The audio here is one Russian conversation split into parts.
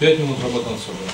Пять минут работа над собой.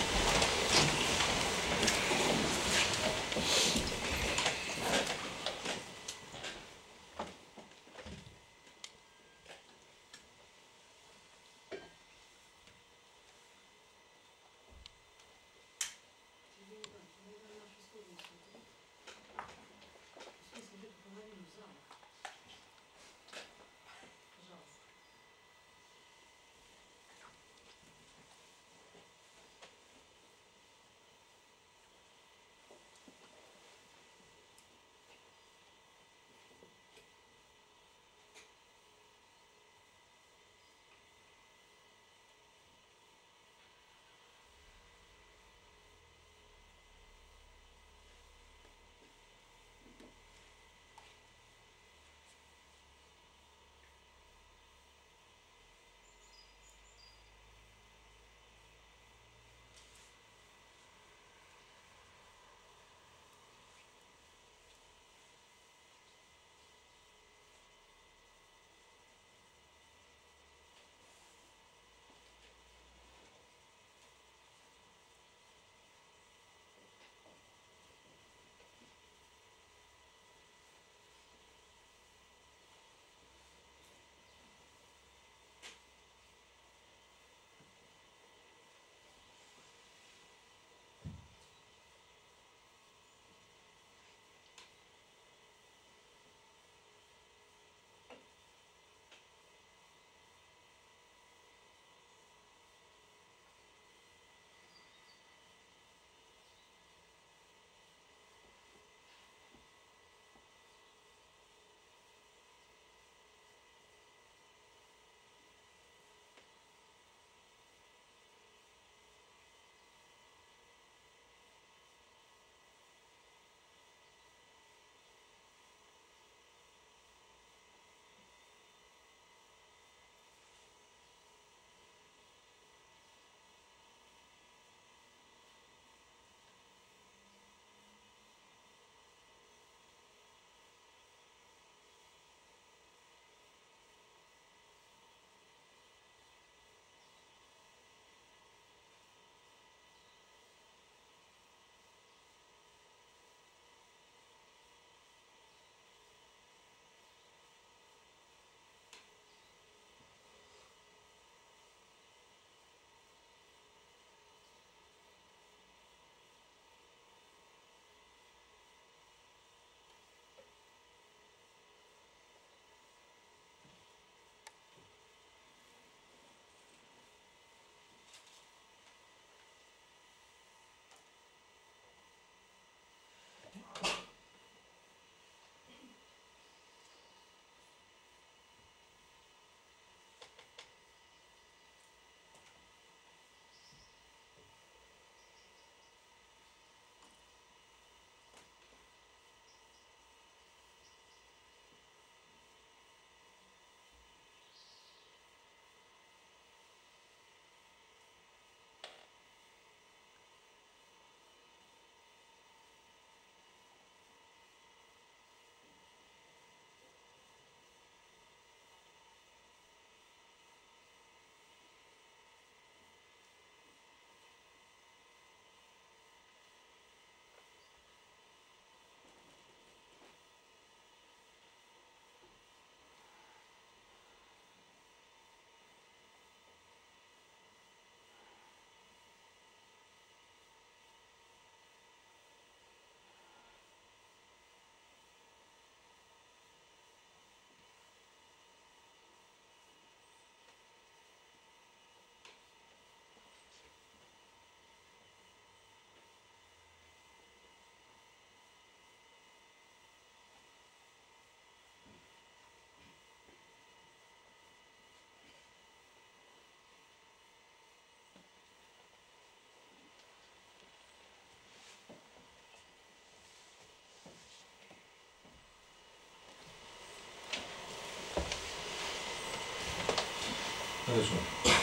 Хорошо.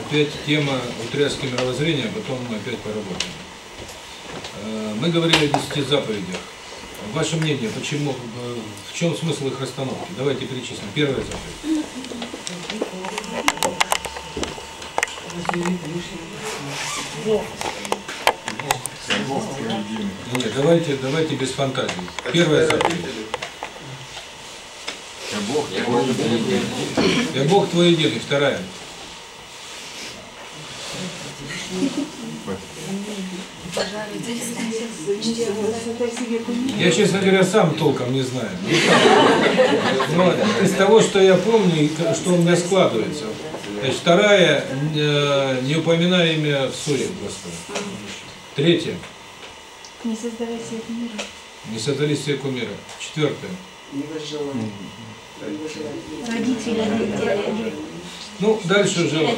Опять тема утряски мировоззрения, а потом мы опять поработаем. Э, Мы говорили о десяти заповедях. Ваше мнение, почему, э, в чем смысл их расстановки? Давайте перечислим. Первая заповедь. Нет, давайте, давайте без фантазии. Первая заповедь. Я Бог, Бог. Я Бог твой единый. Вторая. Я, честно говоря, сам толком не знаю. Но из того, что я помню, и что у меня складывается. Значит, вторая, э, не упоминая имя в ссоре Господа. Третья, Не создавай свет мира. не создали себе кумира. Четвертая, Родители. ну, дальше уже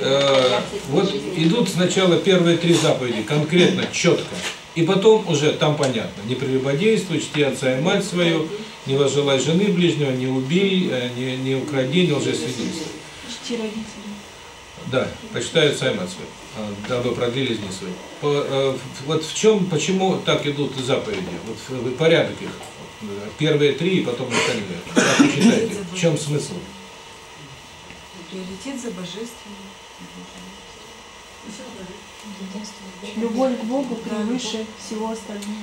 Э, вот идут сначала первые три заповеди, конкретно, четко. И потом уже там понятно. Не прелюбодействуй, чти отца и мать свою, не возжелай жены ближнего, не убей, э, не, не укради, не лжесвидетельствуй. Чти родителей. Да, почитай отца и мать свою, э, дабы продлили дни свои. По, э, вот в чем, почему так идут заповеди? Вот в- в порядок их. Первые три, и потом остальные. Как вы считаете, в чем смысл? Приоритет за божественным. Любовь к Богу превыше всего остального.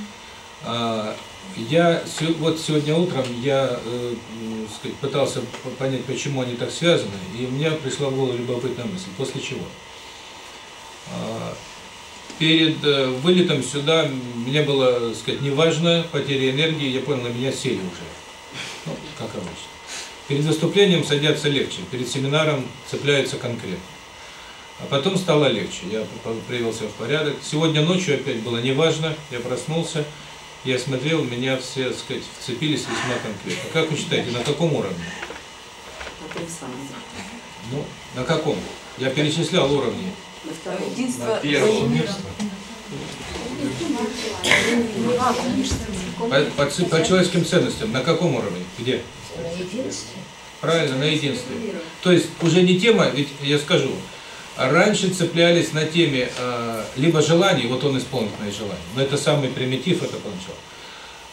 А, Я вот сегодня утром я э, сказать, пытался понять, почему они так связаны, и у меня пришла в голову любопытная мысль. После чего? Перед э, вылетом сюда мне было, так сказать, неважно, потеря энергии, я понял, на меня сели уже. Ну, как обычно. Перед выступлением садятся легче, перед семинаром цепляются конкретно. А потом стало легче, я п- привел себя в порядок. Сегодня ночью опять было неважно, я проснулся, я смотрел, меня все, так сказать, вцепились весьма конкретно. Как вы считаете, на каком уровне? Ну, на каком? Я перечислял уровни. Единство. По, по по человеческим ценностям, на каком уровне? Где? Правильно, на единстве. То есть уже не тема, ведь я скажу, раньше цеплялись на теме э, либо желаний, вот он исполнит мои желания, но это самый примитив, это поначалу.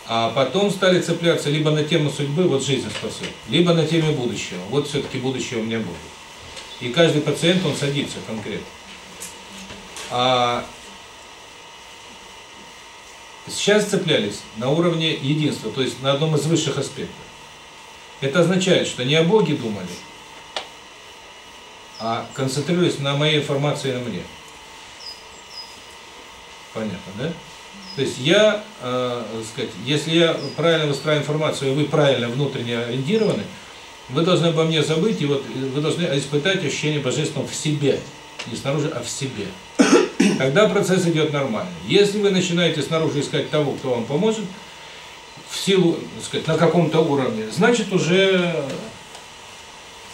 А потом стали цепляться либо на тему судьбы, вот жизнь спасет, либо на теме будущего, вот все-таки будущее у меня будет. И каждый пациент, он садится конкретно. А сейчас цеплялись на уровне единства, то есть на одном из высших аспектов. Это означает, что не о Боге думали, а концентрируясь на моей информации на мне. Понятно, да? То есть я, э, сказать, если я правильно выстраиваю информацию, и вы правильно внутренне ориентированы, вы должны обо мне забыть, и вот вы должны испытать ощущение божественного в себе. Не снаружи, а в себе. Тогда процесс идет нормально. Если вы начинаете снаружи искать того, кто вам поможет, в силу, так сказать, на каком-то уровне, значит уже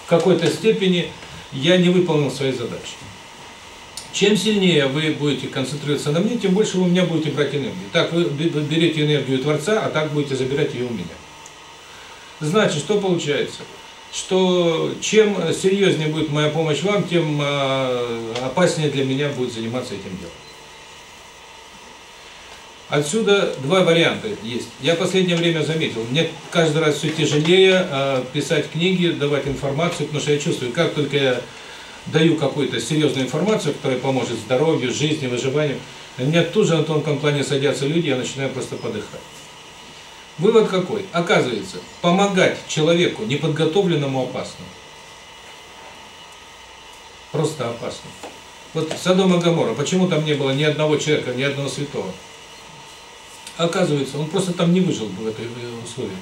в какой-то степени я не выполнил свои задачи. Чем сильнее вы будете концентрироваться на мне, тем больше вы у меня будете брать энергию. Так вы бе- вы берете энергию Творца, а так будете забирать ее у меня. Значит, что получается? Что чем серьезнее будет моя помощь вам, тем э, опаснее для меня будет заниматься этим делом. Отсюда два варианта есть. Я в последнее время заметил, мне каждый раз все тяжелее э, писать книги, давать информацию, потому что я чувствую, как только я даю какую-то серьезную информацию, которая поможет здоровью, жизни, выживанию, на меня тут же на тонком плане садятся люди, я начинаю просто подыхать. Вывод какой? Оказывается, помогать человеку неподготовленному опасно. Просто опасно. Вот Содом и Гоморра, почему там не было ни одного человека, ни одного святого? Оказывается, он просто там не выжил бы в этой э, условии.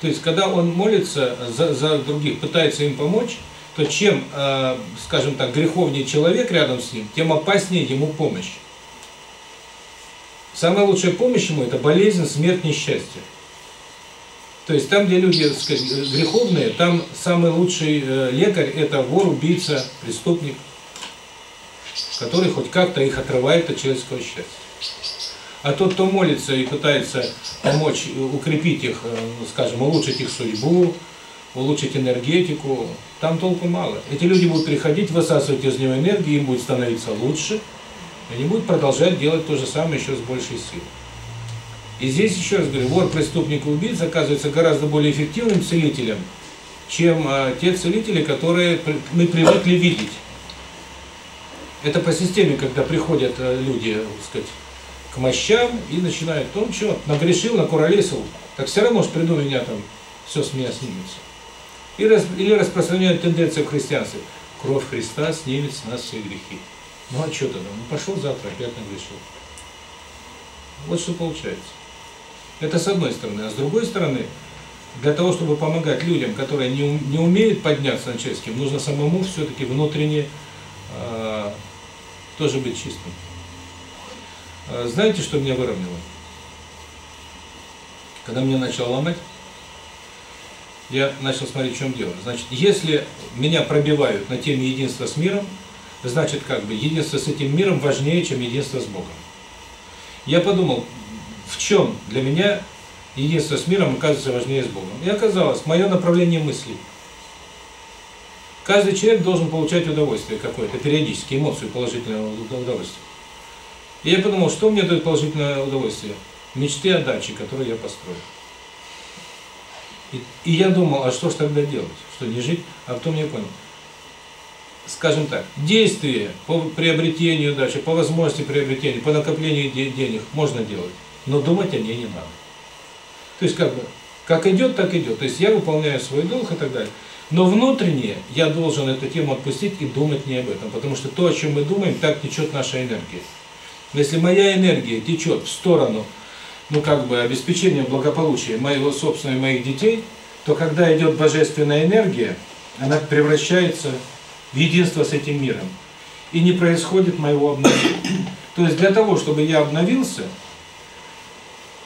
То есть, когда он молится за, за других, пытается им помочь, то чем, э, скажем так, греховнее человек рядом с ним, тем опаснее ему помощь. Самая лучшая помощь ему – это болезнь, смерть, несчастье. То есть там, где люди, сказать, греховные, там самый лучший э, лекарь – это вор, убийца, преступник, который хоть как-то их отрывает от человеческого счастья. А тот, кто молится и пытается помочь, э, укрепить их, э, скажем, улучшить их судьбу, улучшить энергетику, там толку мало. Эти люди будут приходить, высасывать из него энергию, им будет становиться лучше, они будут продолжать делать то же самое еще с большей силой. И здесь еще раз говорю, вор, преступник и убийца оказывается гораздо более эффективным целителем, чем э, те целители, которые мы привыкли видеть. Это по системе, когда приходят э, люди, так сказать, к мощам и начинают, ну что, нагрешил, накуролесил, так все равно ж приду меня там, все с меня снимется. И или распространяют тенденцию в христианстве. Кровь Христа снимет с нас все грехи. Ну а что тогда? Ну пошел завтра, опять нагрешил. Вот что получается. Это с одной стороны. А с другой стороны, для того, чтобы помогать людям, которые не, не умеют подняться над человеческим, нужно самому все-таки внутренне э, тоже быть чистым. Э, Знаете, что меня выровняло? Когда меня начало ломать, я начал смотреть, в чем дело. Значит, если меня пробивают на теме единства с миром, значит, как бы, единство с этим миром важнее, чем единство с Богом. Я подумал, в чем для меня единство с миром оказывается важнее с Богом. И оказалось, мое направление мыслей. Каждый человек должен получать удовольствие какое-то, периодически, эмоцию положительного удовольствия. И я подумал, что мне дает положительное удовольствие? Мечты о даче, которую я построю. И, и я думал, а что ж тогда делать? Что не жить? А потом я понял. Скажем так, действия по приобретению дачи, по возможности приобретения, по накоплению де- денег можно делать, но думать о ней не надо. То есть как бы, как идет, так идет. То есть я выполняю свой долг и так далее. Но внутренне я должен эту тему отпустить и думать не об этом. Потому что то, о чем мы думаем, так течет наша энергия. Если моя энергия течет в сторону, ну как бы, обеспечения благополучия моего собственного и моих детей, то когда идет божественная энергия, она превращается единство с этим миром. И не происходит моего обновления. То есть для того, чтобы я обновился,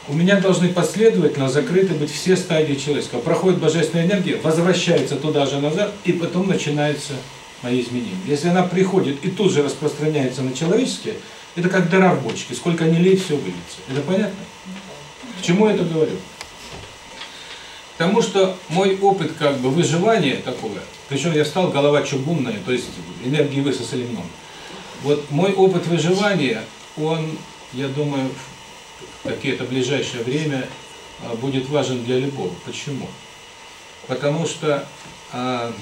у меня должны последовательно закрыты быть все стадии человеческого. Проходит божественная энергия, возвращается туда же назад, и потом начинаются мои изменения. Если она приходит и тут же распространяется на человеческие, это как дыра в бочке. Сколько не лей, все выльется. Это понятно? К чему я это говорю? Потому что мой опыт как бы выживания такого, причем я стал голова чугунная, то есть энергии высосали много. Вот мой опыт выживания, он, я думаю, в какие-то ближайшее время а, будет важен для любого. Почему? Потому что а,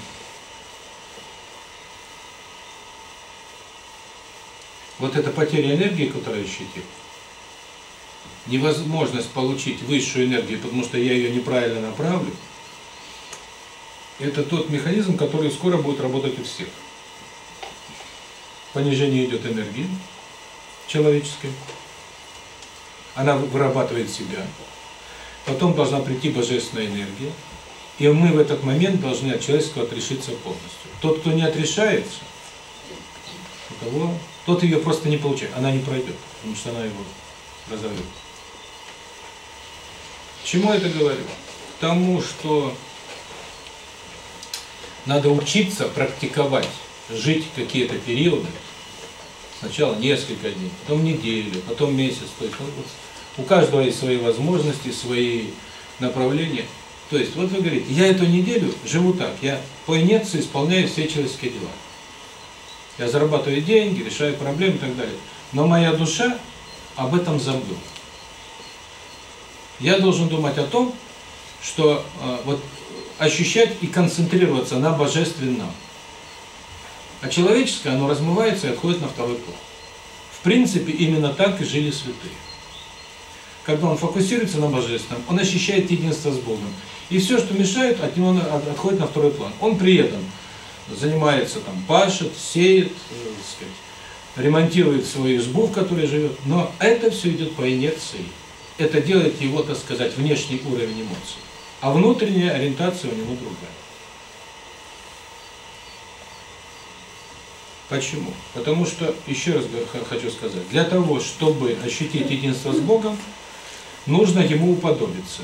вот эта потеря энергии, которую я ощутил, невозможность получить высшую энергию, потому что я ее неправильно направлю, это тот механизм, который скоро будет работать у всех. Понижение идет энергии человеческой, она вырабатывает себя, потом должна прийти божественная энергия, и мы в этот момент должны от человеческого отрешиться полностью. Тот, кто не отрешается, у того, тот ее просто не получает, она не пройдет, потому что она его разорвет. Чему я это говорю? К тому, что надо учиться практиковать, жить какие-то периоды, сначала несколько дней, потом неделю, потом месяц. То есть, у каждого есть свои возможности, свои направления. То есть, вот вы говорите, я эту неделю живу так, я по инерции исполняю все человеческие дела. Я зарабатываю деньги, решаю проблемы и так далее. Но моя душа об этом забыла. Я должен думать о том, что э, вот ощущать и концентрироваться на божественном. А человеческое, оно размывается и отходит на второй план. В принципе, именно так и жили святые. Когда он фокусируется на божественном, он ощущает единство с Богом. И все, что мешает, от него отходит на второй план. Он при этом занимается, там, пашет, сеет, э, сказать, ремонтирует свою избу, в которой живет. Но это все идет по инерции. Это делает его, так сказать, внешний уровень эмоций. А внутренняя ориентация у него другая. Почему? Потому что, еще раз хочу сказать, для того, чтобы ощутить единство с Богом, нужно Ему уподобиться.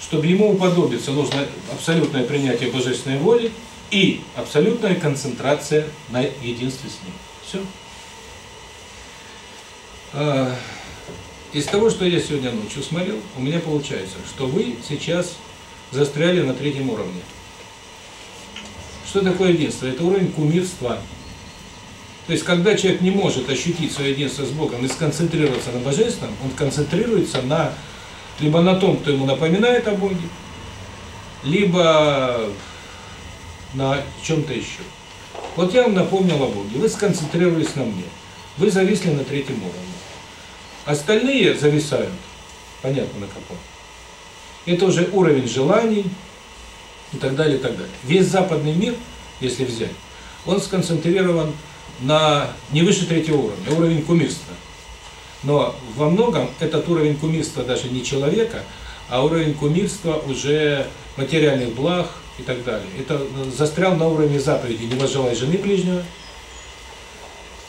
Чтобы Ему уподобиться, нужно абсолютное принятие Божественной воли и абсолютная концентрация на единстве с Ним. Все. А, Из того, что я сегодня ночью смотрел, у меня получается, что вы сейчас застряли на третьем уровне. Что такое единство? Это уровень кумирства. То есть, когда человек не может ощутить свое единство с Богом и сконцентрироваться на Божественном, он концентрируется на либо на том, кто ему напоминает о Боге, либо на чем-то еще. Вот я вам напомнил о Боге, вы сконцентрировались на мне, вы зависли на третьем уровне. Остальные зависают, понятно на каком. Это уже уровень желаний и так далее, и так далее. Весь западный мир, если взять, он сконцентрирован на не выше третьего уровня, уровень кумирства. Но во многом этот уровень кумирства даже не человека, а уровень кумирства уже материальных благ и так далее. Это застрял на уровне заповеди «не возжелай жены ближнего».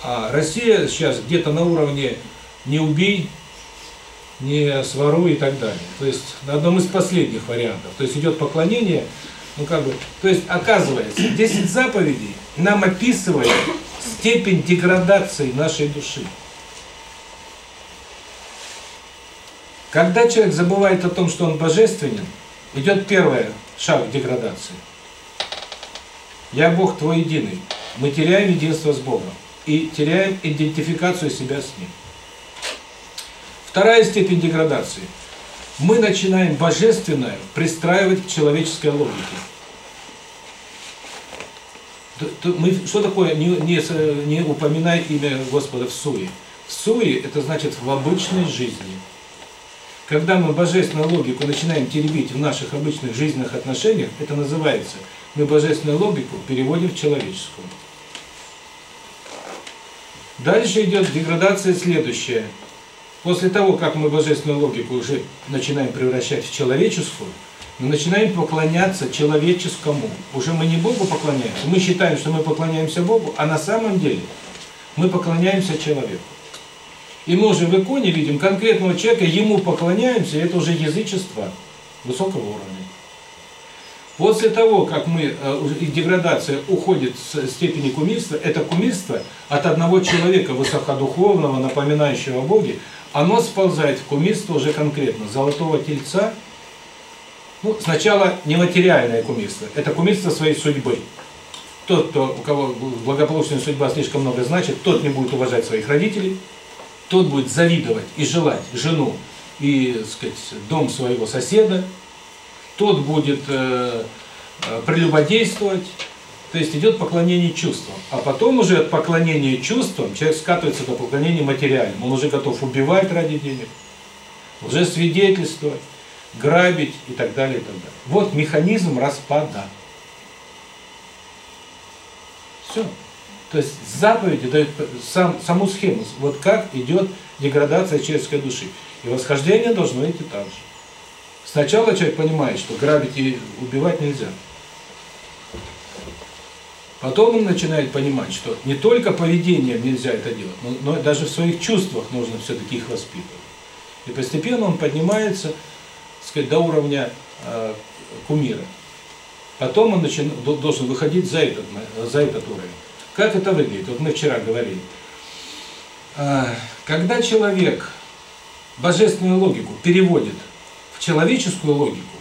А Россия сейчас где-то на уровне «не убей», «не своруй» и так далее. То есть на одном из последних вариантов. То есть идет поклонение, ну как бы, то есть оказывается, 10 заповедей нам описывает степень деградации нашей души. Когда человек забывает о том, что он божественен, идет первый шаг деградации. Я Бог твой единый. Мы теряем единство с Богом и теряем идентификацию себя с Ним. Вторая степень деградации. Мы начинаем божественное пристраивать к человеческой логике. Мы, что такое не, не, не упоминай имя Господа в суе? В суе это значит в обычной жизни. Когда мы божественную логику начинаем теребить в наших обычных жизненных отношениях, это называется, мы божественную логику переводим в человеческую. Дальше идет деградация следующая. После того, как мы божественную логику уже начинаем превращать в человеческую, мы начинаем поклоняться человеческому. Уже мы не Богу поклоняемся, мы считаем, что мы поклоняемся Богу, а на самом деле мы поклоняемся человеку. И мы уже в иконе видим конкретного человека, ему поклоняемся, это уже язычество высокого уровня. После того, как мы, э, деградация уходит с степени кумирства, это кумирство от одного человека высокодуховного, напоминающего о Боге, оно сползает в кумирство уже конкретно, золотого тельца, ну, сначала нематериальное кумирство, это кумирство своей судьбы. Тот, кто, у кого благополучная судьба слишком много значит, тот не будет уважать своих родителей, тот будет завидовать и желать жену и, сказать, дом своего соседа, тот будет э, э, прелюбодействовать, то есть идет поклонение чувствам. А потом уже от поклонения чувствам человек скатывается до поклонения материальным. Он уже готов убивать ради денег, уже свидетельствовать, грабить и так далее, и так далее. Вот механизм распада. Все. То есть заповеди дают сам, саму схему, вот как идет деградация человеческой души. И восхождение должно идти так же. Сначала человек понимает, что грабить и убивать нельзя. Потом он начинает понимать, что не только поведением нельзя это делать, но, но даже в своих чувствах нужно все-таки их воспитывать. И постепенно он поднимается сказать, до уровня э, кумира. Потом он начи, должен выходить за этот, за этот уровень. Как это выглядит? Вот мы вчера говорили. Когда человек божественную логику переводит в человеческую логику,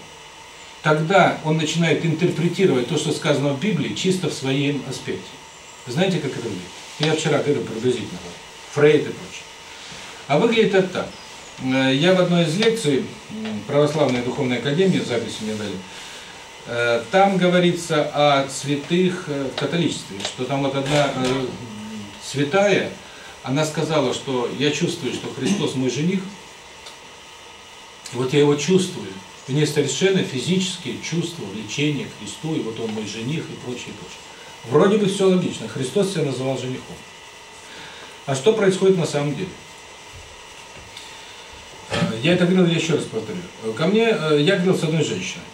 тогда он начинает интерпретировать то, что сказано в Библии, чисто в своем аспекте. Знаете, как это выглядит? Я вчера говорил приблизительно. Фрейд и прочее. А выглядит это так. Я в одной из лекций Православной Духовной Академии, записи мне дали, Э, там говорится о святых э, в католичестве, что там вот одна э, святая, она сказала, что я чувствую, что Христос мой жених, вот я его чувствую, в ней совершенно физические чувства, влечение к Христу, и вот он мой жених и прочее, прочее. Вроде бы все логично, Христос себя называл женихом. А что происходит на самом деле? Я это говорил, я еще раз повторю. Ко мне, я говорил с одной женщиной.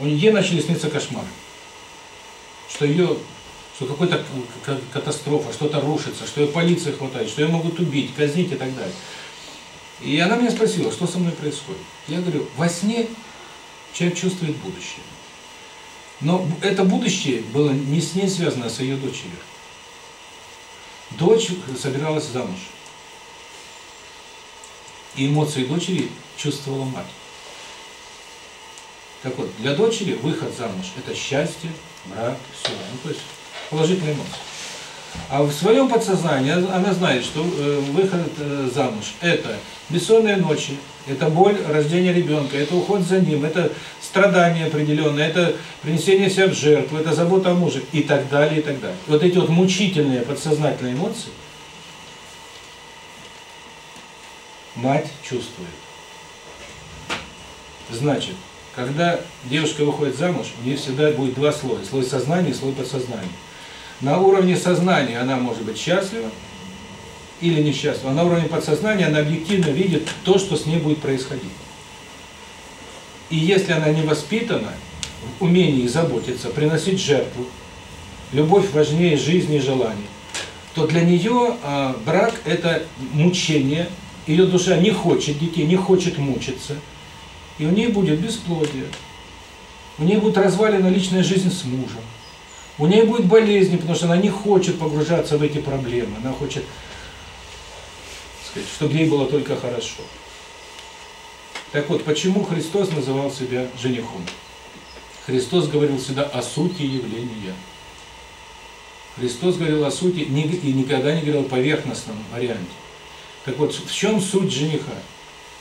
У нее начали сниться кошмары. Что ее, что какой-то катастрофа, что-то рушится, что ее полиция хватает, что ее могут убить, казнить и так далее. И она меня спросила, что со мной происходит. Я говорю, во сне человек чувствует будущее. Но это будущее было не с ней связано, а с ее дочерью. Дочь собиралась замуж. И эмоции дочери чувствовала мать. Так вот, для дочери выход замуж – это счастье, брак, все. Ну, то есть положительные эмоции. А в своем подсознании она знает, что э, выход э, замуж – это бессонные ночи, это боль рождения ребенка, это уход за ним, это страдание определенное, это принесение себя в жертву, это забота о муже и так далее, и так далее. Вот эти вот мучительные подсознательные эмоции мать чувствует. Значит, когда девушка выходит замуж, у нее всегда будет два слоя. Слой сознания и слой подсознания. На уровне сознания она может быть счастлива или несчастлива, а на уровне подсознания она объективно видит то, что с ней будет происходить. И если она не воспитана в умении заботиться, приносить жертву, любовь важнее жизни и желаний, то для нее а, брак – это мучение, ее душа не хочет детей, не хочет мучиться, и у нее будет бесплодие, у нее будет развалена личная жизнь с мужем, у нее будет болезни, потому что она не хочет погружаться в эти проблемы, она хочет, сказать, чтобы ей было только хорошо. Так вот, почему Христос называл себя женихом? Христос говорил всегда о сути явления. Христос говорил о сути и никогда не говорил о поверхностном варианте. Так вот, в чем суть жениха?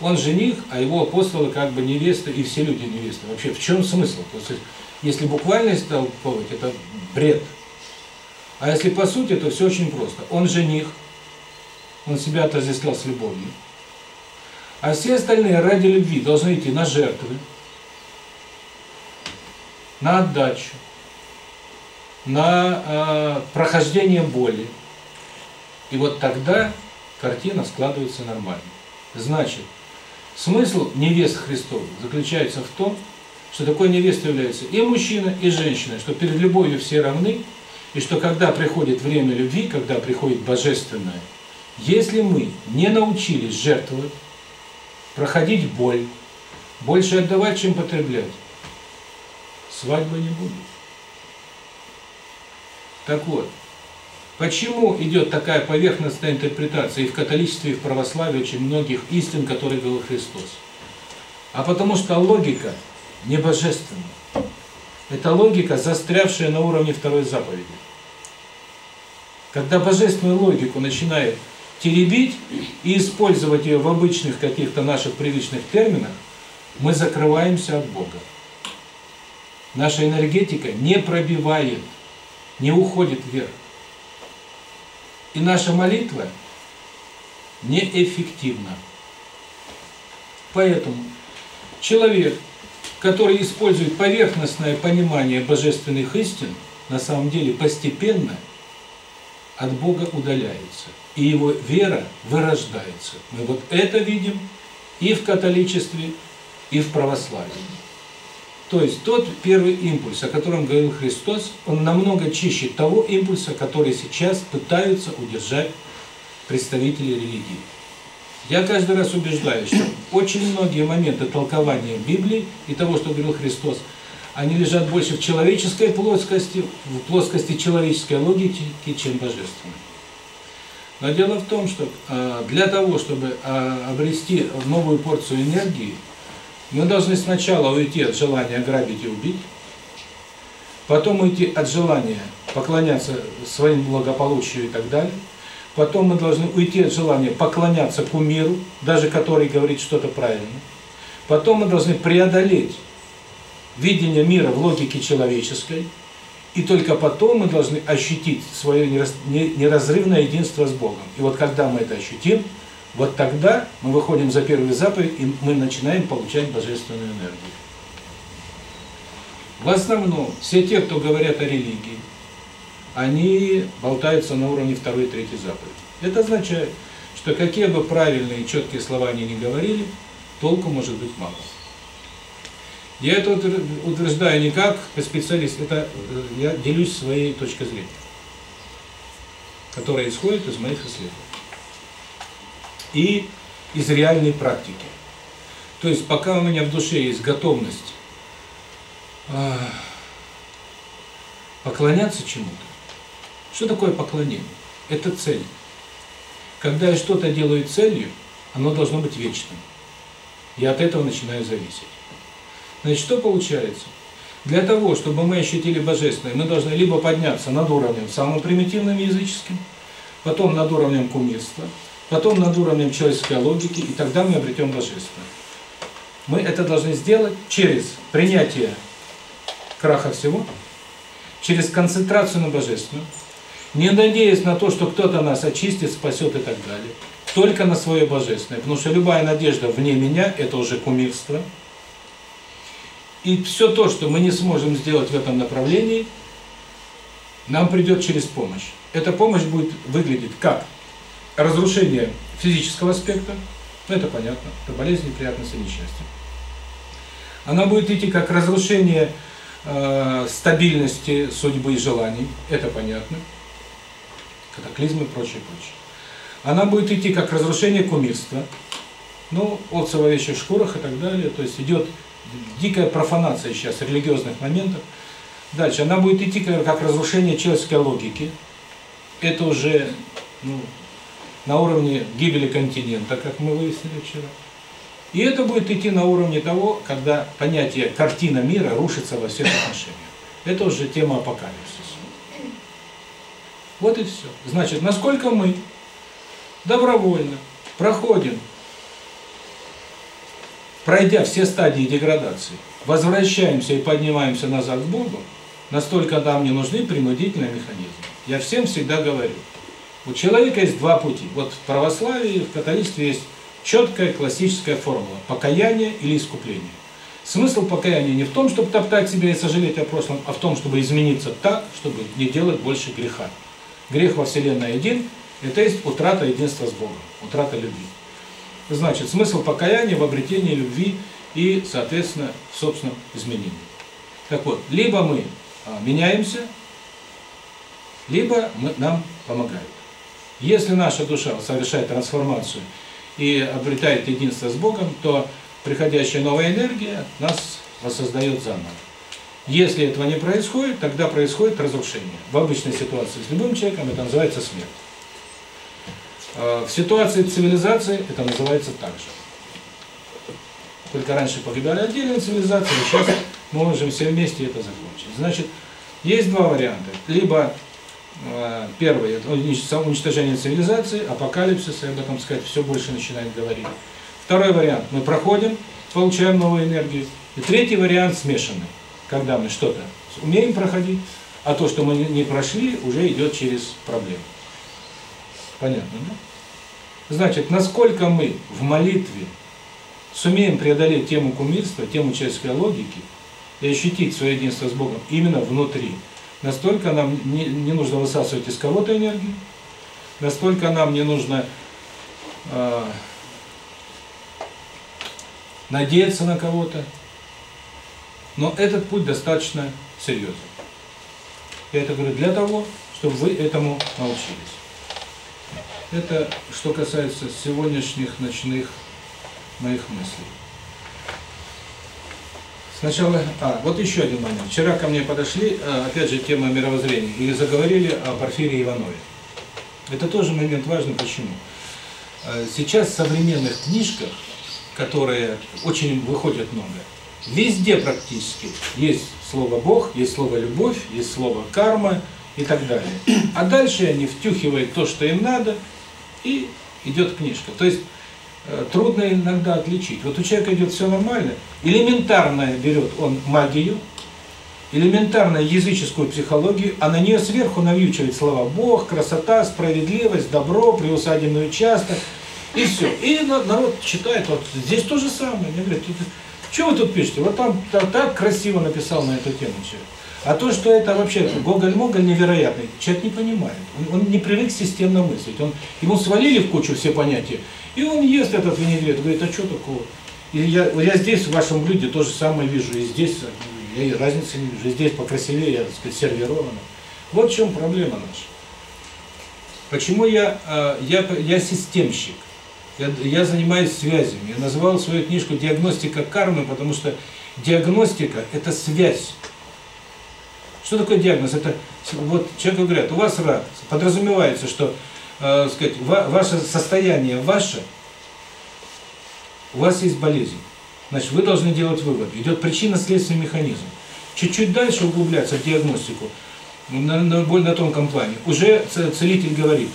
Он жених, а его апостолы как бы невесты, и все люди невесты. Вообще, в чем смысл? То есть, если буквально истолковывать, это бред. А если по сути, то все очень просто. Он жених, он себя отождествлял с любовью. А все остальные ради любви должны идти на жертвы, на отдачу, на э, прохождение боли. И вот тогда картина складывается нормально. Значит, смысл невест Христовых заключается в том, что такой невестой является и мужчина, и женщина, что перед любовью все равны, и что когда приходит время любви, когда приходит божественное, если мы не научились жертвовать, проходить боль, больше отдавать, чем потреблять, свадьбы не будет. Так вот, почему идет такая поверхностная интерпретация и в католичестве, и в православии очень многих истин, которые говорил Христос? А потому что логика не божественна. Это логика, застрявшая на уровне второй заповеди. Когда божественную логику начинает теребить и использовать ее в обычных каких-то наших привычных терминах, мы закрываемся от Бога. Наша энергетика не пробивает, не уходит вверх. И наша молитва неэффективна. Поэтому человек, который использует поверхностное понимание божественных истин, на самом деле постепенно от Бога удаляется и его вера вырождается. Мы вот это видим и в католичестве, и в православии. То есть тот первый импульс, о котором говорил Христос, он намного чище того импульса, который сейчас пытаются удержать представители религии. Я каждый раз убеждаюсь, что очень многие моменты толкования Библии и того, что говорил Христос, они лежат больше в человеческой плоскости, в плоскости человеческой логики, чем божественной. Но дело в том, что э, для того, чтобы э, обрести новую порцию энергии, мы должны сначала уйти от желания грабить и убить, потом уйти от желания поклоняться своим благополучию и так далее, потом мы должны уйти от желания поклоняться кумиру, даже который говорит что-то правильно, потом мы должны преодолеть видение мира в логике человеческой, и только потом мы должны ощутить свое неразрывное единство с Богом. И вот когда мы это ощутим, вот тогда мы выходим за первую заповедь, и мы начинаем получать божественную энергию. В основном, все те, кто говорят о религии, они болтаются на уровне второй и третьей заповеди. Это означает, что какие бы правильные и четкие слова они ни говорили, толку может быть мало. Я это утверждаю не как специалист, это э, я делюсь своей точкой зрения, которая исходит из моих исследований. И из реальной практики. То есть пока у меня в душе есть готовность э, поклоняться чему-то. Что такое поклонение? Это цель. Когда я что-то делаю целью, оно должно быть вечным. Я от этого начинаю зависеть. Значит, что получается? Для того, чтобы мы ощутили Божественное, мы должны либо подняться над уровнем самым примитивным языческим, потом над уровнем кумирства, потом над уровнем человеческой логики, и тогда мы обретем Божественное. Мы это должны сделать через принятие краха всего, через концентрацию на Божественном, не надеясь на то, что кто-то нас очистит, спасет и так далее, только на свое Божественное, потому что любая надежда вне меня – это уже кумирство. И все то, что мы не сможем сделать в этом направлении, нам придет через помощь. Эта помощь будет выглядеть как разрушение физического аспекта, ну это понятно, это болезнь, неприятности, несчастье. Она будет идти как разрушение э, стабильности судьбы и желаний, это понятно, катаклизмы и прочее, прочее. Она будет идти как разрушение кумирства, ну, от в овечьих шкурах и так далее, то есть идет дикая профанация сейчас религиозных моментов. Дальше, она будет идти как разрушение человеческой логики, это уже ну, на уровне гибели континента, как мы выяснили вчера. И это будет идти на уровне того, когда понятие картина мира рушится во всех отношениях. Это уже тема апокалипсиса. Вот и все. Значит, насколько мы добровольно проходим, пройдя все стадии деградации, возвращаемся и поднимаемся назад к Богу, настолько нам не нужны принудительные механизмы. Я всем всегда говорю, у человека есть два пути. Вот в православии, в католичестве есть четкая классическая формула – покаяние или искупление. Смысл покаяния не в том, чтобы топтать себя и сожалеть о прошлом, а в том, чтобы измениться так, чтобы не делать больше греха. Грех во Вселенной один – это есть утрата единства с Богом, утрата любви. Значит, смысл покаяния в обретении любви и, соответственно, в собственном изменении. Так вот, либо мы а, меняемся, либо мы, нам помогают. Если наша душа совершает трансформацию и обретает единство с Богом, то приходящая новая энергия нас воссоздает заново. Если этого не происходит, тогда происходит разрушение. В обычной ситуации с любым человеком это называется смерть. А, в ситуации цивилизации это называется так же. Только раньше погибали отдельные цивилизации, сейчас мы можем все вместе это закончить. Значит, есть два варианта. Либо э, это уничтожение цивилизации, апокалипсис, и об этом сказать все больше начинает говорить. Второй вариант – мы проходим, получаем новую энергию. И третий вариант – смешанный, когда мы что-то умеем проходить, а то, что мы не прошли, уже идет через проблему. Понятно, да? Значит, насколько мы в молитве сумеем преодолеть тему кумирства, тему человеческой логики и ощутить свое единство с Богом именно внутри, настолько нам не, не нужно высасывать из кого-то энергию, настолько нам не нужно э, надеяться на кого-то. Но этот путь достаточно серьезный. Я это говорю для того, чтобы вы этому научились. Это что касается сегодняшних ночных моих мыслей. Сначала, а, вот еще один момент. Вчера ко мне подошли, а, опять же, тема мировоззрения, и заговорили о Порфирии Иванове. Это тоже момент важный, почему? А, сейчас в современных книжках, которые очень выходят много, везде практически есть слово Бог, есть слово любовь, есть слово карма и так далее. А дальше они втюхивают то, что им надо, и идет книжка. То есть трудно иногда отличить. Вот у человека идет все нормально, элементарно берет он магию, элементарно языческую психологию, а на нее сверху навьючивает слова Бог, красота, справедливость, добро, приусадебный участок, и все. И народ читает, вот здесь то же самое. Мне говорят, что вы тут пишете? Вот там так, так красиво написал на эту тему человек. А то, что это вообще Гоголь-Моголь невероятный, человек не понимает. Он, он не привык системно мыслить. Он, ему свалили в кучу все понятия, и он ест этот винегрет, говорит, а что такого? И я, я здесь в вашем блюде то же самое вижу, и здесь я и разницы не вижу, и здесь покрасивее, я, так сказать, сервировано. Вот в чем проблема наша. Почему я, э, я, я системщик? Я, я занимаюсь связями. Я называл свою книжку «Диагностика кармы», потому что диагностика – это связь что такое диагноз? Это вот человеку говорят, у вас рак. Подразумевается, что э, сказать, ва ваше состояние ваше, у вас есть болезнь. Значит, вы должны делать вывод. Идет причинно-следственный механизм. Чуть-чуть дальше углубляться в диагностику, на, на более на тонком плане. Уже целитель говорит,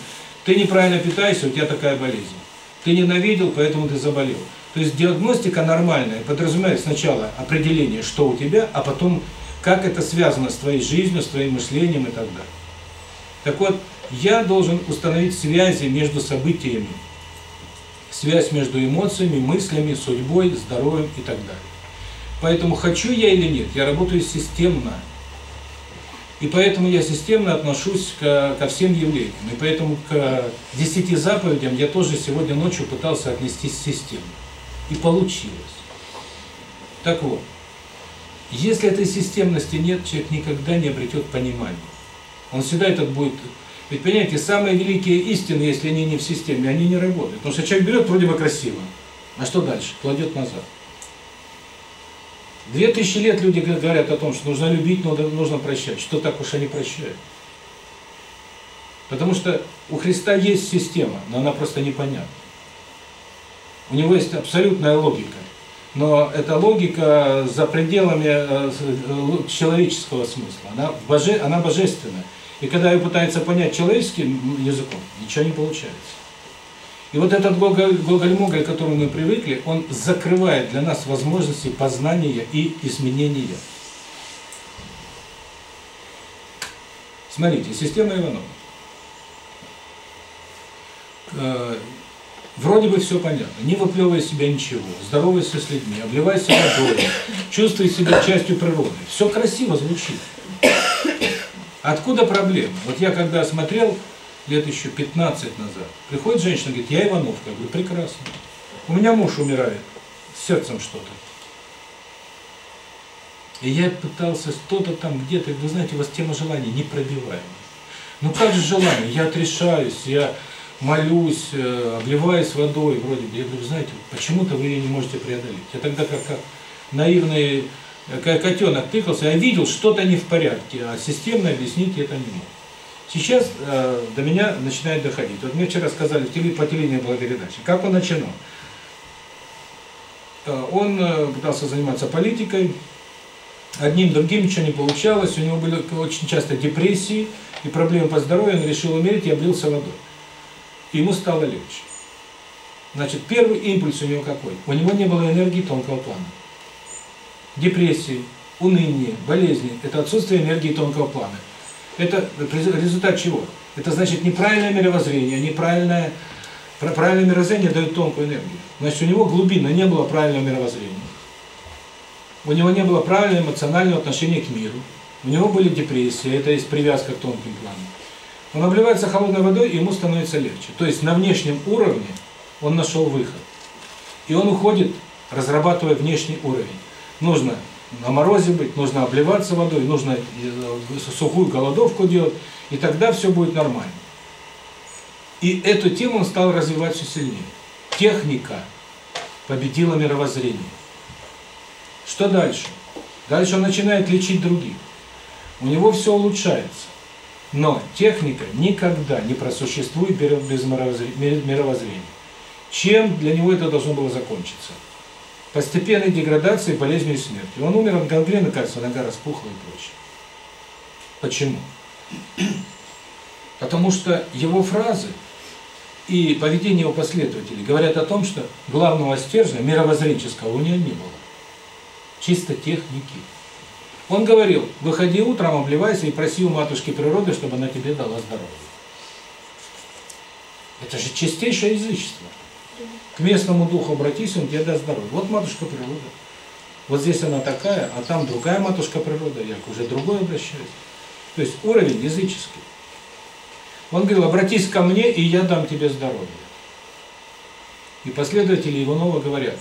ты неправильно питаешься, у тебя такая болезнь. Ты ненавидел, поэтому ты заболел. То есть диагностика нормальная подразумевает сначала определение, что у тебя, а потом как это связано с твоей жизнью, с твоим мышлением и так далее. Так вот, я должен установить связи между событиями, связь между эмоциями, мыслями, судьбой, здоровьем и так далее. Поэтому хочу я или нет, я работаю системно. И поэтому я системно отношусь ко, ко всем явлениям. И поэтому к десяти заповедям я тоже сегодня ночью пытался отнестись системно. И получилось. Так вот, если этой системности нет, человек никогда не обретет понимания. Он всегда этот будет... Ведь, понимаете, самые великие истины, если они не в системе, они не работают. Потому что человек берет вроде бы красиво, а что дальше? Кладет назад. Две тысячи лет люди говорят о том, что нужно любить, но нужно прощать. Что так уж они прощают? Потому что у Христа есть система, но она просто непонятна. У него есть абсолютная логика. Но эта логика за пределами э, э, человеческого смысла. Она, боже, она божественная. И когда ее пытается понять человеческим языком, ничего не получается. И вот этот Гоголь-Моголь, к которому мы привыкли, он закрывает для нас возможности познания и изменения. Смотрите, система Иванова. Э, вроде бы все понятно. Не выплевывая из себя ничего, здоровайся с людьми, обливайся водой, чувствуй себя частью природы. Все красиво звучит. Откуда проблема? Вот я когда смотрел лет еще 15 назад. Приходит женщина, говорит, я Ивановка. Я говорю, прекрасно. У меня муж умирает, с сердцем что-то. И я пытался что-то там где-то, вы знаете, у вас тема желания непробиваемая. Ну как же желание? Я отрешаюсь, я молюсь, э, обливаюсь водой, вроде бы. Я говорю, знаете, почему-то вы ее не можете преодолеть. Я тогда как, как наивный котенок тыкался, я видел, что-то не в порядке, а системно объяснить это не мог. Сейчас э, до меня начинает доходить. Вот мне вчера сказали, теле, по телевидению была передача, как он начинал. Э, он э, пытался заниматься политикой, одним, другим ничего не получалось, у него были очень часто депрессии и проблемы по здоровью, он решил умереть и облился водой. Ему стало легче. Значит, первый импульс у него какой? У него не было энергии тонкого плана. Депрессии, уныние, болезни – это отсутствие энергии тонкого плана. Это результат чего? Это значит неправильное мировоззрение, неправильное правильное мировоззрение дает тонкую энергию. Значит, у него глубинно не было правильного мировоззрения. У него не было правильного эмоционального отношения к миру. У него были депрессии, это есть привязка к тонким планам. Он обливается холодной водой, и ему становится легче. То есть на внешнем уровне он нашел выход. И он уходит, разрабатывая внешний уровень. Нужно на морозе быть, нужно обливаться водой, нужно э, сухую голодовку делать, и тогда все будет нормально. И эту тему он стал развивать все сильнее. Техника победила мировоззрение. Что дальше? Дальше он начинает лечить других. У него все улучшается. Но техника никогда не просуществует без мировоззрения. Чем для него это должно было закончиться? Постепенной деградации, болезнью и смертью. Он умер от гангрены, кажется, нога распухла и прочее. Почему? Потому что его фразы и поведение его последователей говорят о том, что главного стержня мировоззренческого у него не было. Чисто техники. Он говорил, выходи утром, обливайся и проси у матушки природы, чтобы она тебе дала здоровье. Это же чистейшее язычество. К местному духу обратись, он тебе даст здоровье. Вот матушка природа. Вот здесь она такая, а там другая матушка природа, я уже другой обращаюсь. То есть уровень языческий. Он говорил, обратись ко мне, и я дам тебе здоровье. И последователи Иванова говорят,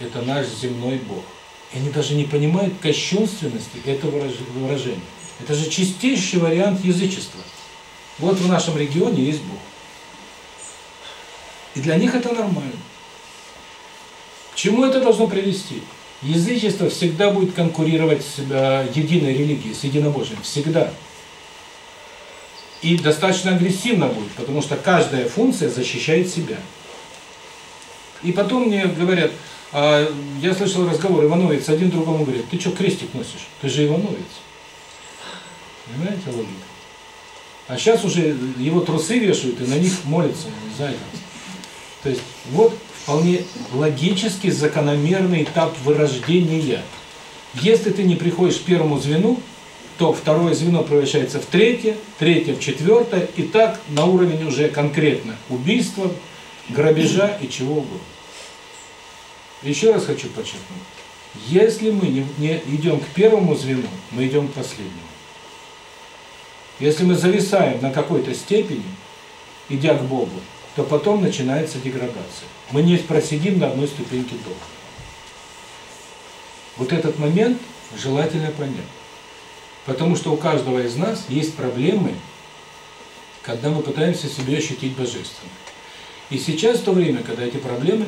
это наш земной Бог. И они даже не понимают кощунственности этого выражения. Это же чистейший вариант язычества. Вот в нашем регионе есть Бог. И для них это нормально. Чему это должно привести? Язычество всегда будет конкурировать с э, единой религией, с единобожием. Всегда. И достаточно агрессивно будет, потому что каждая функция защищает себя. И потом мне говорят, а, я слышал разговор, Ивановец один другому говорит, ты что крестик носишь? Ты же Ивановец. Понимаете логику? А сейчас уже его трусы вешают и на них молятся, не знаю. То есть вот вполне логический, закономерный этап вырождения. Если ты не приходишь к первому звену, то второе звено превращается в третье, третье в четвертое, и так на уровень уже конкретно убийства, грабежа и чего угодно. Еще раз хочу подчеркнуть. Если мы не, не идем к первому звену, мы идем к последнему. Если мы зависаем на какой-то степени, идя к Богу, то потом начинается деградация. Мы не просидим на одной ступеньке долго. Вот этот момент желательно понять. Потому что у каждого из нас есть проблемы, когда мы пытаемся себе ощутить божественное. И сейчас то время, когда эти проблемы,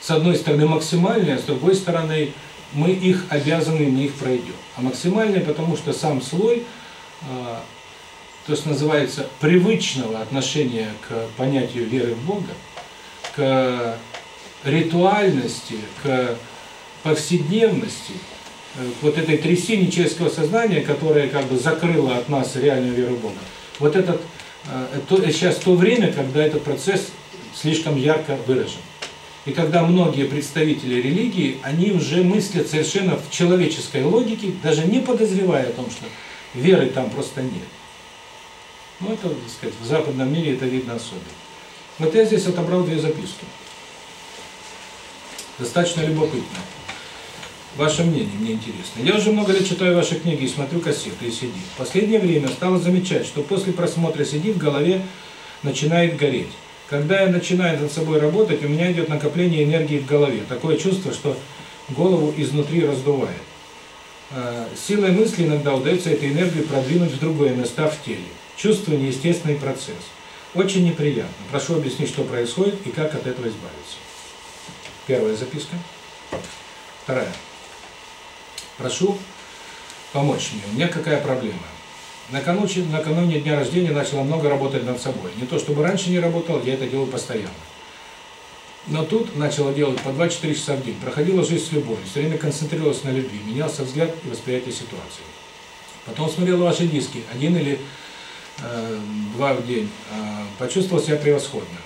с одной стороны, максимальные, а с другой стороны, мы их обязаны, мы их пройдем. А максимальные, потому что сам слой, а, то, что называется, привычного отношения к понятию веры в Бога, к ритуальности, к повседневности, э, вот этой трясине человеческого сознания, которая как бы закрыла от нас реальную веру Бога. Вот этот, э, то, сейчас то время, когда этот процесс слишком ярко выражен. И когда многие представители религии, они уже мыслят совершенно в человеческой логике, даже не подозревая о том, что веры там просто нет. Ну, это, так сказать, в западном мире это видно особенно. Вот я здесь отобрал две записки. Достаточно любопытно. Ваше мнение мне интересно. Я уже много лет читаю ваши книги и смотрю кассеты и CD. В последнее время стало замечать, что после просмотра CD в голове начинает гореть. Когда я начинаю над собой работать, у меня идет накопление энергии в голове. Такое чувство, что голову изнутри раздувает. Э, Силой мысли иногда удается эту энергию продвинуть в другое места в теле. Чувствую неестественный процесс. Очень неприятно. Прошу объяснить, что происходит и как от этого избавиться. Первая записка. Вторая. Прошу помочь мне. У меня какая проблема? Накануне, накануне дня рождения начала много работать над собой. Не то чтобы раньше не работал, я это делаю постоянно. Но тут начала делать по 2-4 часа в день. Проходила жизнь с любовью, все время концентрировалась на любви, менялся взгляд и восприятие ситуации. Потом смотрела ваши диски, один или два в день. Э, почувствовал себя превосходно.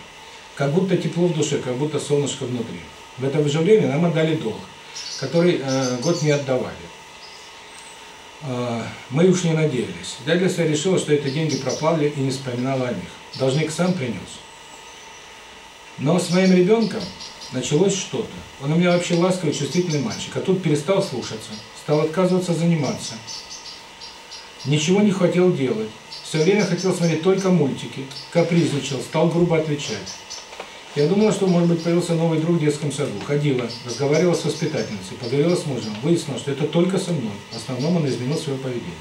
Как будто тепло в душе, как будто солнышко внутри. В это же нам отдали долг, который э, год не отдавали. Э, мы уж не надеялись. Я для себя решила, что эти деньги пропали и не вспоминала о них. Должник сам принес. Но с моим ребенком началось что-то. Он у меня вообще ласковый, чувствительный мальчик, а тут перестал слушаться, стал отказываться заниматься. Ничего не хотел делать. Все время хотел смотреть только мультики, капризничал, стал грубо отвечать. Я думала, что, может быть, появился новый друг в детском саду. Ходила, разговаривала с воспитательницей, поговорила с мужем, выяснила, что это только со мной. В основном он изменил свое поведение.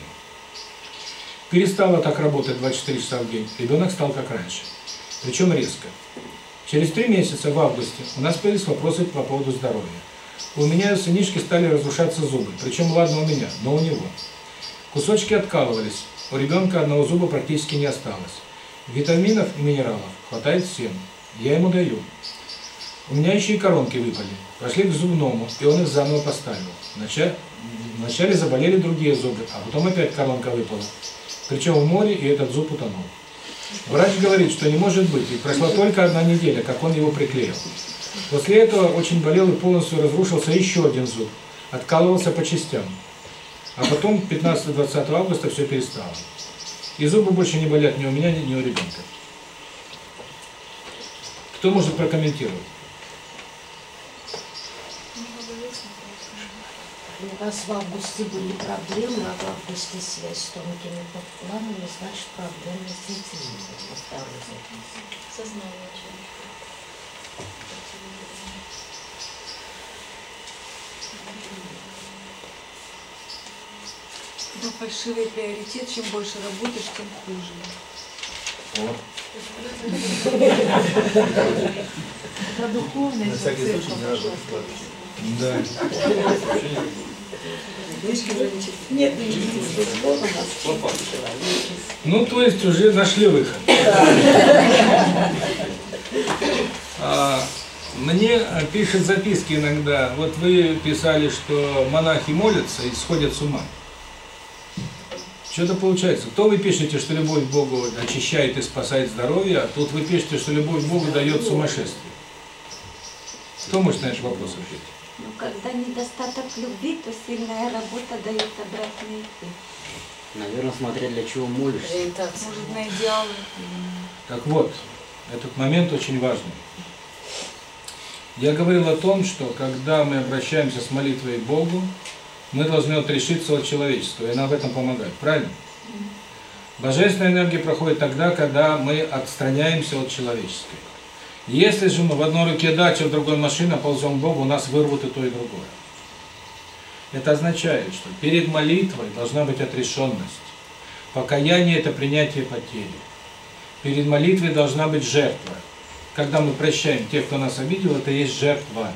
Перестала так работать 24 часа в день. Ребенок стал как раньше. Причем резко. Через три месяца, в августе, у нас появились вопросы по поводу здоровья. У меня у сынишки стали разрушаться зубы. Причем, ладно, у меня, но у него. Кусочки откалывались. У ребенка одного зуба практически не осталось. Витаминов и минералов хватает всем. Я ему даю. У меня еще и коронки выпали. Пошли к зубному, и он их заново поставил. Вначале, заболели другие зубы, а потом опять коронка выпала. Причем в море, и этот зуб утонул. Врач говорит, что не может быть, ведь прошла только одна неделя, как он его приклеил. После этого очень болел и полностью разрушился еще один зуб. Откалывался по частям. А потом 15-20 августа все перестало. И зубы больше не болят ни у меня, ни у ребенка. Кто может прокомментировать? У вас в августе были проблемы, а в августе связь с тонкими планами, значит проблемы с записи. Сознание человека. Это фальшивый приоритет. Чем больше работаешь, тем хуже. Про духовность. На всякий случай не надо Да. Нет, медицинская школа у нас Опа. человек. Ну, то есть уже нашли выход. А, Мне пишут записки иногда. Вот вы писали, что монахи молятся и сходят с ума. Что-то получается. То вы пишете, что любовь к Богу очищает и спасает здоровье, а тут вы пишете, что любовь к Богу дает сумасшествие. Кто может на этот вопрос ответить? Но когда недостаток любви, то сильная работа дает обратный эффект. Наверное, смотря для чего молишься. Ориентация. Может, на идеалы. Так вот, этот момент очень важный. Я говорил о том, что когда мы обращаемся с молитвой к Богу, мы должны отрешиться от человечества, и нам в этом помогать, правильно? Божественная энергия проходит тогда, когда мы отстраняемся от человеческой. Если же мы в одной руке дача, в другой машина, ползем к Богу, у нас вырвут и то, и другое. Это означает, что перед молитвой должна быть отрешенность. Покаяние – это принятие потери. Перед молитвой должна быть жертва. Когда мы прощаем тех, кто нас обидел, это есть жертва.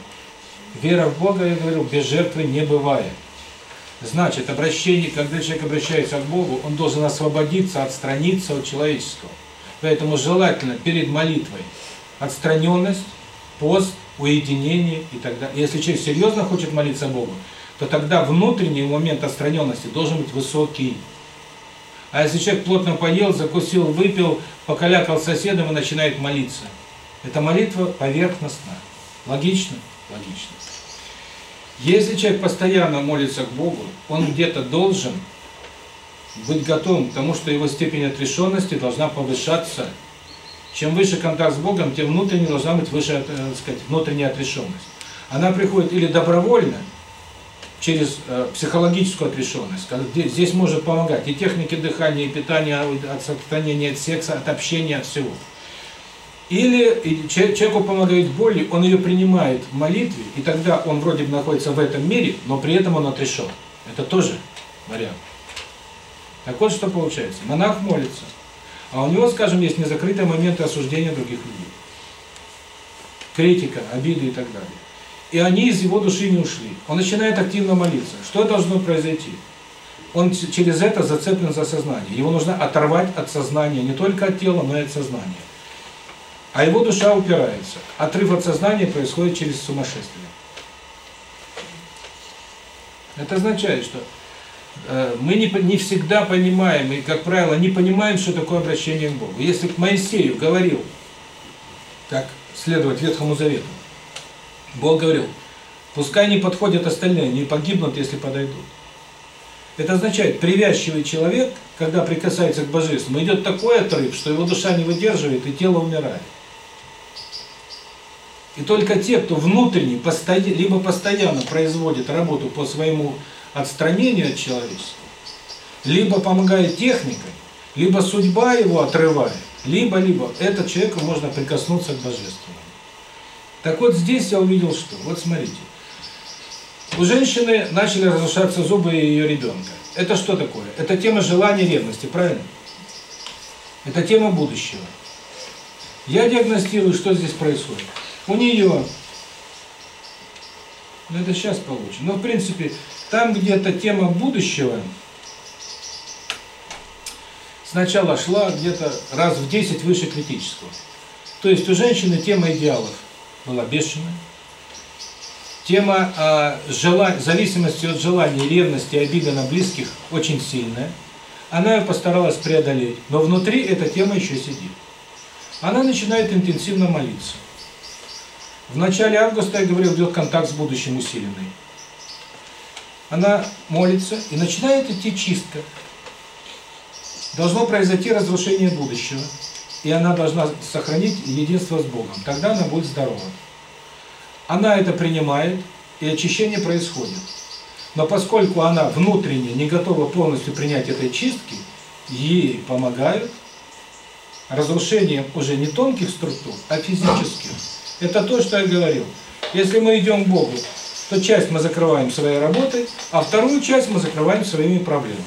Вера в Бога, я говорю, без жертвы не бывает. Значит, обращение, когда человек обращается к Богу, он должен освободиться, отстраниться от человеческого. Поэтому желательно перед молитвой отстраненность, пост, уединение и так далее. Если человек серьезно хочет молиться Богу, то тогда внутренний момент отстраненности должен быть высокий. А если человек плотно поел, закусил, выпил, покалякал с соседом и начинает молиться, это молитва поверхностна. Логично? Логично. Если человек постоянно молится к Богу, он где-то должен быть готовым к тому, что его степень отрешенности должна повышаться. Чем выше контакт с Богом, тем внутренне должна быть выше, э, так сказать, внутренняя отрешенность. Она приходит или добровольно, через э, психологическую отрешенность. здесь- может помогать и техники дыхания, и питания, от отстранения от секса, от общения, от всего. Или человеку помогает боли, он ее принимает в молитве, и тогда он вроде бы находится в этом мире, но при этом он отрешен. Это тоже вариант. Так вот, что получается. Монах молится, а у него, скажем, есть незакрытые моменты осуждения других людей. Критика, обиды и так далее. И они из его души не ушли. Он начинает активно молиться. Что должно произойти? Он через это зацеплен за сознание. Его нужно оторвать от сознания, не только от тела, но и от сознания. А его душа упирается. Отрыв от сознания происходит через сумасшествие. Это означает, что э, мы не, не всегда понимаем, и, как правило, не понимаем, что такое обращение к Богу. Если к Моисею говорил, так следовать Ветхому Завету, Бог говорил, пускай не подходят остальные, не погибнут, если подойдут. Это означает, привязчивый человек, когда прикасается к Божественному, идет такой отрыв, что его душа не выдерживает и тело умирает. И только те, кто внутренне, либо постоянно производит работу по своему отстранению от человечества, либо помогает техникой, либо судьба его отрывает, либо-либо этот человеку можно прикоснуться к Божественному. Так вот здесь я увидел что? Вот смотрите. У женщины начали разрушаться зубы ее ребенка. Это что такое? Это тема желания ревности, правильно? Это тема будущего. Я диагностирую, что здесь происходит. У нее, ну это сейчас получим, но в принципе, там где-то тема будущего сначала шла где-то раз в 10 выше критического. То есть у женщины тема идеалов была бешеная. Тема а, жела- зависимости от желаний, ревности, обиды на близких очень сильная. Она ее постаралась преодолеть, но внутри эта тема еще сидит. Она начинает интенсивно молиться. В начале августа, я говорил, идет контакт с будущим усиленный. Она молится, и начинает идти чистка. Должно произойти разрушение будущего, и она должна сохранить единство с Богом. Тогда она будет здорова. Она это принимает, и очищение происходит. Но поскольку она внутренне не готова полностью принять этой чистки, ей помогают разрушением уже не тонких структур, а физических. Это то, что я говорил. Если мы идем к Богу, то часть мы закрываем своей работой, а вторую часть мы закрываем своими проблемами.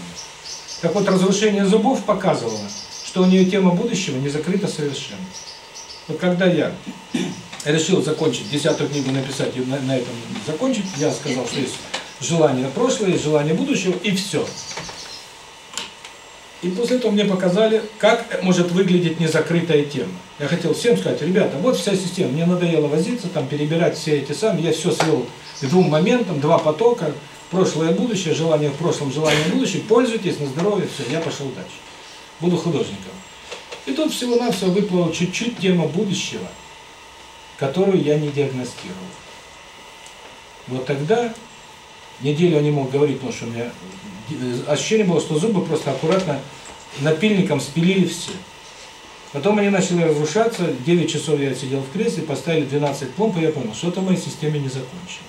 Так вот, разрушение зубов показывало, что у нее тема будущего не закрыта совершенно. Вот когда я решил закончить, десятую книгу написать и на, на этом закончить, я сказал, что есть желание прошлое, есть желание будущего, и все. И после этого мне показали, как может выглядеть незакрытая тема. Я хотел всем сказать, ребята, вот вся система, мне надоело возиться, там перебирать все эти самые, я все свел к двум моментам, два потока, прошлое и будущее, желание в прошлом, желание в будущем, пользуйтесь на здоровье, все, я пошел дальше. Буду художником. И тут всего-навсего выплыла чуть-чуть тема будущего, которую я не диагностировал. Вот тогда неделю не мог говорить, потому что у меня ощущение было, что зубы просто аккуратно напильником спилили все. Потом они начали разрушаться, 9 часов я сидел в кресле, поставили 12 пломб, и я понял, что-то в моей системе не закончено.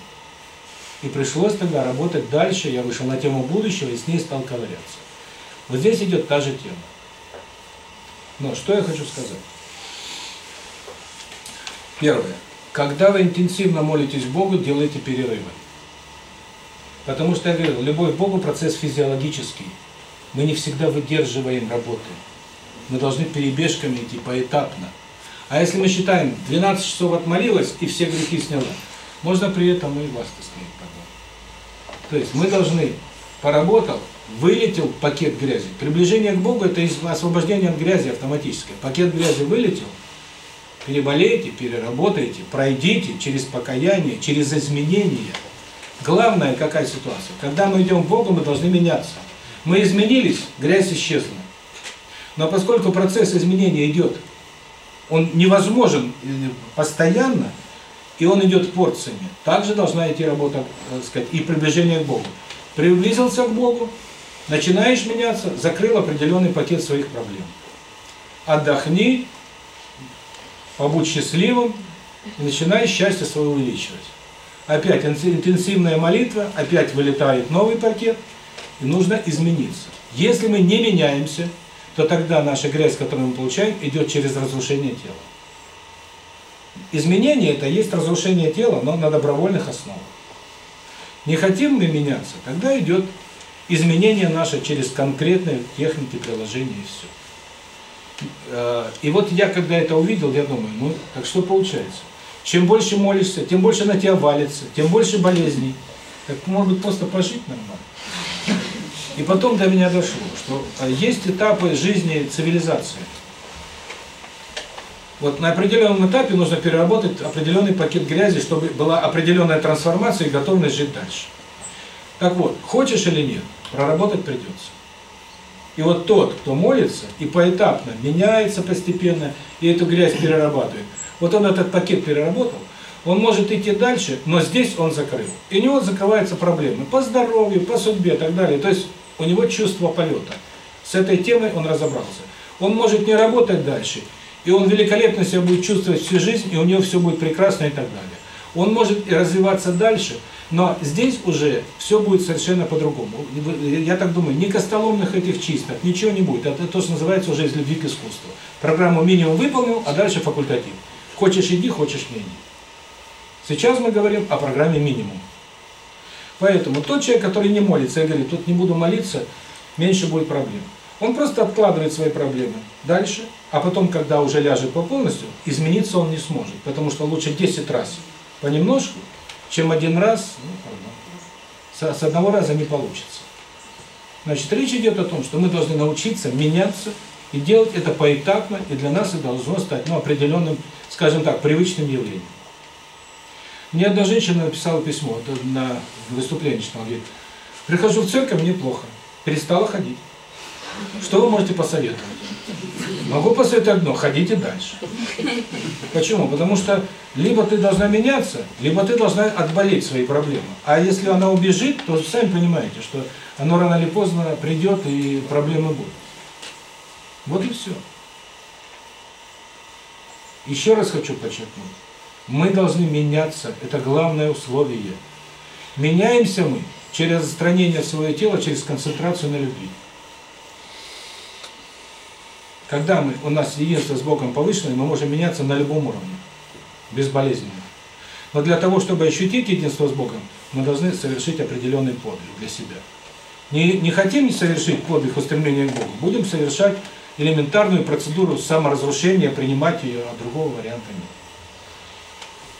И пришлось тогда работать дальше, я вышел на тему будущего и с ней стал ковыряться. Вот здесь идет та же тема. Но что я хочу сказать? Первое. Когда вы интенсивно молитесь Богу, делайте перерывы. Потому что я говорил, любовь к Богу – процесс физиологический. Мы не всегда выдерживаем работы. Мы должны перебежками идти поэтапно. А если мы считаем, 12 часов отмолилась и все грехи сняла, можно при этом и вас, так сказать. То есть мы должны, поработал, вылетел пакет грязи. Приближение к Богу – это освобождение от грязи автоматическое. Пакет грязи вылетел, переболейте, переработайте, пройдите через покаяние, через изменения. Главное, какая ситуация? Когда мы идем к Богу, мы должны меняться. Мы изменились, грязь исчезла. Но поскольку процесс изменения идет, он невозможен э, постоянно, и он идет порциями, также должна идти работа, так сказать, и приближение к Богу. Приблизился к Богу, начинаешь меняться, закрыл определенный пакет своих проблем. Отдохни, побудь счастливым, и начинай счастье свое увеличивать. Опять интенсивная молитва, опять вылетает новый пакет, и нужно измениться. Если мы не меняемся, то тогда наша грязь, которую мы получаем, идет через разрушение тела. Изменение – это есть разрушение тела, но на добровольных основах. Не хотим мы меняться, тогда идет изменение наше через конкретные техники приложения и все. Э, И вот я, когда это увидел, я думаю, ну, так что получается? Чем больше молишься, тем больше на тебя валится, тем больше болезней. Так может просто пожить нормально. И потом до меня дошло, что э, есть этапы жизни цивилизации. Вот на определенном этапе нужно переработать определенный пакет грязи, чтобы была определенная трансформация и готовность жить дальше. Так вот, хочешь или нет, проработать придется. И вот тот, кто молится и поэтапно меняется постепенно, и эту грязь перерабатывает, вот он этот пакет переработал, он может идти дальше, но здесь он закрыл. И у него закрываются проблемы по здоровью, по судьбе и так далее. То есть у него чувство полета. С этой темой он разобрался. Он может не работать дальше, и он великолепно себя будет чувствовать всю жизнь, и у него все будет прекрасно и так далее. Он может развиваться дальше, но здесь уже все будет совершенно по-другому. Я так думаю, ни костоломных этих чисток, ничего не будет. Это то, что называется уже из любви к искусству. Программу минимум выполнил, а дальше факультатив. Хочешь иди, хочешь не иди. Сейчас мы говорим о программе минимум. Поэтому тот человек, который не молится, и говорит, тут не буду молиться, меньше будет проблем. Он просто откладывает свои проблемы дальше, а потом, когда уже ляжет по полностью, измениться он не сможет. Потому что лучше 10 раз понемножку, чем один раз, ну, с одного раза не получится. Значит, речь идет о том, что мы должны научиться меняться и делать это поэтапно, и для нас это должно стать ну, определенным, скажем так, привычным явлением. Мне одна женщина написала письмо на выступление, что она говорит, прихожу в церковь, мне плохо, перестала ходить. Что вы можете посоветовать? Могу посоветовать одно, ходите дальше. Почему? Потому что либо ты должна меняться, либо ты должна отболеть свои проблемы. А если она убежит, то сами понимаете, что оно рано или поздно придет и проблемы будут. Вот и все. Еще раз хочу подчеркнуть. Мы должны меняться, это главное условие. Меняемся мы через отстранение своего тела, через концентрацию на любви. Когда мы, у нас единство с Богом повышено, мы можем меняться на любом уровне, безболезненно. Но для того, чтобы ощутить единство с Богом, мы должны совершить определенный подвиг для себя. Не, не хотим совершить подвиг устремления к Богу, будем совершать элементарную процедуру саморазрушения, принимать ее, а другого варианта нет.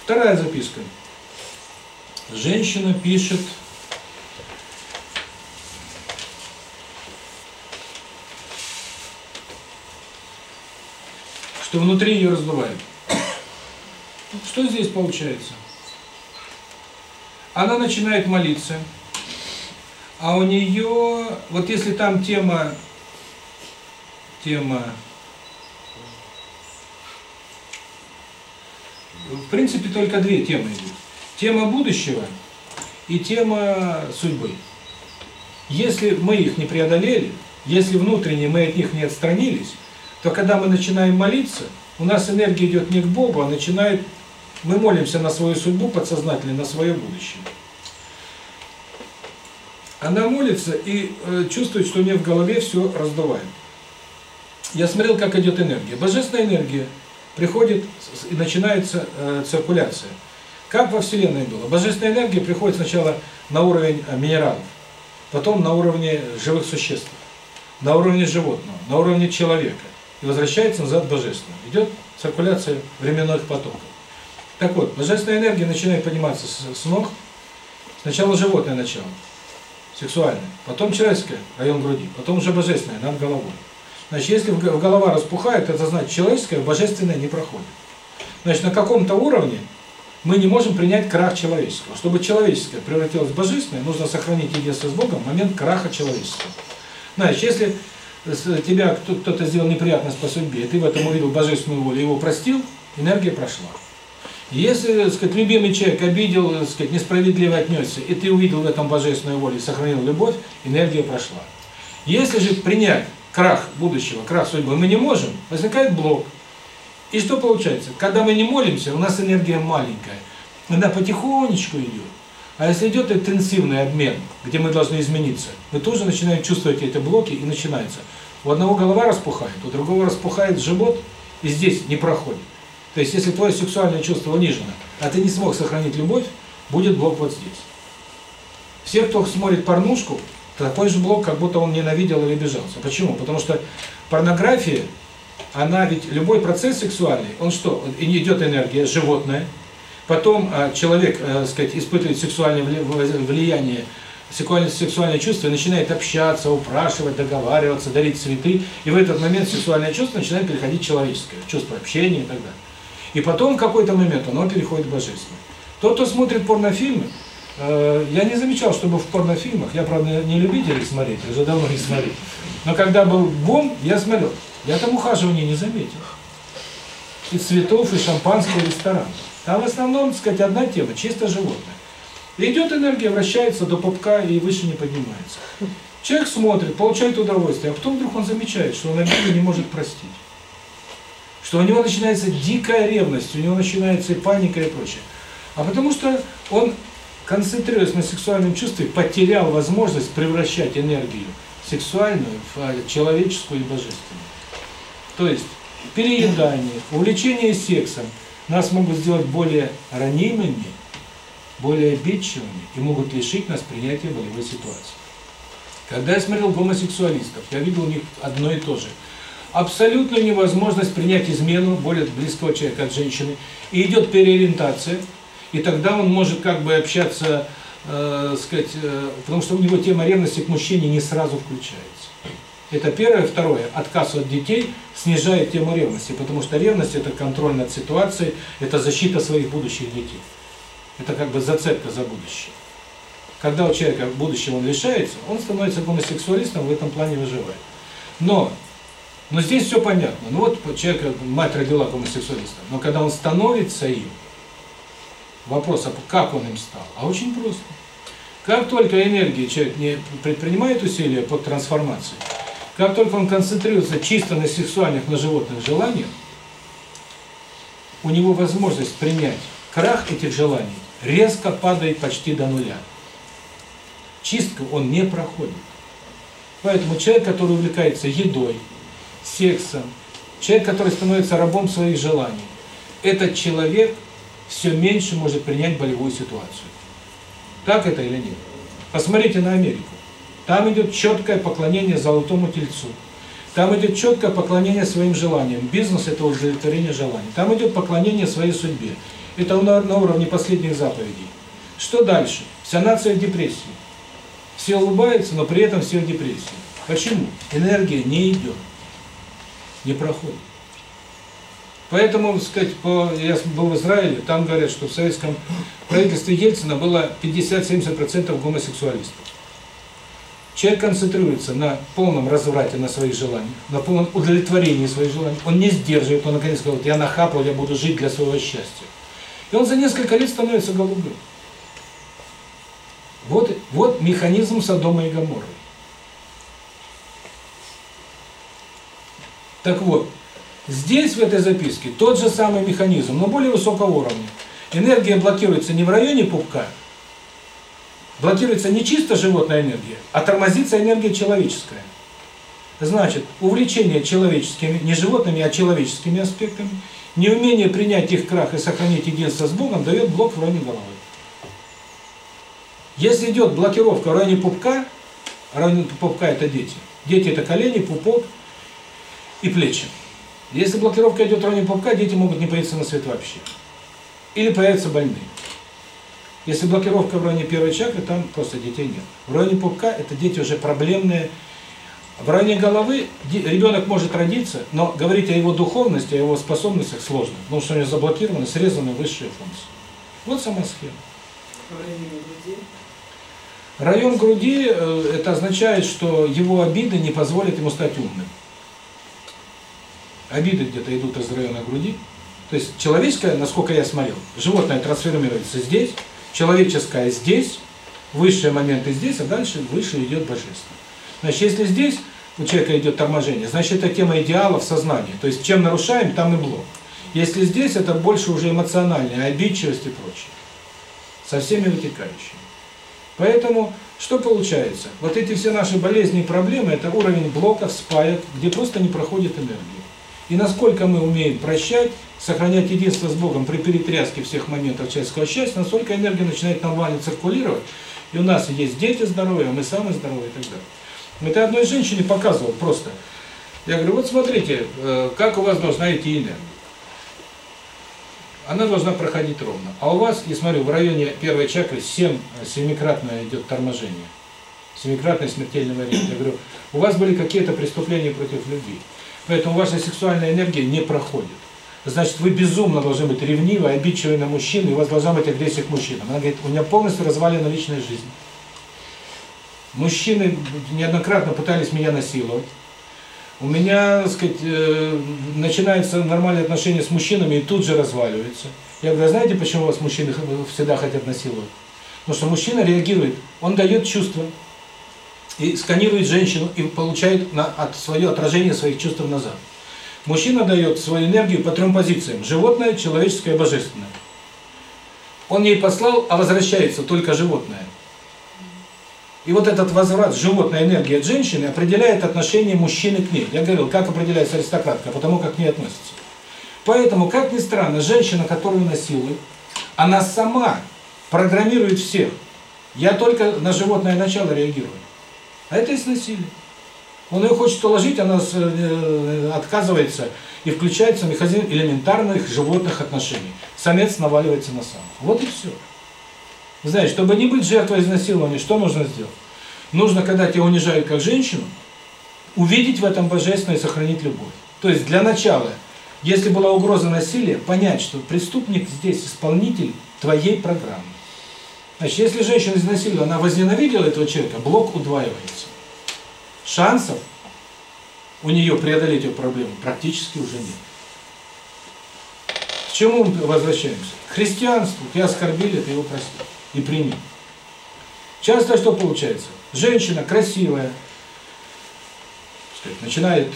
Вторая записка. Женщина пишет, что внутри ее раздувает. Что здесь получается? Она начинает молиться, а у нее, вот если там тема, тема, в принципе только две темы идут. Тема будущего и тема судьбы. Если мы их не преодолели, если внутренне мы от них не отстранились, то когда мы начинаем молиться, у нас энергия идет не к Богу, а начинает... Мы молимся на свою судьбу подсознательно, на свое будущее. Она молится и э, чувствует, что у нее в голове все раздувает. Я смотрел, как идет энергия. Божественная энергия приходит и начинается э, циркуляция. Как во Вселенной было? Божественная энергия приходит сначала на уровень э, минералов, потом на уровне живых существ, на уровне животного, на уровне человека и возвращается назад в божественное. Идет циркуляция временных потоков. Так вот, божественная энергия начинает подниматься с, с ног, сначала животное начало, сексуальное, потом человеческое, район груди, потом уже божественное, над головой. Значит, если голова распухает, это значит человеческое, божественное не проходит. Значит, на каком-то уровне мы не можем принять крах человеческого. Чтобы человеческое превратилось в божественное, нужно сохранить единство с Богом в момент краха человеческого. Значит, если тебя кто- кто-то сделал неприятность по судьбе, и ты в этом увидел божественную волю, его простил, энергия прошла. Если, так сказать, любимый человек обидел, так сказать, несправедливо отнесся, и ты увидел в этом божественную волю сохранил любовь, энергия прошла. Если же принять крах будущего, крах судьбы мы не можем, возникает блок. И что получается? Когда мы не молимся, у нас энергия маленькая. Она потихонечку идет. А если идет интенсивный обмен, где мы должны измениться, мы тоже начинаем чувствовать эти блоки и начинается. У одного голова распухает, у другого распухает живот, и здесь не проходит. То есть, если твое сексуальное чувство унижено, а ты не смог сохранить любовь, будет блок вот здесь. Все, кто смотрит порнушку, такой же блок, как будто он ненавидел или обижался. Почему? Потому что порнография, она ведь, любой процесс сексуальный, он что? Идет энергия, животная, потом а, человек, э, сказать, испытывает сексуальное вли- вли- влияние, сексуальное, сексуальное чувство, и начинает общаться, упрашивать, договариваться, дарить цветы, и в этот момент сексуальное чувство начинает переходить в человеческое, чувство общения и так далее. И потом в какой-то момент оно переходит в божественное. Тот, кто смотрит порнофильмы, я не замечал, чтобы в порнофильмах, я, правда, не любитель их смотреть, уже давно не смотрю, но когда был бом, я смотрел, я там ухаживания не заметил. И цветов, и шампанского, и ресторан. Там в основном, так сказать, одна тема, чисто животное. Идет энергия, вращается до попка и выше не поднимается. Человек смотрит, получает удовольствие, а потом вдруг он замечает, что он обиду не может простить. Что у него начинается дикая ревность, у него начинается и паника и прочее. А потому что он, концентрируясь на сексуальном чувстве, потерял возможность превращать энергию сексуальную в а, человеческую и божественную. То есть переедание, увлечение сексом нас могут сделать более ранимыми, более обидчивыми и могут лишить нас принятия болевой ситуации. Когда я смотрел гомосексуалистов, я видел у них одно и то же. Абсолютную невозможность принять измену более близкого человека от женщины. И идет переориентация, и тогда он может как бы общаться, э, сказать, э, потому что у него тема ревности к мужчине не сразу включается. Это первое. Второе. Отказ от детей снижает тему ревности, потому что ревность – это контроль над ситуацией, это защита своих будущих детей. Это как бы зацепка за будущее. Когда у человека будущего он лишается, он становится гомосексуалистом, в этом плане выживает. Но, но здесь все понятно. Ну вот человек, мать родила гомосексуалиста, но когда он становится им, вопрос, а как он им стал? А очень просто. Как только энергия человек не предпринимает усилия под трансформацией, как только он концентрируется чисто на сексуальных, на животных желаниях, у него возможность принять крах этих желаний резко падает почти до нуля. Чистку он не проходит. Поэтому человек, который увлекается едой, сексом, человек, который становится рабом своих желаний, этот человек все меньше может принять болевую ситуацию. Так это или нет? Посмотрите на Америку. Там идет четкое поклонение золотому тельцу. Там идет четкое поклонение своим желаниям. Бизнес – это удовлетворение желаний. Там идет поклонение своей судьбе. Это на, уровне последних заповедей. Что дальше? Вся нация в депрессии. Все улыбаются, но при этом все в депрессии. Почему? Энергия не идет, не проходит. Поэтому, так сказать, по, я был в Израиле, там говорят, что в советском правительстве Ельцина было 50-70% гомосексуалистов. Человек концентрируется на полном разврате на своих желаниях, на полном удовлетворении своих желаний. Он не сдерживает, он наконец говорит, я нахапал, я буду жить для своего счастья. И он за несколько лет становится голубым. Вот, вот механизм Содома и Гоморры. Так вот, здесь в этой записке тот же самый механизм, но более высокого уровня. Энергия блокируется не в районе пупка, блокируется не чисто животная энергия, а тормозится энергия человеческая. Значит, увлечение человеческими, не животными, а человеческими аспектами, неумение принять их крах и сохранить единство с Богом дает блок в районе головы. Если идет блокировка в районе пупка, районе пупка это дети. Дети это колени, пупок и плечи. Если блокировка идет в районе пупка, дети могут не появиться на свет вообще. Или появятся больные. Если блокировка в районе первой чакры, там просто детей нет. В районе пупка это дети уже проблемные. В районе головы ребенок может родиться, но говорить о его духовности, о его способностях сложно, потому что у него заблокированы, срезаны высшие функции. Вот сама схема. Район груди э, это означает, что его обиды не позволят ему стать умным. Обиды где-то идут из района груди. То есть человеческое, насколько я смотрел, животное трансформируется здесь, человеческое здесь, высшие моменты здесь, а дальше выше идет божественное. Значит, если здесь у человека идет торможение, значит, это тема идеалов сознания. То есть, чем нарушаем, там и блок. Если здесь, это больше уже эмоциональная обидчивость и прочее. Со всеми вытекающими. Поэтому, что получается? Вот эти все наши болезни и проблемы, это уровень блоков, спаек, где просто не проходит энергия. И насколько мы умеем прощать, сохранять единство с Богом при перетряске всех моментов человеческого счастья, настолько энергия начинает нормально циркулировать, и у нас есть дети здоровые, а мы сами здоровые и так далее. Это одной женщине показывал просто. Я говорю, вот смотрите, э, как у вас должна идти энергия. Она должна проходить ровно. А у вас, я смотрю, в районе первой чакры 7, семикратное идет торможение. Семикратное смертельный вариант. Я говорю, у вас были какие-то преступления против любви. Поэтому ваша сексуальная энергия не проходит. Значит, вы безумно должны быть ревнивы, обидчивы на мужчин, и у вас должна быть агрессия к мужчинам. Она говорит, у меня полностью развалена личная жизнь. Мужчины неоднократно пытались меня насиловать. У меня, так сказать, э, начинаются нормальные отношения с мужчинами и тут же разваливаются. Я говорю, а знаете, почему вас мужчины всегда хотят насиловать? Потому что мужчина реагирует, он дает чувства, и сканирует женщину, и получает на, от, свое отражение своих чувств назад. Мужчина дает свою энергию по трем позициям. Животное, человеческое, божественное. Он ей послал, а возвращается только животное. И вот этот возврат животной энергии от женщины определяет отношение мужчины к ней. Я говорил, как определяется аристократка, потому как к ней относится. Поэтому, как ни странно, женщина, которую насилует, она сама программирует всех. Я только на животное начало реагирую. А это есть насилие. Он ее хочет уложить, она э, отказывается и включается механизм элементарных животных отношений. Самец наваливается на самку. Вот и все. Знаете, чтобы не быть жертвой изнасилования, что нужно сделать? Нужно, когда тебя унижают как женщину, увидеть в этом божественное и сохранить любовь. То есть для начала, если была угроза насилия, понять, что преступник здесь исполнитель твоей программы. Значит, если женщина изнасиловала, она возненавидела этого человека, блок удваивается. Шансов у нее преодолеть эту проблему практически уже нет. К чему мы возвращаемся? К христианству. Тебя оскорбили, ты его прости. И прими. Часто что получается? Женщина красивая, сказать, начинает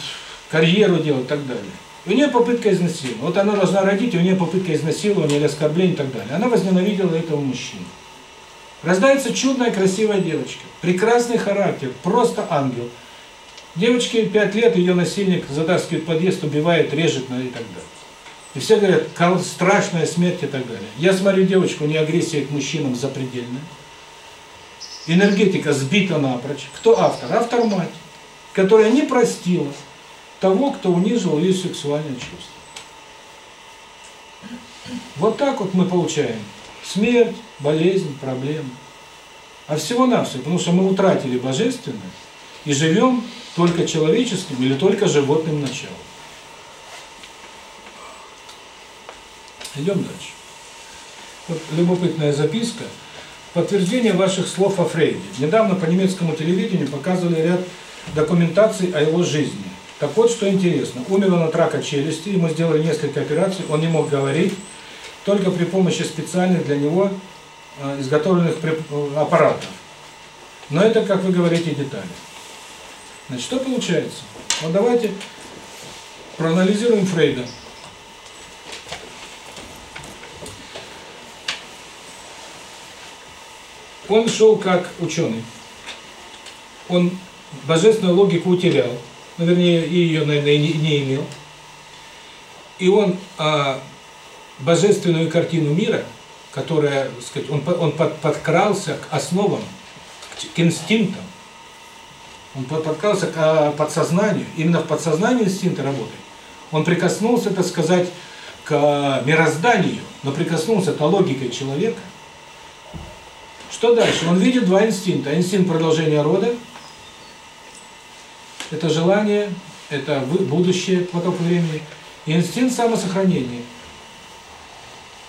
карьеру делать и так далее. У нее попытка изнасилования. Вот она должна родить, у нее попытка изнасилования или оскорбления и так далее. Она возненавидела этого мужчину. Рождается чудная, красивая девочка. Прекрасный характер, просто ангел. Девочке 5 лет, ее насильник затаскивает в подъезд, убивает, режет ну, и так далее. И все говорят, страшная смерть и так далее. Я смотрю девочку, у агрессия к мужчинам запредельная. Энергетика сбита напрочь. Кто автор? Автор мать, которая не простила того, кто унизил ее сексуальное чувство. Вот так вот мы получаем смерть, болезнь, проблемы. А всего-навсего, потому что мы утратили божественное и живем только человеческим или только животным началом. Идем дальше. Вот любопытная записка. Подтверждение ваших слов о Фрейде. Недавно по немецкому телевидению показывали ряд документаций о его жизни. Так вот, что интересно. Умер он от рака челюсти, ему сделали несколько операций, он не мог говорить, только при помощи специальных для него изготовленных аппаратов. Но это, как вы говорите, детали. Значит, что получается? Вот давайте проанализируем Фрейда. Он шел как ученый. Он божественную логику утерял, ну, вернее, ее, наверное, и не имел. И он а, божественную картину мира, которая, так сказать, он, он под- подкрался к основам, к, к инстинктам, он под- подкрался к а, подсознанию, именно в подсознании инстинкты работают. Он прикоснулся, так сказать, к а, мирозданию, но прикоснулся-то логикой человека. Что дальше? Он видит два инстинкта. Инстинкт продолжения рода, это желание, это будущее к потоку времени, и инстинкт самосохранения.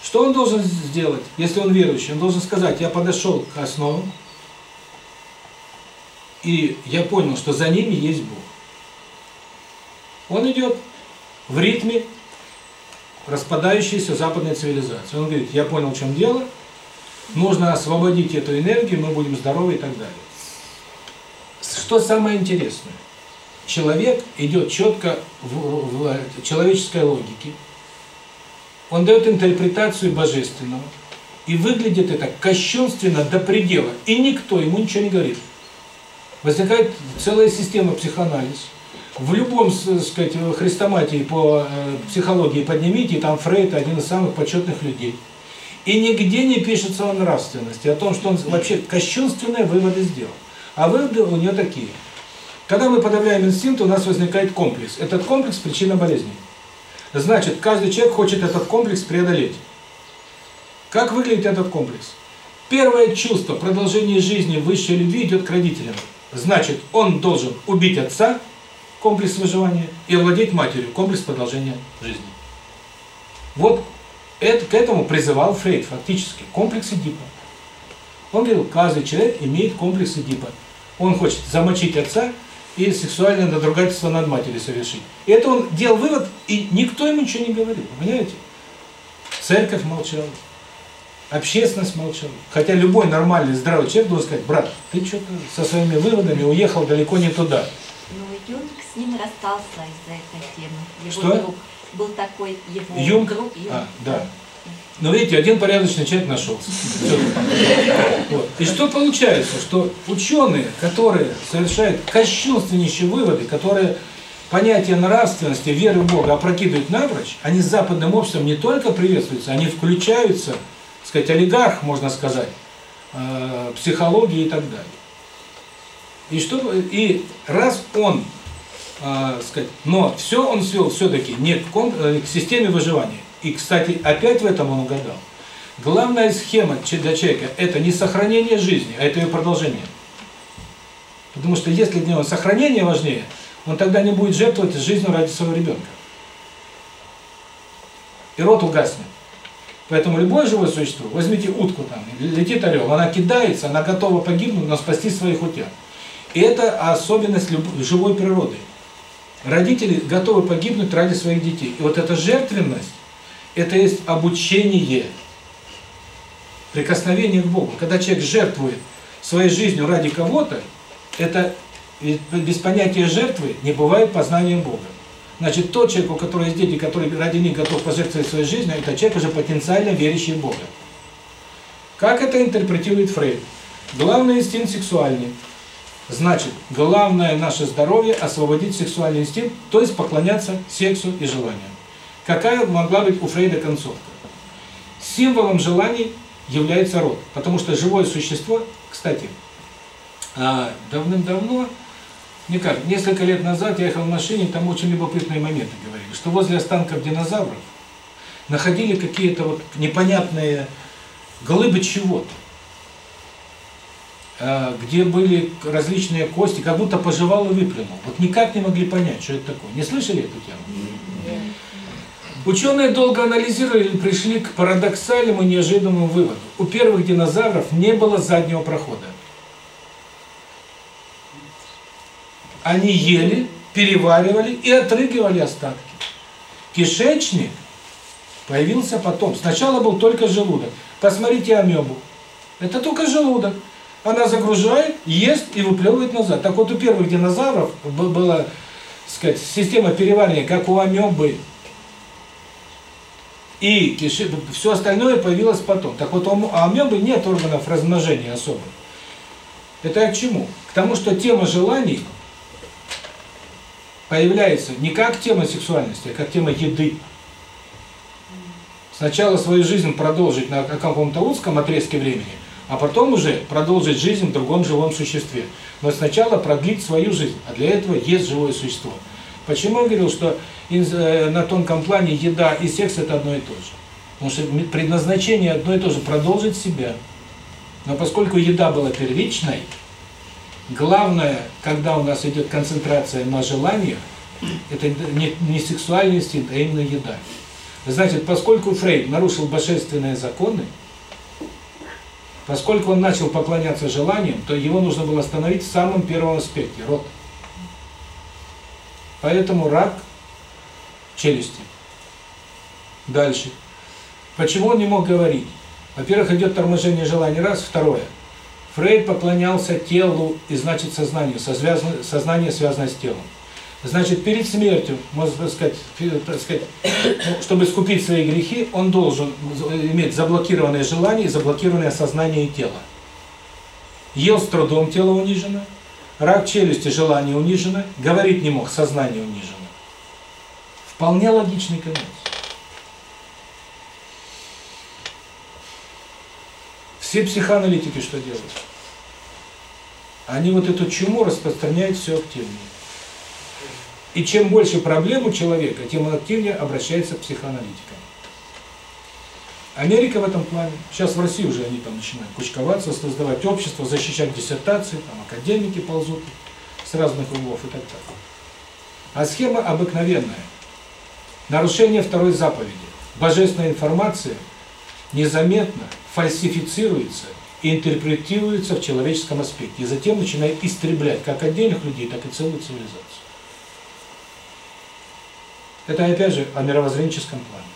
Что он должен сделать, если он верующий? Он должен сказать, я подошел к основам, и я понял, что за ними есть Бог. Он идет в ритме распадающейся западной цивилизации. Он говорит, я понял, в чем дело, нужно освободить эту энергию, мы будем здоровы и так далее. Что самое интересное? Человек идет четко в, в человеческой логике, он дает интерпретацию божественного, и выглядит это кощунственно до предела, и никто ему ничего не говорит. Возникает целая система психоанализ. В любом, так сказать, хрестоматии по э, психологии поднимите, там Фрейд один из самых почетных людей. И нигде не пишется о нравственности, о том, что он вообще кощунственные выводы сделал. А выводы у него такие. Когда мы подавляем инстинкт, у нас возникает комплекс. Этот комплекс – причина болезни. Значит, каждый человек хочет этот комплекс преодолеть. Как выглядит этот комплекс? Первое чувство продолжения жизни высшей любви идет к родителям. Значит, он должен убить отца, комплекс выживания, и овладеть матерью, комплекс продолжения жизни. Вот это, к этому призывал Фрейд фактически, комплекс Эдипа. Он говорил, каждый человек имеет комплекс Эдипа. Он хочет замочить отца и сексуальное надругательство над матерью совершить. И это он делал вывод, и никто ему ничего не говорил, понимаете? Церковь молчала, общественность молчала. Хотя любой нормальный, здравый человек должен сказать, брат, ты что-то со своими выводами уехал далеко не туда. Ну, Юнг с ним расстался из-за этой темы. Его Что? друг был такой его Юнг? друг. Юнг. А, да. Но видите, один порядочный человек нашелся. Вот. И что получается? Что ученые, которые совершают кощунственнейшие выводы, которые понятие нравственности, веры в Бога опрокидывают напрочь, они с западным обществом не только приветствуются, они включаются, так сказать, олигарх, можно сказать, э, психологии и так далее. И что и раз он, э, сказать, но все он свел все-таки не к, э, к системе выживания. И, кстати, опять в этом он угадал. Главная схема для человека – это не сохранение жизни, а это ее продолжение. Потому что если для него сохранение важнее, он тогда не будет жертвовать жизнью ради своего ребенка. И рот угаснет. Поэтому любое живое существо, возьмите утку там, летит орел, она кидается, она готова погибнуть, но спасти своих утят. И это особенность живой природы. Родители готовы погибнуть ради своих детей. И вот эта жертвенность, это есть обучение, прикосновение к Богу. Когда человек жертвует своей жизнью ради кого-то, это без понятия жертвы не бывает познания Бога. Значит, тот человек, у которого есть дети, который ради них готов пожертвовать своей жизнью, это человек уже потенциально верящий в Бога. Как это интерпретирует Фрейд? Главный инстинкт сексуальный. Значит, главное наше здоровье – освободить сексуальный инстинкт, то есть поклоняться сексу и желаниям. Какая могла быть у Фрейда концовка? Символом желаний является род, потому что живое существо, кстати, а, давным-давно, мне кажется, несколько лет назад я ехал в машине, там очень любопытные моменты говорили, что возле останков динозавров находили какие-то вот непонятные глыбы чего-то, а, где были различные кости, как будто пожевал и выплюнул. Вот никак не могли понять, что это такое. Не слышали эту тему? Ученые долго анализировали и пришли к парадоксальному неожиданному выводу. У первых динозавров не было заднего прохода. Они ели, переваривали и отрыгивали остатки. Кишечник появился потом. Сначала был только желудок. Посмотрите амебу. Это только желудок. Она загружает, ест и выплевывает назад. Так вот у первых динозавров была, сказать, система переваривания, как у амебы. И все остальное появилось потом. Так вот у у амебы нет органов размножения особых. Это к чему? К тому, что тема желаний появляется не как тема сексуальности, а как тема еды. Сначала свою жизнь продолжить на каком-то узком отрезке времени, а потом уже продолжить жизнь в другом живом существе. Но сначала продлить свою жизнь, а для этого есть живое существо. Почему я говорил, что э, на тонком плане еда и секс это одно и то же? Потому что предназначение одно и то же – продолжить себя. Но поскольку еда была первичной, главное, когда у нас идет концентрация на желаниях, это не, не сексуальный инстинкт, а именно еда. Значит, поскольку Фрейд нарушил божественные законы, поскольку он начал поклоняться желаниям, то его нужно было остановить в самом первом аспекте – род. Поэтому рак челюсти. Дальше. Почему он не мог говорить? Во-первых, идет торможение желаний, раз. Второе. Фрейд поклонялся телу и, значит, сознанию. Сознание связано с телом. Значит, перед смертью, можно сказать, так сказать, ну, чтобы искупить свои грехи, он должен иметь заблокированное желание заблокированное сознание и тело. Ел с трудом, тело унижено. Рак челюсти, желание унижено. Говорить не мог, сознание унижено. Вполне логичный конец. Все психоаналитики что делают? Они вот эту чуму распространяют все активнее. И чем больше проблем у человека, тем активнее обращается к психоаналитикам. Америка в этом плане, сейчас в России уже они там начинают кучковаться, создавать общество, защищать диссертации, там академики ползут с разных углов и так далее. А схема обыкновенная. Нарушение второй заповеди. Божественная информация незаметно фальсифицируется и интерпретируется в человеческом аспекте. И затем начинает истреблять как отдельных людей, так и целую цивилизацию. Это опять же о мировоззренческом плане.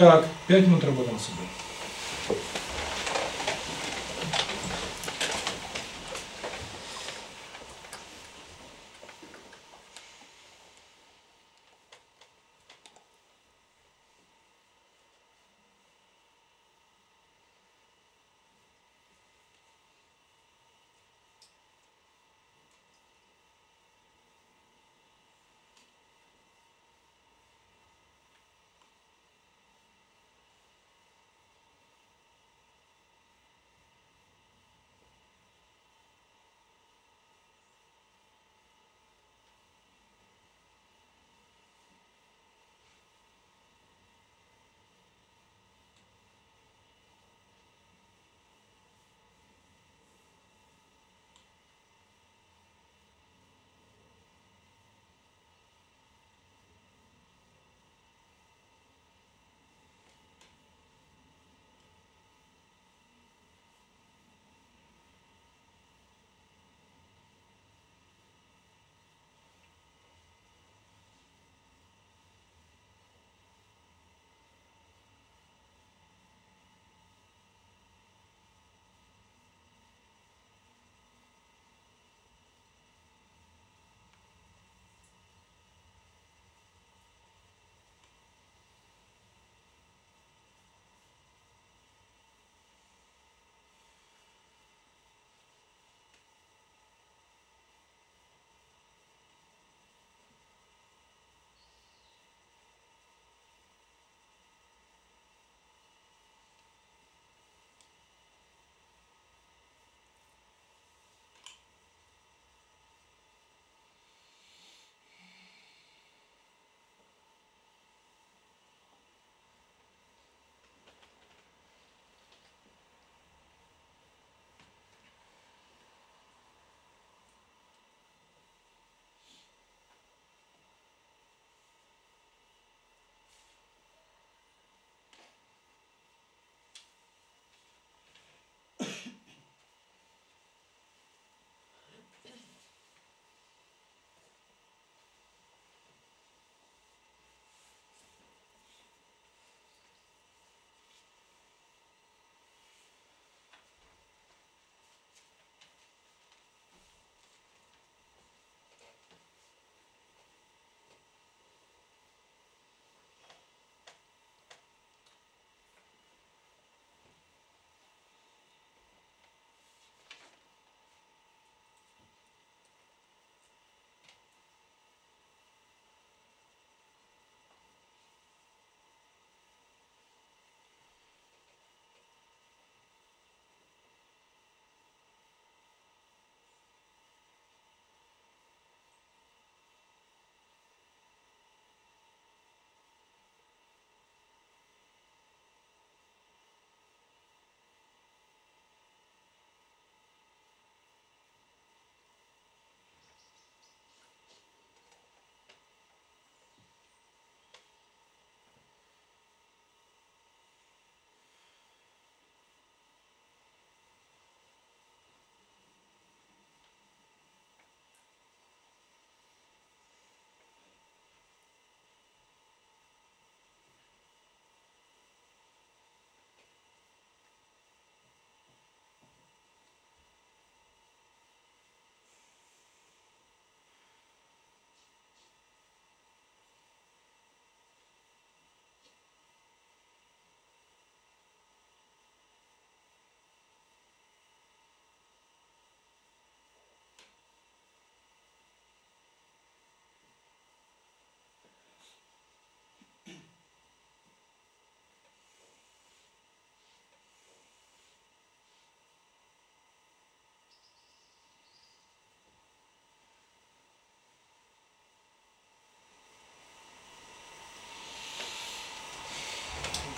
Так, пять минут работаем с собой.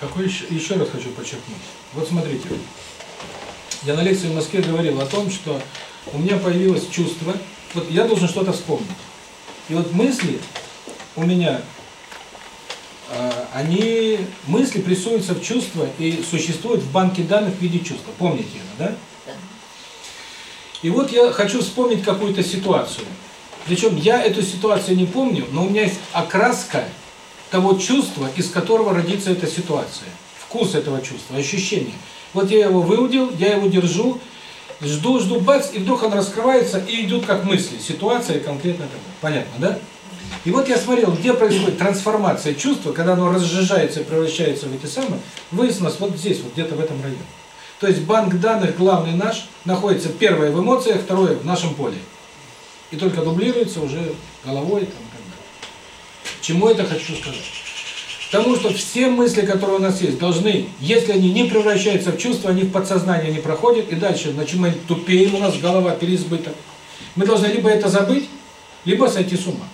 Какой еще, еще раз хочу подчеркнуть. Вот смотрите, я на лекции в Москве говорил о том, что у меня появилось чувство, вот я должен что-то вспомнить. И вот мысли у меня, э, они, мысли прессуются в чувства и существуют в банке данных в виде чувства. Помните это, да? Да. И вот я хочу вспомнить какую-то ситуацию. Причем я эту ситуацию не помню, но у меня есть окраска того чувства, из которого родится эта ситуация. Вкус этого чувства, ощущение. Вот я его выудил, я его держу, жду, жду, бац, и вдруг он раскрывается, и идут как мысли. Ситуация конкретно такая. Понятно, да? И вот я смотрел, где происходит трансформация чувства, когда оно разжижается и превращается в эти самые, выяснилось вот здесь, вот где-то в этом районе. То есть банк данных главный наш находится первое в эмоциях, второе в нашем поле. И только дублируется уже головой там, Чему это хочу сказать? Потому что все мысли, которые у нас есть, должны, если они не превращаются в чувства, они в подсознание не проходят, и дальше, значит, мы тупеем, у нас голова переизбыток. Мы должны либо это забыть, либо сойти с ума.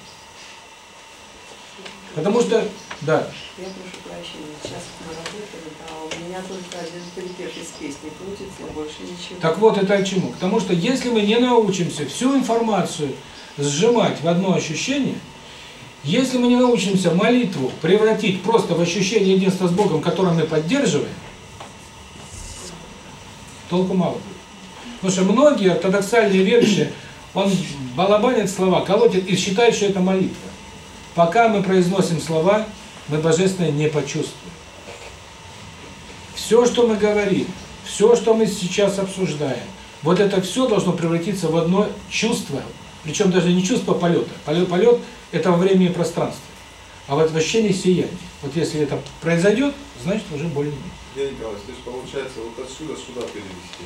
Потому что, да, Я прошу прощения, сейчас мы работаем, а у меня только один припев из песни крутится, больше ничего. Так вот, это к чему? К тому, что если мы не научимся всю информацию сжимать в одно ощущение, если мы не научимся молитву превратить просто в ощущение единства с Богом, которое мы поддерживаем, толку мало будет. Потому что многие ортодоксальные верующие, он балабанит слова, колотит и считает, что это молитва. Пока мы произносим слова, мы Божественное не почувствуем. Все, что мы говорим, все, что мы сейчас обсуждаем, вот это все должно превратиться в одно чувство, причем даже не чувство полета. Полет, полет – это во времени и пространстве, а вот в ощущении сияния. Вот если это произойдет, значит уже более-менее. Николаевич, то есть получается вот отсюда сюда перевести.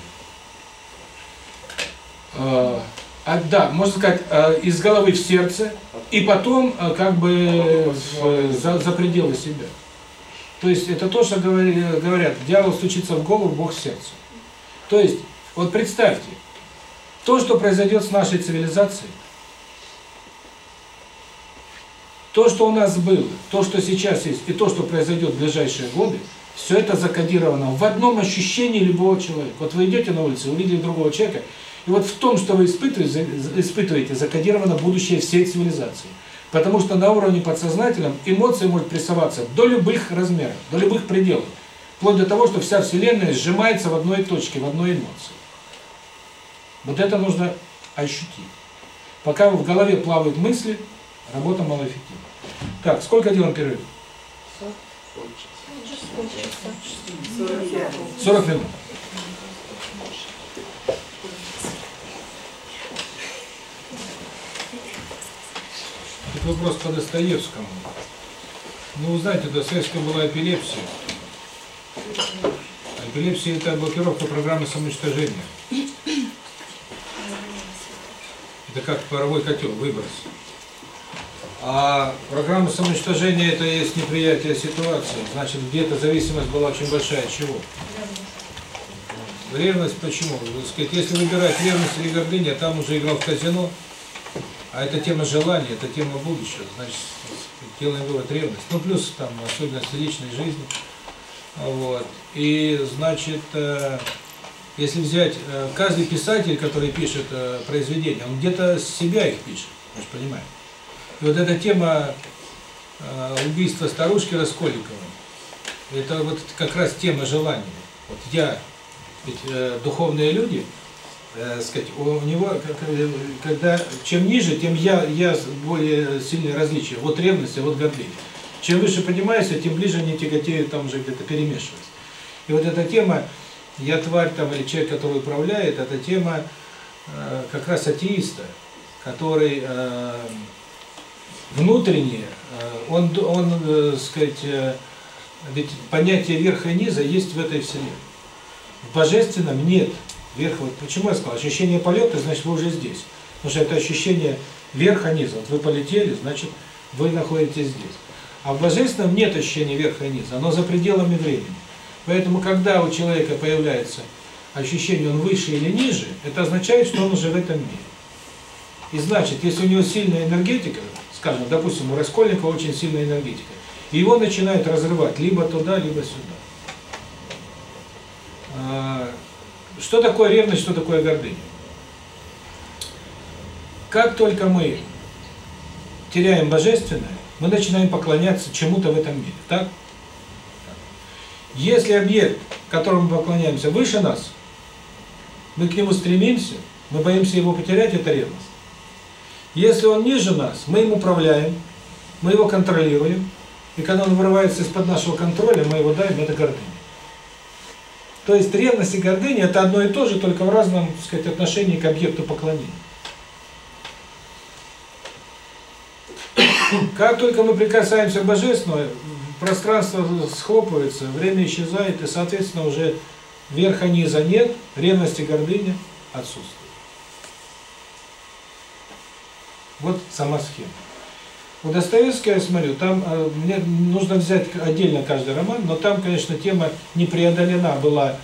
А, а, да, можно сказать, а, из головы в сердце, и потом а, как бы в- за, за пределы себя. То есть это то, что говорят, дьявол стучится в голову, Бог в сердце. То есть, вот представьте, то, что произойдет с нашей цивилизацией, то, что у нас было, то, что сейчас есть, и то, что произойдет в ближайшие годы, все это закодировано в одном ощущении любого человека. Вот вы идете на улице, увидели другого человека, и вот в том, что вы испытываете, испытываете закодировано будущее всей цивилизации. Потому что на уровне подсознательном эмоции могут прессоваться до любых размеров, до любых пределов. Вплоть до того, что вся Вселенная сжимается в одной точке, в одной эмоции. Вот это нужно ощутить. Пока в голове плавают мысли, работа малоэффективна. Так, сколько делаем перерыв? 45. 40 минут. Тут вопрос по Достоевскому. Ну, вы знаете, у Достоевского была эпилепсия. Эпилепсия – это блокировка программы самоуничтожения. Это как паровой котел, выброс. А программа самоуничтожения – это есть неприятие ситуации. Значит, где-то зависимость была очень большая. От чего? Ревность почему? Сказать, если выбирать ревность или гордыня, там уже играл в казино. А это тема желания, это тема будущего. Значит, делаем вывод ревность. Ну, плюс там особенности личной жизни. Вот. И, значит, э, если взять, э, каждый писатель, который пишет э, произведения, он где-то себя их пишет, вы понимаете. Вот эта тема э, убийства старушки Раскольниковой, это вот как раз тема желания. Вот я, ведь э, духовные люди, э, сказать, у него, когда чем ниже, тем я, я более сильное различие. Вот ревность, а вот гордыня. Чем выше поднимаешься, тем ближе они тяготеют, там уже где-то перемешиваются. И вот эта тема, я тварь там или человек, который управляет, это тема э, как раз атеиста, который э, внутренне, э, он, он, э, сказать, э, ведь понятие верха и низа есть в этой вселенной. В божественном нет верха. Вот почему я сказал, ощущение полета, значит вы уже здесь. Потому что это ощущение верха-низа. Вот вы полетели, значит вы находитесь здесь. А в божественном нет ощущения верха и низа, оно за пределами времени. Поэтому, когда у человека появляется ощущение, он выше или ниже, это означает, что он уже в этом мире. И значит, если у него сильная энергетика, скажем, допустим, у Раскольникова очень сильная энергетика, И его начинают разрывать либо туда, либо сюда. А, Что такое ревность, что такое гордыня? Как только мы теряем божественное, мы начинаем поклоняться чему-то в этом мире. Так? Если объект, которому мы поклоняемся, выше нас, мы к нему стремимся, мы боимся его потерять, это ревность. Если он ниже нас, мы им управляем, мы его контролируем, и когда он вырывается из-под нашего контроля, мы его даем, это гордыня. То есть ревность и гордыня – это одно и то же, только в разном, так сказать, отношении к объекту поклонения. Как только мы прикасаемся к Божественному, пространство схлопывается, время исчезает, и, соответственно, уже верха низа нет, ревность и гордыня отсутствуют. Вот сама схема. У Достоевского, я смотрю, там э, мне нужно взять отдельно каждый роман, но там, конечно, тема не преодолена была.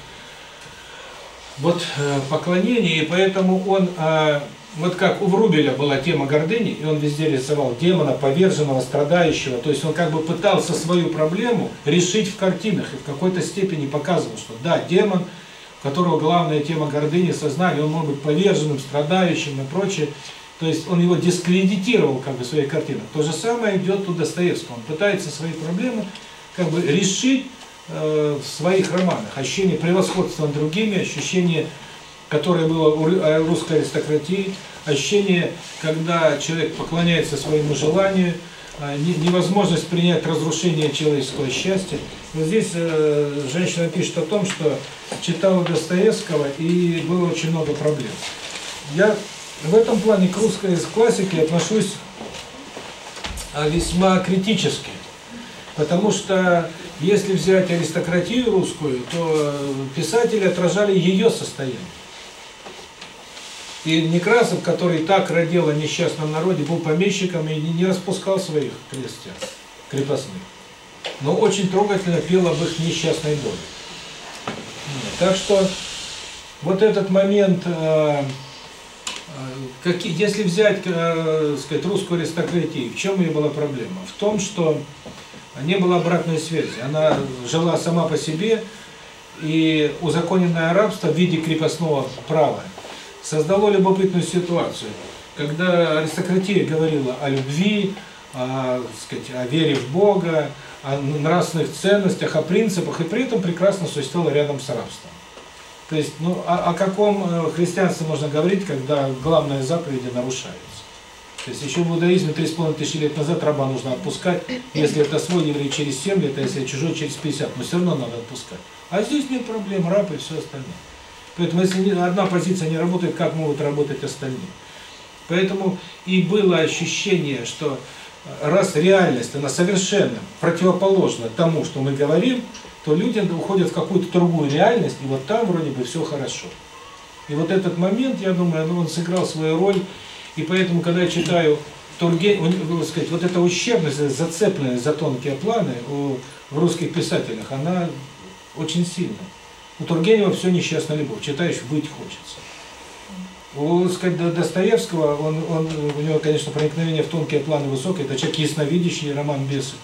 Вот э, поклонение, и поэтому он, э, вот как у Врубеля была тема гордыни, и он везде рисовал демона, поверженного, страдающего, то есть он как бы пытался свою проблему решить в картинах, и в какой-то степени показывал, что да, демон, у которого главная тема гордыни, сознания, он может быть поверженным, страдающим и прочее, то есть он его дискредитировал как бы в своих картинах. То же самое идет у Достоевского. Он пытается свои проблемы как бы решить э, в своих романах. Ощущение превосходства над другими, ощущение, которое было у э, русской аристократии, ощущение, когда человек поклоняется своему желанию, э, не- невозможность принять разрушение человеческого счастья. Вот здесь э, женщина пишет о том, что читала Достоевского и было очень много проблем. Я в этом плане к русской классике отношусь а, весьма критически. Потому что если взять аристократию русскую, то э, писатели отражали ее состояние. И Некрасов, который так родил о несчастном народе, был помещиком и не распускал своих крестьян, крепостных. Но очень трогательно пел об их несчастной боли. Так что вот этот момент э, Какие, если взять, э, сказать, русскую аристократию, в чем ее была проблема? В том, что не было обратной связи. Она жила сама по себе, и узаконенное рабство в виде крепостного права создало любопытную ситуацию. Когда аристократия говорила о любви, о, сказать, о вере в Бога, о нравственных ценностях, о принципах, и при этом прекрасно существовала рядом с рабством. То есть, ну, о, о каком э, христианстве можно говорить, когда главные заповеди нарушаются? То есть, еще в иудаизме 3,5 тысячи лет назад раба нужно отпускать, если это свой еврей через 7 лет, а если чужой через 50, но все равно надо отпускать. А здесь нет проблем, раб и все остальное. Поэтому, если одна позиция не работает, как могут работать остальные? Поэтому и было ощущение, что раз реальность, она совершенно противоположна тому, что мы говорим, то люди уходят в какую-то другую реальность, и вот там вроде бы все хорошо. И вот этот момент, я думаю, ну, он сыграл свою роль, и поэтому, когда я читаю Тургенева, сказать, вот эта ущербность, зацепленность за тонкие планы у, в русских писателях, она очень сильная. У Тургенева все несчастная любовь, читаешь, выть хочется. У сказать, До- Достоевского, он, он, у него, конечно, проникновение в тонкие планы высокое, это человек ясновидящий, роман Бесы.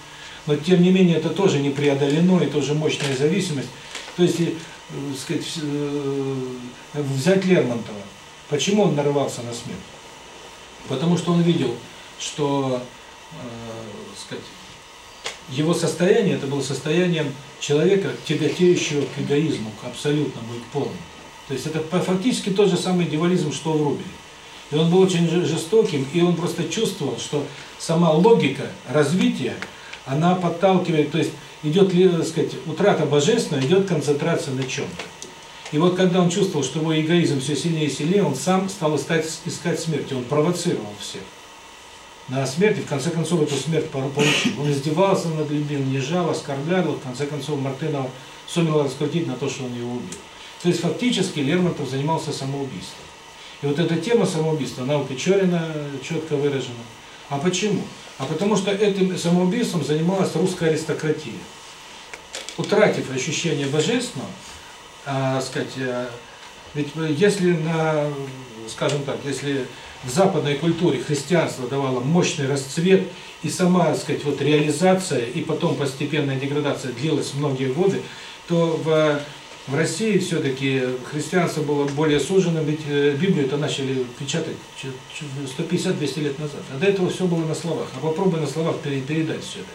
Но тем не менее это тоже не преодолено, и тоже мощная зависимость. То есть, э, сказать, э, взять Лермонтова. Почему он нарывался на смерть? Потому что он видел, что э, сказать, его состояние, это было состоянием человека, тяготеющего к эгоизму, к абсолютному и к полному. То есть это фактически тот же самый дьяволизм, что в Рубеле. И он был очень жестоким, и он просто чувствовал, что сама логика развития, она подталкивает, то есть идет, так сказать, утрата божественного, идет концентрация на чем-то. И вот когда он чувствовал, что его эгоизм все сильнее и сильнее, он сам стал искать, искать смерти, он провоцировал всех на смерть, и в конце концов эту смерть получил. Он издевался над людьми, унижал, оскорблял, в конце концов Мартынова сумел раскрутить на то, что он его убил. То есть фактически Лермонтов занимался самоубийством. И вот эта тема самоубийства, она у Печорина четко выражена. А почему? А потому что этим самоубийством занималась русская аристократия. Утратив ощущение божественного, а, сказать, э, ведь если на скажем так, если в западной культуре христианство давало мощный расцвет, и сама, сказать, вот реализация, и потом постепенная деградация длилась многие годы, то в, в России все-таки христианство было более суженным, ведь э, Библию-то начали печатать чё- чё- 150-200 лет назад. А до этого все было на словах. А попробуй на словах пере- передать все это.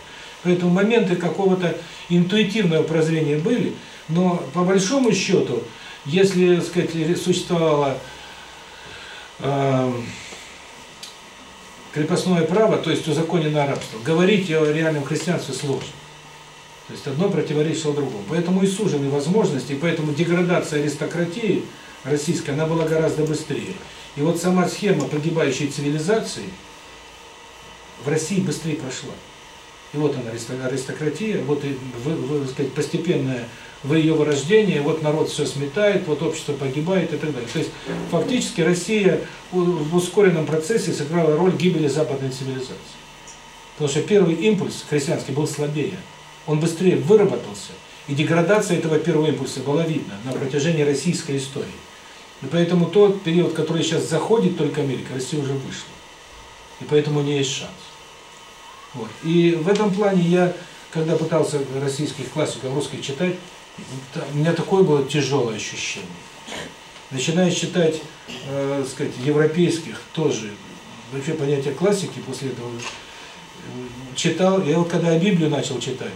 Поэтому моменты какого-то интуитивного прозрения были, но по большому счету, если, так сказать, существовало э, крепостное право, то есть узаконенное рабство, говорить о реальном христианстве сложно. То есть одно противоречило другому. Поэтому и сужены возможности, и поэтому деградация аристократии российской, она была гораздо быстрее. И вот сама схема погибающей цивилизации в России быстрее прошла. И вот она, аристо- аристократия, вот и, вы, вы, сказать, постепенное в ее вырождении, вот народ все сметает, вот общество погибает и так далее. То есть фактически Россия в ускоренном процессе сыграла роль гибели западной цивилизации. Потому что первый импульс христианский был слабее, он быстрее выработался, и деградация этого первого импульса была видна на протяжении российской истории. И поэтому тот период, который сейчас заходит только Америка, Россия уже вышла. И поэтому у нее есть шанс. Вот. И в этом плане я, когда пытался российских классиков русских читать, та- у меня такое было тяжелое ощущение. Начиная читать, э, сказать, европейских тоже, вообще понятие классики после этого э, читал, я вот когда Библию начал читать,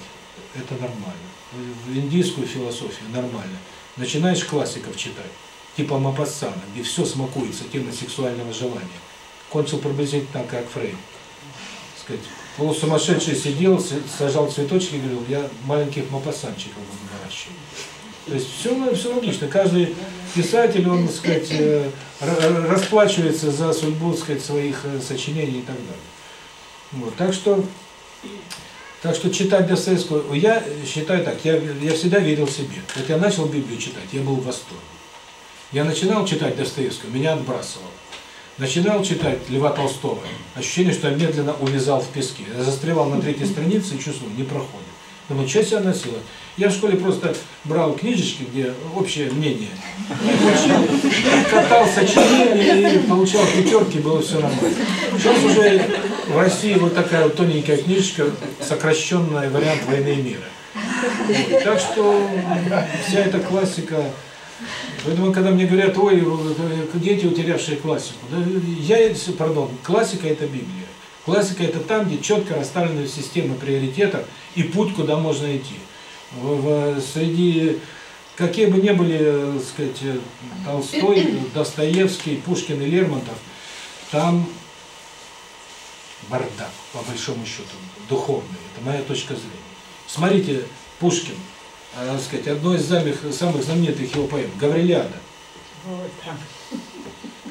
это нормально. В индийскую философию нормально. Начинаешь классиков читать, типа Мапассана, где все смакуется, тема сексуального желания. Кончил приблизительно как Фрейд. сказать, полусумасшедший сидел, сажал цветочки и говорил, я маленьких мапассанчиков буду выращивать. То есть все, все логично. Каждый писатель, он, так сказать, э, ра- ра- расплачивается за судьбу, так сказать, своих э, сочинений и так далее. Вот. Так что, так что читать Достоевского, я считаю так, я, я всегда верил себе. Вот я начал Библию читать, я был в восторге. Я начинал читать Достоевского, меня отбрасывало. Начинал читать Льва Толстого, ощущение, что я медленно увязал в песке. Я застревал на третьей странице и чувствовал, не проходит. Думаю, что себя носило? Я в школе просто брал книжечки, где общее мнение, учил, катал сочинения и получал пятерки, было все нормально. Сейчас уже в России вот такая вот тоненькая книжечка, сокращенная вариант «Войны и мира». Вот. Так что вся эта классика Поэтому, когда мне говорят, ой, дети, утерявшие классику, я, пардон, классика – это Библия. Классика – это там, где четко расставлены системы приоритетов и путь, куда можно идти. В, в- среди, какие бы ни были, э, так сказать, э, Толстой, Достоевский, Пушкин и Лермонтов, там бардак, по большому счету, духовный. Это моя точка зрения. Смотрите, Пушкин, э, так сказать, одно из самых, самых знаменитых его поэм «Гаврилиада».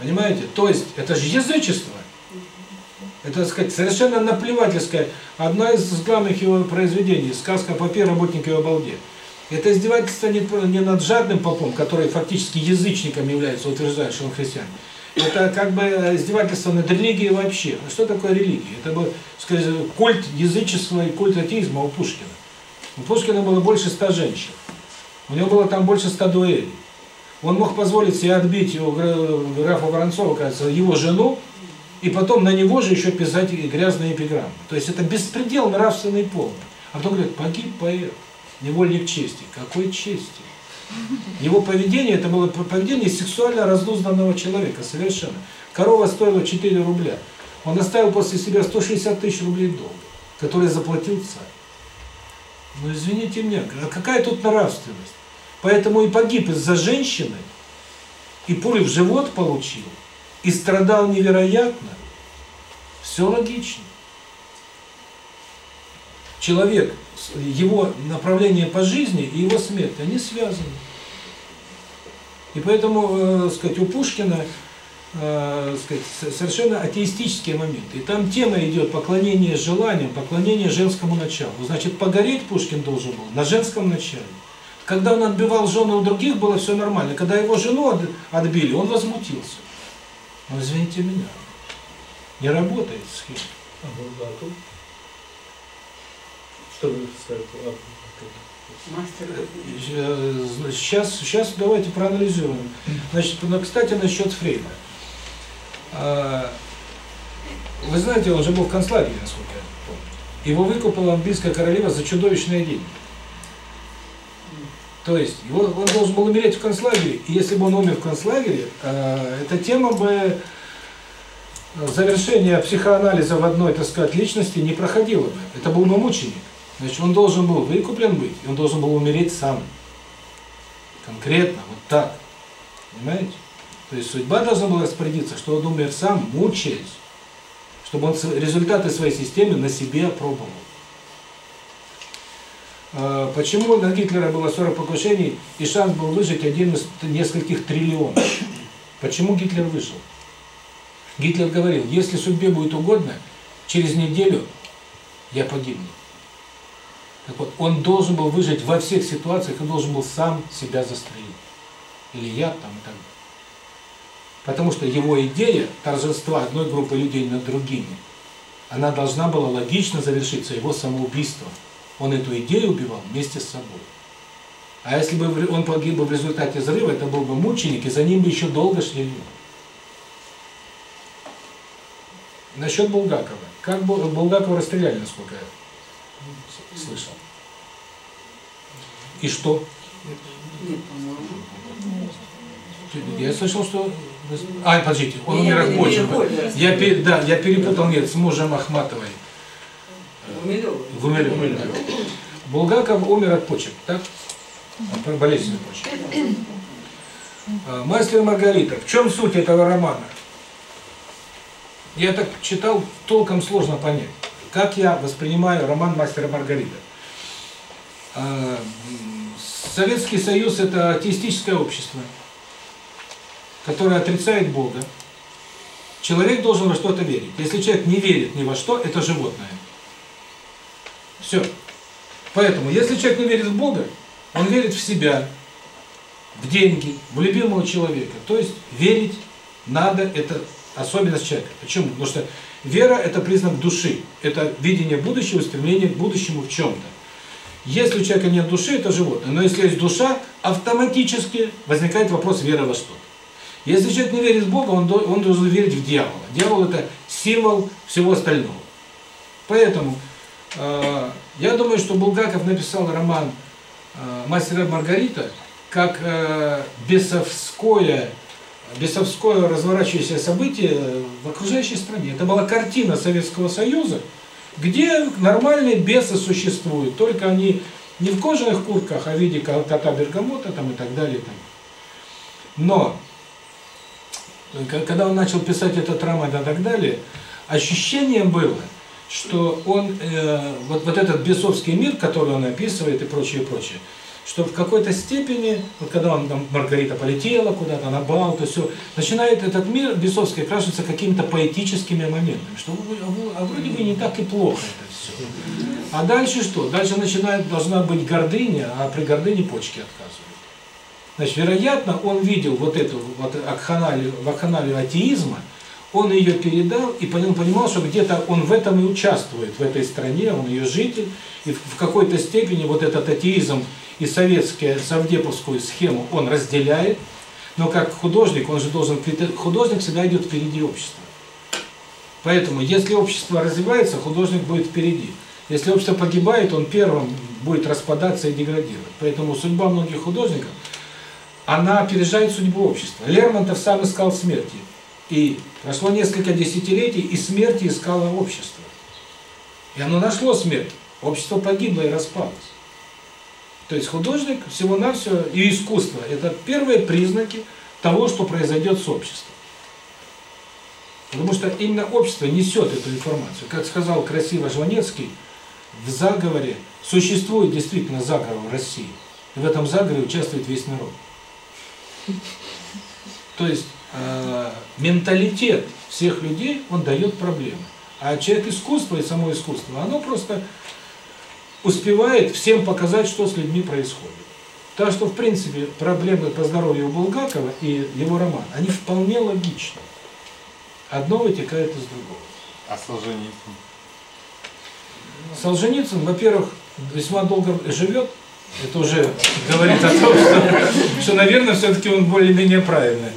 Понимаете? То есть, это же язычество. Это, так сказать, совершенно наплевательское. Одно из главных его произведений, сказка «Попе, работник и обалде». Это издевательство не, не над жадным попом, который фактически язычником является, утверждает, что он христианин. Это как бы издевательство над религией вообще. А что такое религия? Это был, скажем, культ язычества и культ атеизма у Пушкина. У Пушкина было больше ста женщин. У него было там больше ста дуэлей. Он мог позволить себе отбить у гра- графа Воронцова, кажется, его жену, и потом на него же еще писать грязные эпиграммы. То есть это беспредел нравственный полный. А потом говорят, погиб поэт, невольник чести. Какой чести? Его поведение, это было поведение сексуально разнузданного человека, совершенно. Корова стоила 4 рубля. Он оставил после себя 160 тысяч рублей долга, которые заплатил царь. Ну извините меня, а какая тут нравственность? Поэтому и погиб из-за женщины, и пулю в живот получил, и страдал невероятно. Все логично. Человек, его направление по жизни и его смерть, они связаны. И поэтому, э, сказать, у Пушкина э, сказать, совершенно атеистические моменты. И там тема идет поклонение желаниям, поклонение женскому началу. Значит, погореть Пушкин должен был на женском начале. Когда он отбивал жены у других, было все нормально. Когда его жену от- отбили, он возмутился. Ну, извините меня, не работает схема. А Булгаков? Что вы скажете? Сейчас, сейчас давайте проанализируем. Значит, ну, кстати, насчет Фрейда. А, Вы знаете, он же был в концлагере, насколько я помню. Его выкупила английская королева за чудовищные деньги. То есть его, он должен был умереть в концлагере, и если бы он умер в концлагере, э, эта тема бы э, завершения психоанализа в одной, так сказать, личности не проходила бы. Это был бы мученик. Значит, он должен был выкуплен быть, и он должен был умереть сам. Конкретно, вот так. Понимаете? То есть судьба должна была распорядиться, что он умер сам, мучаясь, чтобы он результаты своей системы на себе опробовал. А, Почему на Гитлера было 40 покушений и шанс был выжить один из нескольких триллионов? Почему Гитлер выжил? Гитлер говорил, если судьбе будет угодно, через неделю я погибну. Так вот, он должен был выжить во всех ситуациях и должен был сам себя застрелить. Или я там и так далее. Потому что его идея торжества одной группы людей над другими, она должна была логично завершиться его самоубийством. Он эту идею убивал вместе с собой. А если бы он погиб бы в результате взрыва, это был бы мученик, и за ним бы еще долго шли люди. Насчет Булгакова. Как Бу- Булгакова расстреляли, насколько я слышал. И что? Я слышал, что... А, подождите, он умер от. Гольдберг. Я, да, я перепутал, нет, с мужем Ахматовой. Гумилёва. Гумилев. Булгаков умер от почек, так? От болезни почек. А, Мастер Маргарита. В чем суть этого романа? Я так читал, толком сложно понять. Как я воспринимаю роман Мастера Маргарита? А, Советский Союз – это атеистическое общество, которое отрицает Бога. Человек должен во что-то верить. Если человек не верит ни во что, это животное. Все. Поэтому, если человек не верит в Бога, он верит в себя, в деньги, в любимого человека. То есть верить надо, это особенность человека. Почему? Потому что вера – это признак души, это видение будущего, стремление к будущему в чем-то. Если у человека нет души, это животное. Но если есть душа, автоматически возникает вопрос веры во что-то. Если человек не верит в Бога, он, он должен верить в дьявола. Дьявол – это символ всего остального. Поэтому я думаю, что Булгаков написал роман э, «Мастер и Маргарита» как э, бесовское, бесовское разворачивающееся событие в окружающей стране. Это была картина Советского Союза, где нормальные бесы существуют, только они не в кожаных куртках, а в виде ко- кота бергамота там, и так далее. Там. Но к- когда он начал писать этот роман и так далее, ощущение было, что он, э, вот, вот этот бесовский мир, который он описывает и прочее, прочее, что в какой-то степени, вот когда он там, Маргарита полетела куда-то на бал, то все, начинает этот мир бесовский окрашиваться какими-то поэтическими моментами, что а а вроде бы не так и плохо это все. А дальше что? Дальше начинает, должна быть гордыня, а при гордыне почки отказывают. Значит, вероятно, он видел вот эту вот акханалию, вакханалию атеизма, он ее передал и понял, понимал, что где-то он в этом и участвует, в этой стране, он ее житель, и в какой-то степени вот этот атеизм и советскую, совдеповскую схему он разделяет, но как художник, он же должен, художник всегда идет впереди общества. Поэтому, если общество развивается, художник будет впереди. Если общество погибает, он первым будет распадаться и деградировать. Поэтому судьба многих художников, она опережает судьбу общества. Лермонтов сам искал смерти. И прошло несколько десятилетий, и смерти искало общество. И оно нашло смерть. Общество погибло и распалось. То есть художник всего-навсего и искусство – это первые признаки того, что произойдет с обществом. Потому что именно общество несет эту информацию. Как сказал красиво Жванецкий, в заговоре существует действительно заговор в России. И в этом заговоре участвует весь народ. То есть э, менталитет всех людей, он дает проблемы. А человек искусства и само искусство, оно просто успевает всем показать, что с людьми происходит. Так что, в принципе, проблемы по здоровью Булгакова и его роман, они вполне логичны. Одно вытекает из другого. А Солженицын? Солженицын, во-первых, весьма долго живет, это уже говорит о том, что, что наверное, все-таки он более-менее правильный.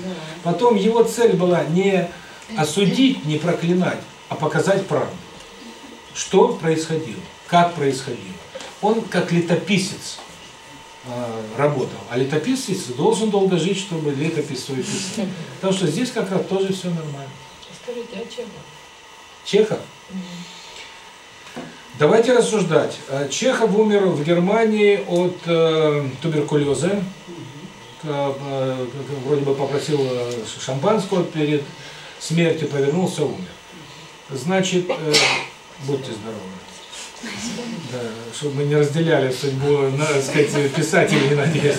Потом его цель была не осудить, не проклинать, а показать правду. Что происходило, как происходило. Он как летописец э, работал, а летописец должен долго жить, чтобы летопись свою писать. Потому что здесь как раз тоже все нормально. Скажите, а чем? Чехов? Давайте рассуждать. Э, Чехов умер в Германии от э, туберкулеза. Э, э, Вроде бы попросил э, шампанского перед смертью, повернулся, умер. Значит, будьте здоровы. Да, чтобы мы не разделяли судьбу, надо сказать, писателей, надеюсь.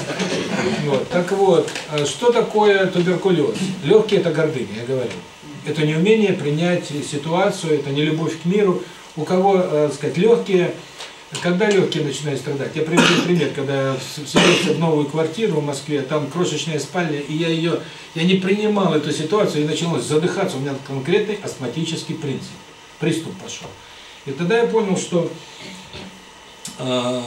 Вот. Так вот, что такое туберкулез? Легкие – это гордыня, я говорил. Это неумение принять ситуацию, это не любовь к миру. У кого, э, сказать, легкие, когда легкие начинают страдать? Я приведу пример, когда вселился в новую квартиру в Москве, там крошечная спальня, и я ее, я не принимал эту ситуацию, и началось задыхаться, у меня конкретный астматический принцип, приступ пошел. И тогда я понял, что э,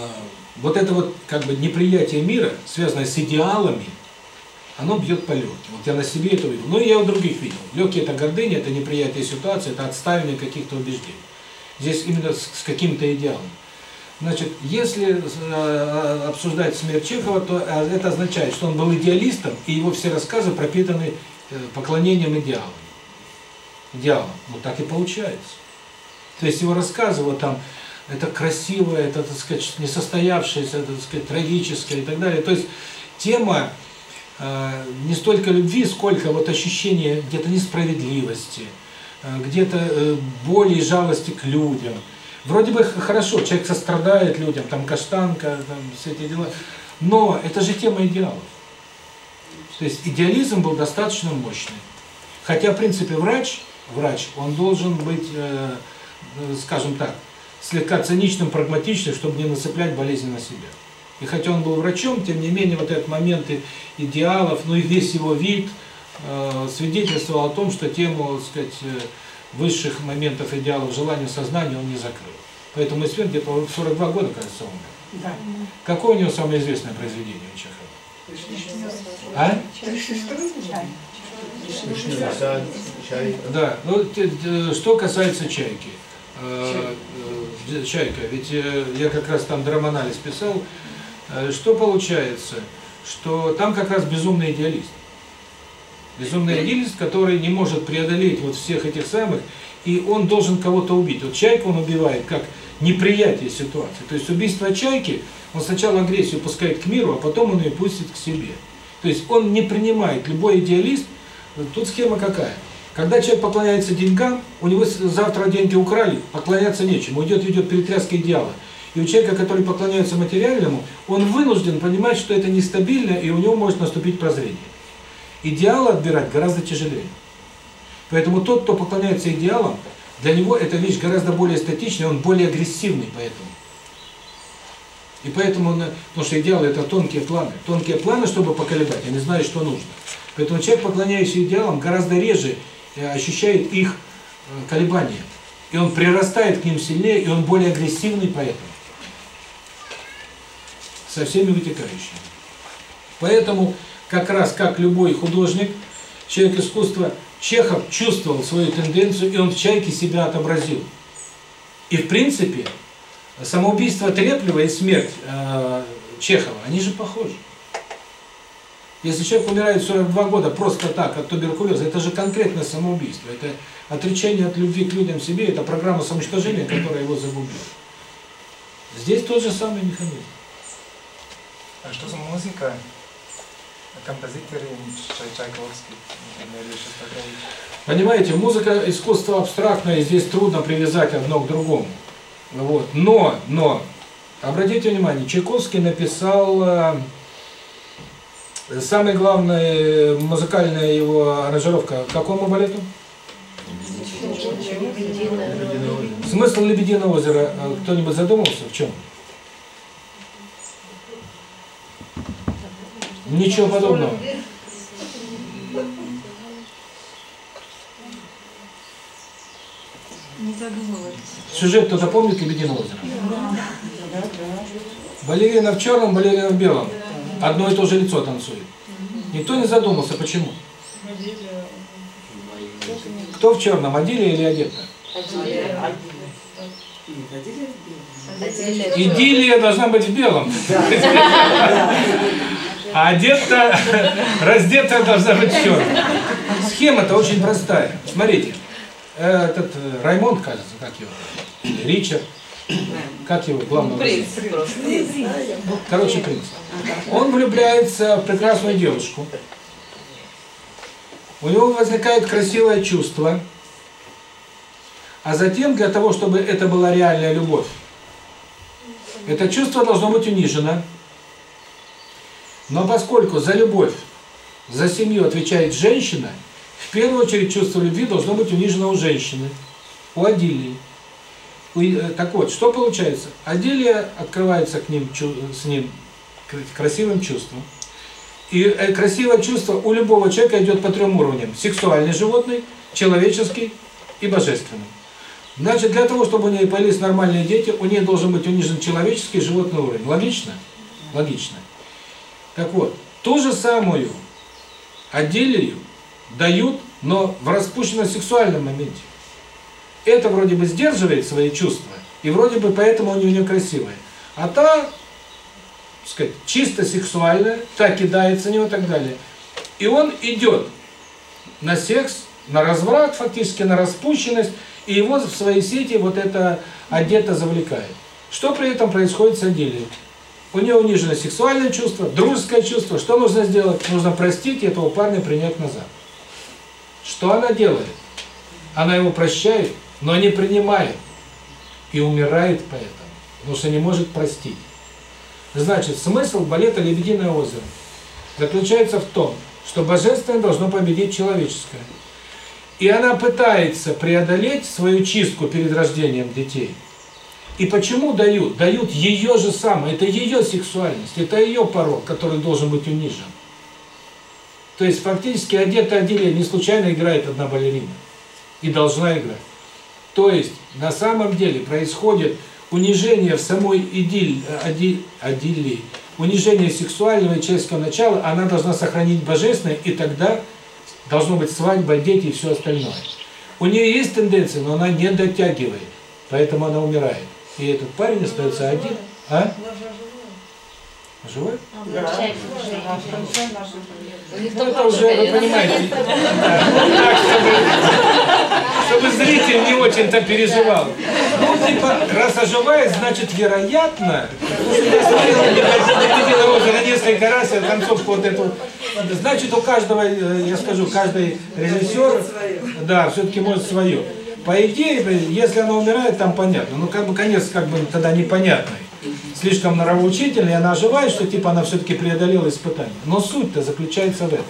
вот это вот как бы неприятие мира, связанное с идеалами, оно бьет по легким. Вот я на себе это видел. И я у других видел. Легкие это гордыня, это неприятие ситуации, это отставление каких-то убеждений. Здесь именно с, с каким-то идеалом. Значит, если э, обсуждать смерть Чехова, то э, это означает, что он был идеалистом, и его все рассказы пропитаны э, поклонением идеалам. Идеалам. Вот так и получается. То есть его рассказы, вот там, это красивое, это, так сказать, несостоявшееся, это, так сказать, трагическое и так далее. То есть тема э, не столько любви, сколько вот ощущения где-то несправедливости, э, где-то э, боли и жалости к людям. Вроде бы хорошо, человек сострадает людям, там каштанка, там все эти дела, но это же тема идеалов. То есть идеализм был достаточно мощный. Хотя, в принципе, врач, врач, он должен быть, э, э, скажем так, слегка циничным, прагматичным, чтобы не насыплять болезнь на себя. И хотя он был врачом, тем не менее, вот этот момент идеалов, ну и весь его вид э, свидетельствовал о том, что тему, так сказать, э, высших моментов идеалов желания сознания он не закрыл. Поэтому Исфер где-то в 42 года, кажется, умер. Да. Какое у него самое известное произведение у Чехова? А? Да, ну что касается чайки. Э, э, Чайка, ведь э, я как раз там драманализ писал, что получается, что там как раз безумный идеалист. Безумный идеалист, который не может преодолеть вот всех этих самых, и он должен кого-то убить. Вот чайку он убивает как неприятие ситуации. То есть убийство чайки, он сначала агрессию пускает к миру, а потом он ее пустит к себе. То есть он не принимает, любой идеалист, тут схема какая? Когда человек поклоняется деньгам, у него завтра деньги украли, поклоняться нечему, идет, идет перетряска идеала. И у человека, который поклоняется материальному, он вынужден понимать, что это нестабильно, и у него может наступить прозрение. Идеалы отбирать гораздо тяжелее. Поэтому тот, кто поклоняется идеалам, для него эта вещь гораздо более статичная, он более агрессивный поэтому. И поэтому, он, потому что идеалы это тонкие планы. Тонкие планы, чтобы поколебать, они знают, что нужно. Поэтому человек, поклоняющийся идеалам, гораздо реже э, ощущает их э, колебания. И он прирастает к ним сильнее, и он более агрессивный поэтому. Со всеми вытекающими. Поэтому, как раз как любой художник, человек искусства, Чехов чувствовал свою тенденцию, и он в «Чайке» себя отобразил. И в принципе, самоубийство Треплева и смерть э, Чехова, они же похожи. Если человек умирает в 42 года просто так от туберкулеза, это же конкретное самоубийство. Это отречение от любви к людям себе, это программа самоуничтожения, которая его загубила. Здесь тот же самый механизм. А что за музыка? Композиторы Чай- Чайковский, например, или Шостакович. Понимаете, музыка искусство абстрактное, и здесь трудно привязать одно к другому. Вот. Но, но, обратите внимание, Чайковский написал э, самое главное музыкальная его аранжировка к какому балету? Смысл «Лебединого озера» э, кто-нибудь задумался в чем? Ничего подобного. Не. Сюжет кто-то помнит «Лебединого озера»? Балерина в черном, балерина в белом. Одно и то же лицо танцует. Никто не задумался, почему. Кто в черном, одели или одета? Идиллия должна быть в белом. А одета, раздетая должна быть в черном. Схема-то очень простая. Смотрите, этот э, Раймонд, кажется, как его, Ричард, как его, главного Принц просто. Короче, принц. Он влюбляется в прекрасную девушку. У него возникает красивое чувство. А затем, для того, чтобы это была реальная любовь, это чувство должно быть унижено. Но поскольку за любовь, за семью отвечает женщина, в первую очередь чувство любви должно быть унижено у женщины, у Адилии. Э, Так вот, что получается? Аделия открывается к ним, чу- с ним кра- красивым чувством. И э, красивое чувство у любого человека идет по трем уровням. Сексуальный животный, человеческий и божественный. Значит, для того, чтобы у нее появились нормальные дети, у нее должен быть унижен человеческий и животный уровень. Логично? Логично. Так вот, ту же самую Аделию дают, но в распущенно-сексуальном моменте. Это вроде бы сдерживает свои чувства, и вроде бы поэтому у нее красивая. А та, так сказать, чисто сексуальная, та кидается в него и так далее. И он идет на секс, на разврат, фактически на распущенность, и его в свои сети вот это одето завлекает. Что при этом происходит с Аделией? У нее унижено сексуальное чувство, дружеское чувство. Что нужно сделать? Нужно простить этого парня принять назад. Что она делает? Она его прощает, но не принимает. И умирает поэтому. Потому что не может простить. Значит, смысл балета «Лебединое озеро» заключается в том, что божественное должно победить человеческое. И она пытается преодолеть свою чистку перед рождением детей. И почему дают? Дают ее же самое, это ее сексуальность, это ее порог, который должен быть унижен. То есть фактически одета Аделия не случайно играет одна балерина. И должна играть. То есть на самом деле происходит унижение в самой идиль, ади, адиллии, унижение сексуального и человеческого начала, она должна сохранить божественное, и тогда должно быть свадьба, дети и все остальное. У нее есть тенденция, но она не дотягивает, поэтому она умирает. И этот парень остается один. А? Живой? Ну, это уже, вы понимаете, да, так, чтобы, чтобы зритель не очень-то переживал. Ну, типа, раз оживает, значит, вероятно, потому что я смотрел «Лебединое озеро» несколько раз, я концовку вот эту, значит, у каждого, э, я скажу, каждый режиссер, да, все-таки может свое. По идее, если она умирает, там понятно, ну, как бы конец, как бы, тогда непонятный слишком нравоучительной, и она оживает, что типа она все-таки преодолела испытание. Но суть-то заключается в этом.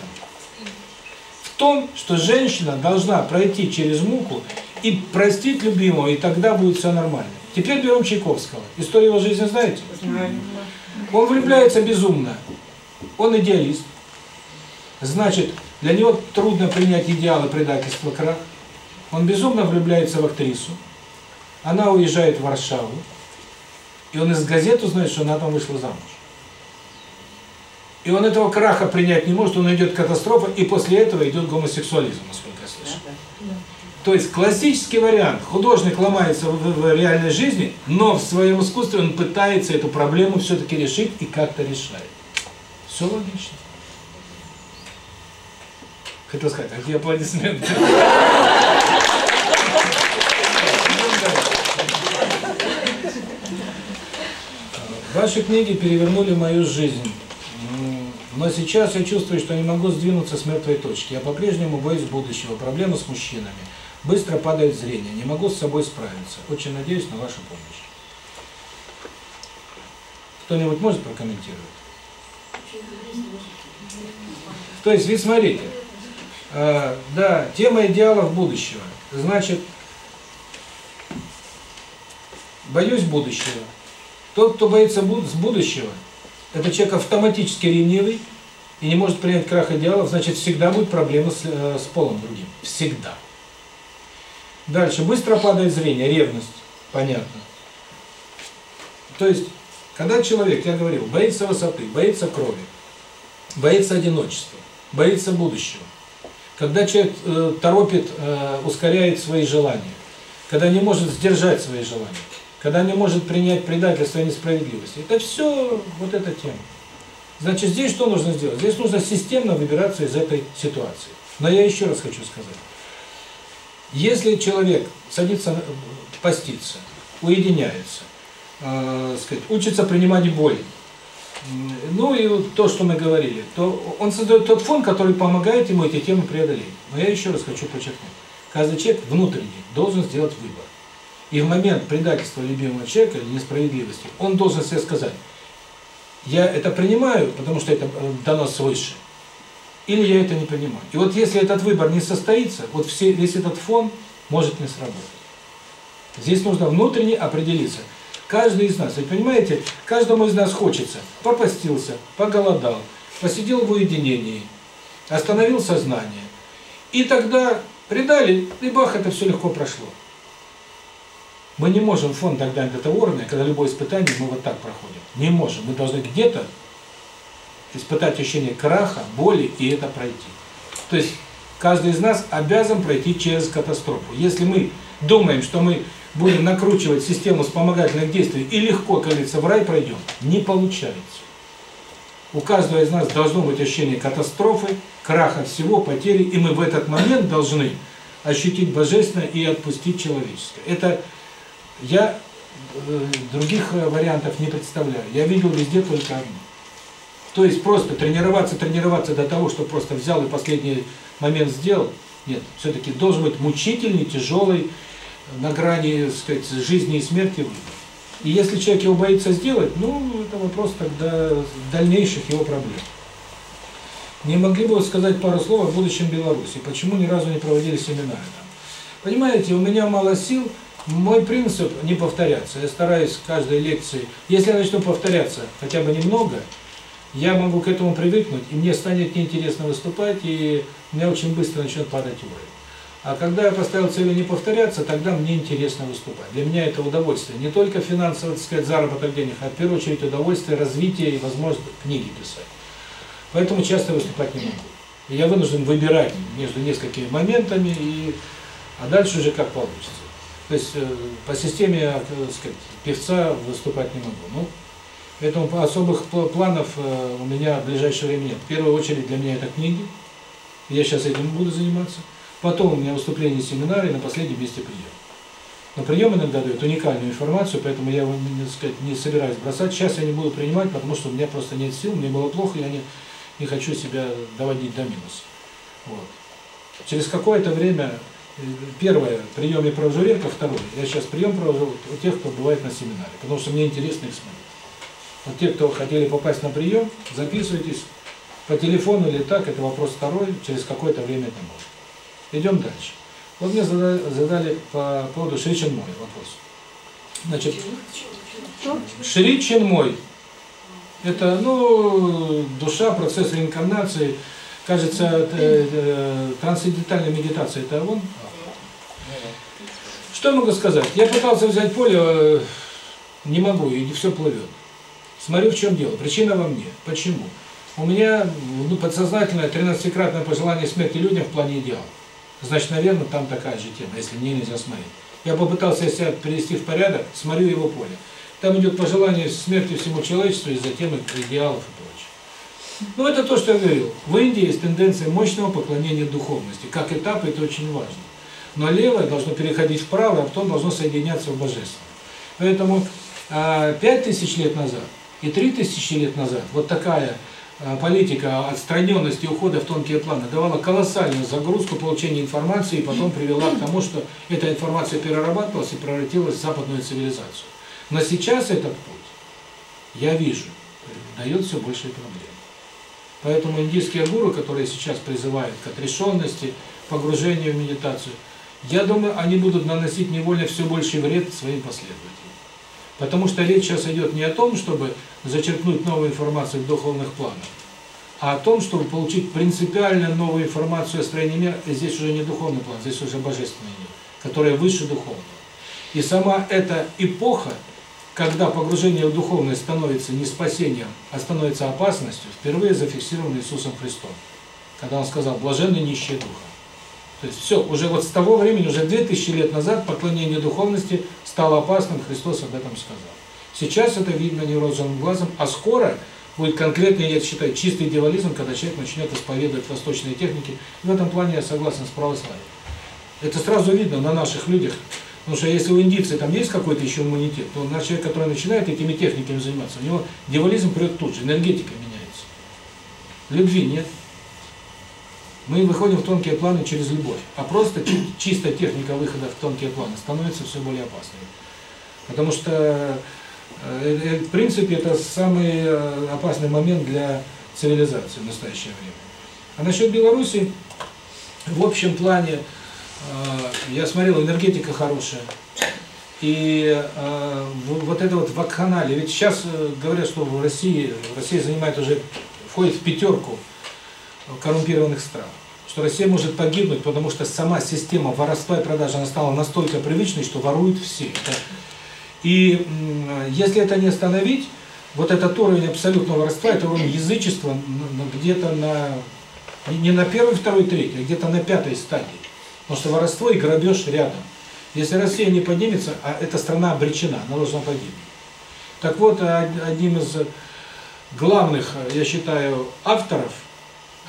В том, что женщина должна пройти через муку и простить любимого, и тогда будет все нормально. Теперь берем Чайковского. Историю его жизни знаете? Он влюбляется безумно. Он идеалист. Значит, для него трудно принять идеалы предательства крах. Он безумно влюбляется в актрису. Она уезжает в Варшаву. И он из газет узнает, что она там вышла замуж. И он этого краха принять не может, он идет катастрофа, и после этого идет гомосексуализм, насколько я слышу. То есть классический вариант. Художник ломается в, в- в реальной жизни, но в своем искусстве он пытается эту проблему все-таки решить и как-то решает. Все логично. Хотел сказать, а где аплодисменты? Ваши книги перевернули мою жизнь. Но сейчас я чувствую, что не могу сдвинуться с мертвой точки. Я по-прежнему боюсь будущего, проблемы с мужчинами. Быстро падает зрение, не могу с собой справиться. Очень надеюсь на вашу помощь. Кто-нибудь может прокомментировать? То есть, вы смотрите, э, да, тема идеалов будущего. Значит, боюсь будущего. Тот, кто боится с будущего, это человек автоматически ревнивый и не может принять крах идеалов, значит, всегда будет проблема с, э, с полом другим. Всегда. Дальше. Быстро падает зрение, ревность. Понятно. То есть, когда человек, я говорил, боится высоты, боится крови, боится одиночества, боится будущего, Когда человек э, торопит, э, ускоряет свои желания, когда не может сдержать свои желания, когда не может принять предательство и несправедливость. Это все вот эта тема. Значит, здесь что нужно сделать? Здесь нужно системно выбираться из этой ситуации. Но я еще раз хочу сказать. Если человек садится поститься, уединяется, э, сказать, учится принимать боль, ну и то, что мы говорили, то он создает тот фон, который помогает ему эти темы преодолеть. Но я еще раз хочу подчеркнуть. Каждый человек внутренний должен сделать выбор. И в момент предательства любимого человека несправедливости он должен себе сказать, я это принимаю, потому что это э, дано свыше, или я это не принимаю. И вот если этот выбор не состоится, вот все, весь этот фон может не сработать. Здесь нужно внутренне определиться. Каждый из нас, вы понимаете, каждому из нас хочется, попастился, поголодал, посидел в уединении, остановил сознание. И тогда предали, и бах, это все легко прошло. Мы не можем фон тогда того уровня, когда любое испытание мы вот так проходим. Не можем. Мы должны где-то испытать ощущение краха, боли и это пройти. То есть каждый из нас обязан пройти через катастрофу. Если мы думаем, что мы будем накручивать систему вспомогательных действий и легко, как говорится, в рай пройдем, не получается. У каждого из нас должно быть ощущение катастрофы, краха всего, потери, и мы в этот момент должны ощутить божественное и отпустить человеческое. Это я э, других э, вариантов не представляю. Я видел везде только одно. То есть просто тренироваться, тренироваться до того, что просто взял и последний момент сделал. Нет, все-таки должен быть мучительный, тяжелый, на грани, так сказать, жизни и смерти. И если человек его боится сделать, ну, это вопрос тогда дальнейших его проблем. Не могли бы вы сказать пару слов о будущем Беларуси? Почему ни разу не проводили семинары? Понимаете, у меня мало сил, мой принцип не повторяться. Я стараюсь каждой лекции, если я начну повторяться хотя бы немного, я могу к этому привыкнуть, и мне станет неинтересно выступать, и у меня очень быстро начнет падать уровень. А когда я поставил целью не повторяться, тогда мне интересно выступать. Для меня это удовольствие. Не только финансовый, так сказать, заработок денег, а в первую очередь удовольствие, развитие и возможность книги писать. Поэтому часто выступать не могу. И я вынужден выбирать между несколькими моментами, и, а дальше уже как получится. То есть э, по системе, э, так сказать, певца выступать не могу. Ну, поэтому особых пл- планов э, у меня в ближайшее время нет. В первую очередь для меня это книги. Я сейчас этим буду заниматься. Потом у меня выступление, семинары, на последнем месте прием. Но прием иногда дает уникальную информацию, поэтому я его, так сказать, не собираюсь бросать. Сейчас я не буду принимать, потому что у меня просто нет сил, мне было плохо, я не, не хочу себя доводить до минуса. Вот. Через какое-то время, первое, прием провожу редко, второе, я сейчас прием провожу у тех, кто бывает на семинаре, потому что мне интересно их смотреть. Вот те, кто хотели попасть на прием, записывайтесь по телефону или так, это вопрос второй, через какое-то время это может. Идем дальше. Вот мне задали, задали по поводу Шри Ченмой вопрос. Значит, Шри Ченмой – это, ну, душа, процесс реинкарнации. Кажется, э, э, трансцендентальная медитация – это он? Что я могу сказать? Я пытался взять поле, э, не могу, и все плывет. Смотрю, в чем дело. Причина во мне. Почему? У меня ну, подсознательное 13-кратное пожелание смерти людям в плане идеала. Значит, наверное, там такая же тема, если мне нельзя смотреть. Я попытался себя привести в порядок, смотрю его поле. Там идет пожелание смерти всему человечеству из-за темы идеалов и прочее. Ну, это то, что я говорил. В Индии есть тенденция мощного поклонения духовности. Как этап это очень важно. Но левое должно переходить в правое, а потом должно соединяться в божественное. Поэтому а, пять тысяч лет назад и три тысячи лет назад вот такая а, политика отстраненности ухода в тонкие планы давала колоссальную загрузку получения информации и потом привела к тому, что эта информация перерабатывалась и превратилась в западную цивилизацию. Но сейчас этот путь, я вижу, дает все большие проблемы. Поэтому индийские гуру, которые сейчас призывают к отрешенности, погружению в медитацию, я думаю, они будут наносить невольно все больший вред своим последователям. Потому что речь сейчас идет не о том, чтобы зачерпнуть новую информацию в духовных планах, а о том, чтобы получить принципиально новую информацию о строении мира. И здесь уже не духовный план, здесь уже божественный мир, который выше духовного. И сама эта эпоха, когда погружение в духовность становится не спасением, а становится опасностью, впервые зафиксирована Иисусом Христом. когда он сказал «блаженны нищие духа». То есть все, уже вот с того времени, уже 2000 лет назад поклонение духовности стало опасным, Христос об этом сказал. Сейчас это видно невооруженным глазом, а скоро будет конкретный, я считаю, чистый дьяволизм, когда человек начнет исповедовать восточные техники. В этом плане я согласен с православием. Это сразу видно на наших людях. Потому что если у индийца там есть какой-то еще иммунитет, то наш человек, который начинает этими техниками заниматься, у него дьяволизм придет тут же, энергетика меняется. Любви нет. Мы выходим в тонкие планы через любовь. А просто чи- чистая техника выхода в тонкие планы становится все более опасной. Потому что, э, э, в принципе, это самый э, опасный момент для цивилизации в настоящее время. А насчет Беларуси, в общем плане, э, я смотрел, энергетика хорошая. И э, вот это вот вакханалия, ведь сейчас э, говорят, что в России, Россия занимает уже, входит в пятерку коррумпированных стран. Что Россия может погибнуть, потому что сама система воровства и продажи, она стала настолько привычной, что воруют все. Это- И если это не остановить, вот этот уровень абсолютного воровства, это уровень язычества где-то на, не- на первой, второй, третьей, а где-то на пятой стадии. Потому что воровство и грабеж рядом. Если Россия не поднимется, а эта страна обречена, она должна погибнуть. Так вот, од- одним из главных, я считаю, авторов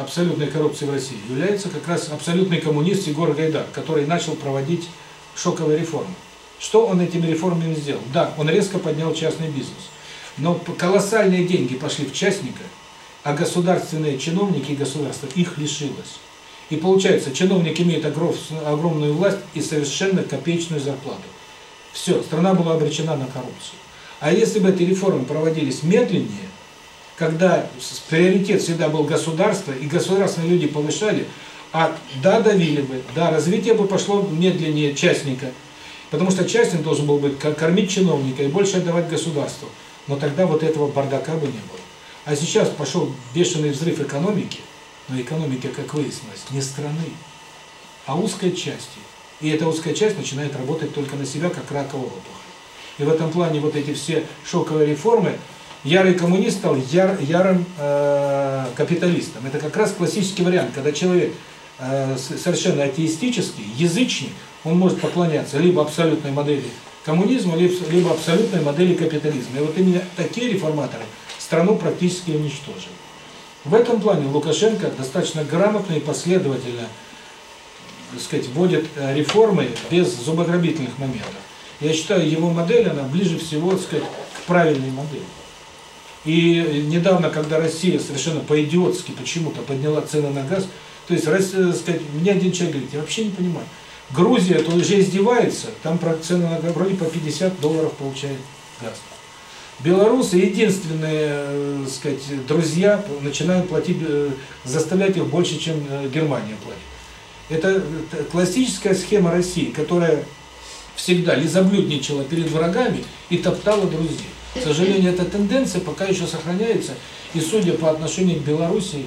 абсолютной коррупции в России является как раз абсолютный коммунист Егор Гайдар, который начал проводить шоковые реформы. Что он этими реформами сделал? Да, он резко поднял частный бизнес. Но колоссальные деньги пошли в частника, а государственные чиновники и государство их лишилось. И получается, чиновник имеет огром- огромную власть и совершенно копеечную зарплату. Все, страна была обречена на коррупцию. А если бы эти реформы проводились медленнее, когда приоритет всегда был государство, и государственные люди повышали, а да, давили бы, да, развитие бы пошло медленнее частника, потому что частник должен был бы ко- кормить чиновника и больше отдавать государству. Но тогда вот этого бардака бы не было. А сейчас пошел бешеный взрыв экономики, но экономика, как выяснилось, не страны, а узкой части. И эта узкая часть начинает работать только на себя, как раковая опухоль. И в этом плане вот эти все шоковые реформы, ярый коммунист стал яр, ярым э, капиталистом. Это как раз классический вариант, когда человек э, совершенно атеистический, язычник, он может поклоняться либо абсолютной модели коммунизма, либо, абсолютной модели капитализма. И вот именно такие реформаторы страну практически уничтожили. В этом плане Лукашенко достаточно грамотно и последовательно так сказать, вводит э, реформы без зубодробительных моментов. Я считаю, его модель, она ближе всего, так сказать, к правильной модели. И недавно, когда Россия совершенно по-идиотски почему-то подняла цены на газ, то есть, Россия, так сказать, мне один человек говорит, я вообще не понимаю, Грузия то уже издевается, там про цены на газ вроде по 50 долларов получает газ. Белорусы единственные, э, сказать, друзья начинают платить, э, заставлять их больше, чем э, Германия платит. Это э, классическая схема России, которая всегда лизоблюдничала перед врагами и топтала друзей. К сожалению, эта тенденция пока еще сохраняется, и судя по отношению к Белоруссии,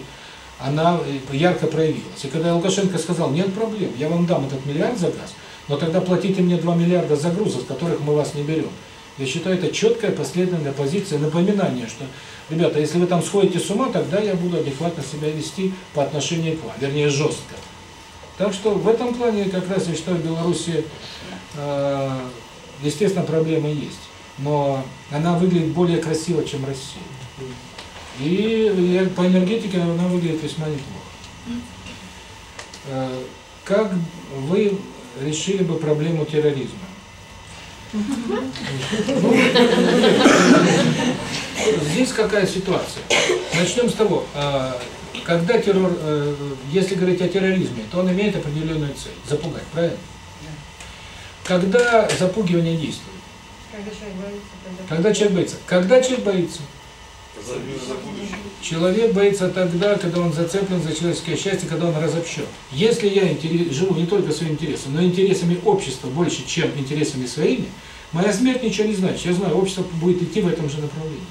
она э, ярко проявилась. И когда Лукашенко сказал, нет проблем, я вам дам этот миллиард за газ, но тогда платите мне 2 миллиарда за грузы, с которых мы вас не берем. Я считаю, это четкая последовательная позиция, напоминание, что, ребята, если вы там сходите с ума, тогда я буду адекватно себя вести по отношению к вам, вернее, жестко. Так что в этом плане как раз я считаю, в Беларуси, э, естественно, проблемы есть. Но она выглядит более красиво, чем Россия. И по энергетике она выглядит весьма неплохо. Э, Как вы решили бы проблему терроризма? Ну, Здесь какая ситуация? Начнем с того, а, когда террор, э, если говорить о терроризме, то он имеет определенную цель – запугать, правильно? Когда запугивание действует? Когда человек боится. Когда человек боится? Человек боится тогда, когда он зацеплен за человеческое счастье, когда он разобщен. Если я интерес- живу не только своим интересом, но интересами общества больше, чем интересами своими, моя смерть ничего не значит. Я знаю, общество будет идти в этом же направлении.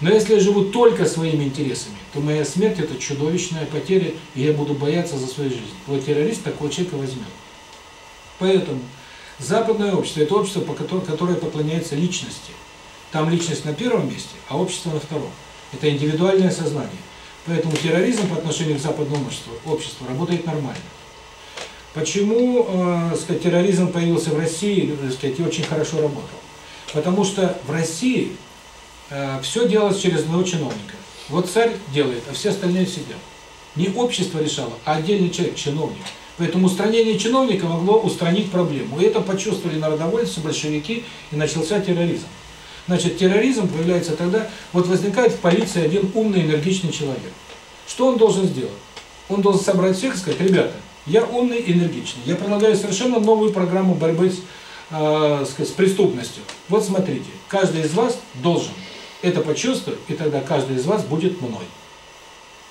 Но если я живу только своими интересами, то моя смерть – это чудовищная потеря, и я буду бояться за свою жизнь. Вот террорист такого человека возьмет. Поэтому западное общество – это общество, по которое, которое поклоняется личности. Там личность на первом месте, а общество на втором. Это индивидуальное сознание. Поэтому терроризм по отношению к западному обществу, обществу работает нормально. Почему, э, сказать, терроризм появился в России, так сказать, и очень хорошо работал? Потому что в России все делалось через одного чиновника. Вот царь делает, а все остальные сидят. Не общество решало, а отдельный человек, чиновник. Поэтому устранение чиновника могло устранить проблему. И это почувствовали народовольцы, большевики, и начался терроризм. Значит, терроризм появляется тогда, вот возникает в полиции один умный, энергичный человек. Что он должен сделать? Он должен собрать всех и сказать, ребята, я умный, энергичный, я предлагаю совершенно новую программу борьбы с, э, с преступностью. Вот смотрите, каждый из вас должен это почувствовать, и тогда каждый из вас будет мной.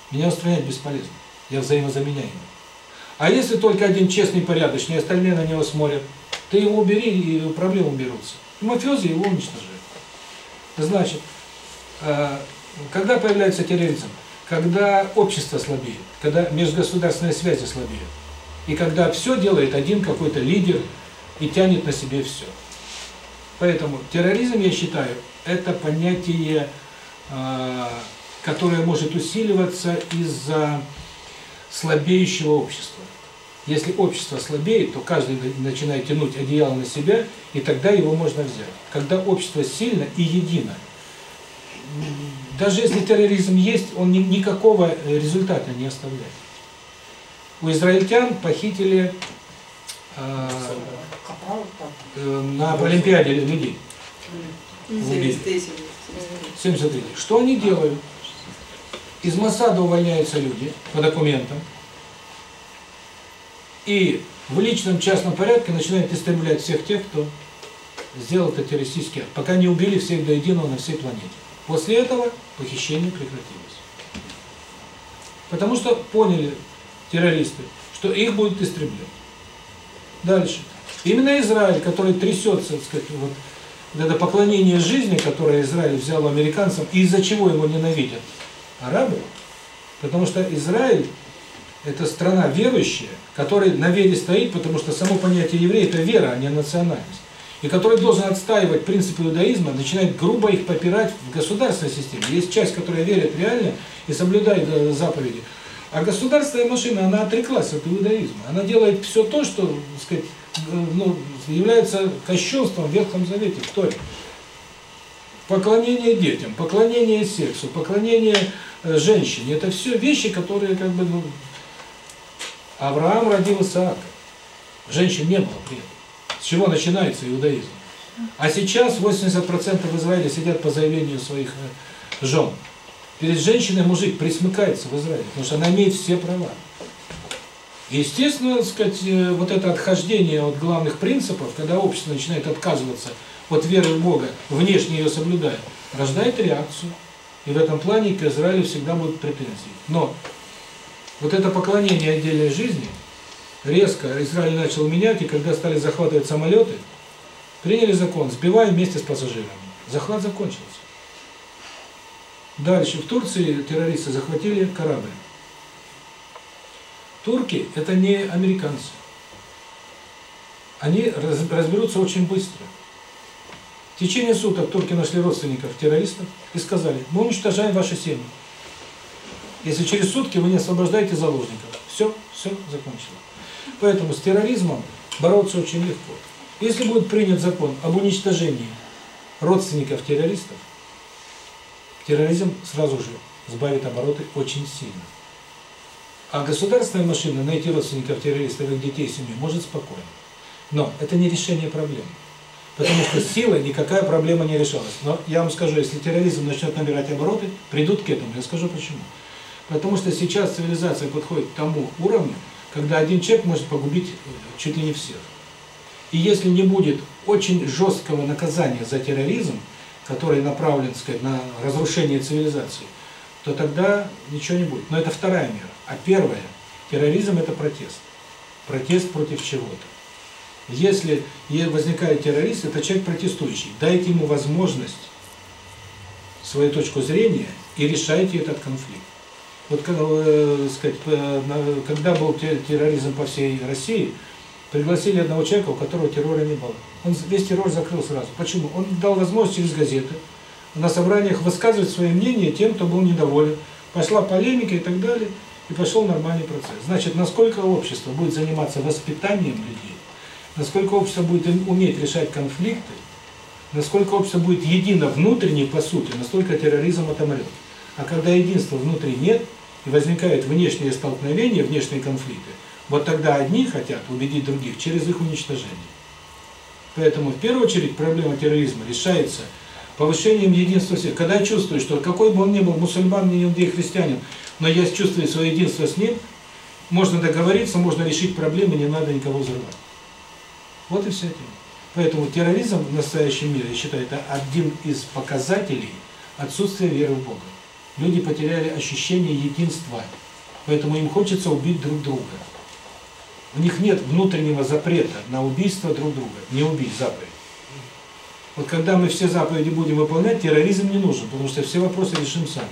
Меня устранять бесполезно, я взаимозаменяемый. А если только один честный, порядочный, остальные на него смотрят, ты его убери, и проблемы уберутся. И мафиози его уничтожают. Значит, э, когда появляется терроризм? Когда общество слабеет, когда межгосударственные связи слабеют. И когда все делает один какой-то лидер и тянет на себе все. Поэтому терроризм, я считаю, это понятие, э, которое может усиливаться из-за слабеющего общества. Если общество слабеет, то каждый начинает тянуть одеяло на себя, и тогда его можно взять. Когда общество сильно и едино, даже если терроризм есть, он ни, никакого результата не оставляет. У израильтян похитили э, э, на Олимпиаде людей. Убили. 73. Что они делают? Из Моссада увольняются люди по документам, и в личном частном порядке начинают истреблять всех тех, кто сделал это террористический акт, пока не убили всех до единого на всей планете. После этого похищение прекратилось. Потому что поняли террористы, что их будет истреблять. Дальше. Именно Израиль, который трясется, так сказать, вот, вот это поклонение жизни, которое Израиль взял американцам, и из-за чего его ненавидят арабы, потому что Израиль – это страна верующая, которая на вере стоит, потому что само понятие еврея – это вера, а не национальность. И который должен отстаивать принципы иудаизма, начинает грубо их попирать в государственной системе. Есть часть, которая верит реально и соблюдает э, заповеди. А государственная машина, она отреклась от иудаизма. Она делает все то, что, так сказать, э, ну, является кощунством в Ветхом Завете, в. Поклонение детям, поклонение сексу, поклонение э, женщине. Это все вещи, которые как бы... Ну, Авраам родил Исаака. Женщин не было при этом. С чего начинается иудаизм? А сейчас 80% в Израиле сидят по заявлению своих э, жен. Перед женщиной мужик присмыкается в Израиле, потому что она имеет все права. Естественно, сказать, э, вот это отхождение от главных принципов, когда общество начинает отказываться от веры в Бога, внешне ее соблюдая, рождает реакцию. И в этом плане к Израилю всегда будут претензии. Но вот это поклонение отдельной жизни резко Израиль начал менять, и когда стали захватывать самолеты, приняли закон, сбиваем вместе с пассажирами. Захват закончился. Дальше, в Турции террористы захватили корабль. Турки – это не американцы. Они разберутся очень быстро. В течение суток турки нашли родственников террористов и сказали, мы уничтожаем ваши семьи. Если через сутки вы не освобождаете заложников. Все, все закончилось. Поэтому с терроризмом бороться очень легко. Если будет принят закон об уничтожении родственников террористов, терроризм сразу же сбавит обороты очень сильно. А государственная машина найти родственников террористов и их детей семьи может спокойно. Но это не решение проблемы. Потому что силой никакая проблема не решалась. Но я вам скажу, если терроризм начнет набирать обороты, придут к этому. Я скажу почему. Потому что сейчас цивилизация подходит к тому уровню, когда один человек может погубить э, чуть ли не всех. И если не будет очень жесткого наказания за терроризм, который направлен, сказать, на разрушение цивилизации, то тогда ничего не будет. Но это вторая мера. А первая, терроризм – это протест. Протест против чего-то. Если возникает террорист, это человек протестующий. Дайте ему возможность свою точку зрения и решайте этот конфликт. Вот, э, сказать, когда был терроризм по всей России, пригласили одного человека, у которого террора не было. Он весь террор закрыл сразу. Почему? Он дал возможность через газеты на собраниях высказывать свое мнение тем, кто был недоволен. Пошла полемика и так далее, и пошел нормальный процесс. Значит, насколько общество будет заниматься воспитанием людей, насколько общество будет уметь решать конфликты, насколько общество будет едино внутренне, по сути, настолько терроризм отомрет. А когда единства внутри нет, и возникают внешние столкновения, внешние конфликты, вот тогда одни хотят убедить других через их уничтожение. Поэтому в первую очередь проблема терроризма решается повышением единства всех. Когда я чувствую, что какой бы он ни был, мусульман, иудей, христианин, но я чувствую свое единство с ним, можно договориться, можно решить проблемы, не надо никого взрывать. Вот и вся тема. Поэтому терроризм в настоящем мире, я считаю, это один из показателей отсутствия веры в Бога. Люди потеряли ощущение единства, поэтому им хочется убить друг друга. У них нет внутреннего запрета на убийство друг друга. Не убить заповедь. Вот когда мы все заповеди будем выполнять, терроризм не нужен, потому что все вопросы решим сами.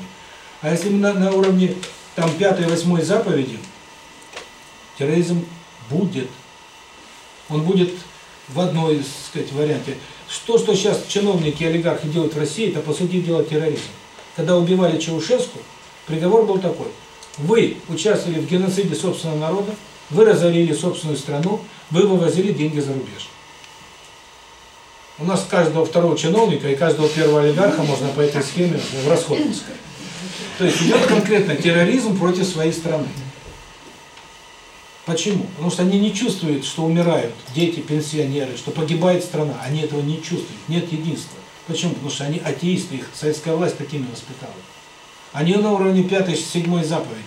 А если мы на, на уровне там пятой, восьмой заповеди, терроризм будет. Он будет в одной, так сказать, варианте. Что, что сейчас чиновники и олигархи делают в России, это по сути дела терроризм. Когда убивали Чаушеску, приговор был такой. Вы участвовали в геноциде собственного народа, вы разорили собственную страну, вы вывозили деньги за рубеж. У нас каждого второго чиновника и каждого первого олигарха можно по этой схеме в расход пускать. То есть идет конкретно терроризм против своей страны. Почему? Потому что они не чувствуют, что умирают дети, пенсионеры, что погибает страна. Они этого не чувствуют, нет единства. Почему? Потому что они атеисты, их советская власть такими воспитала. Они на уровне пятой, седьмой заповеди.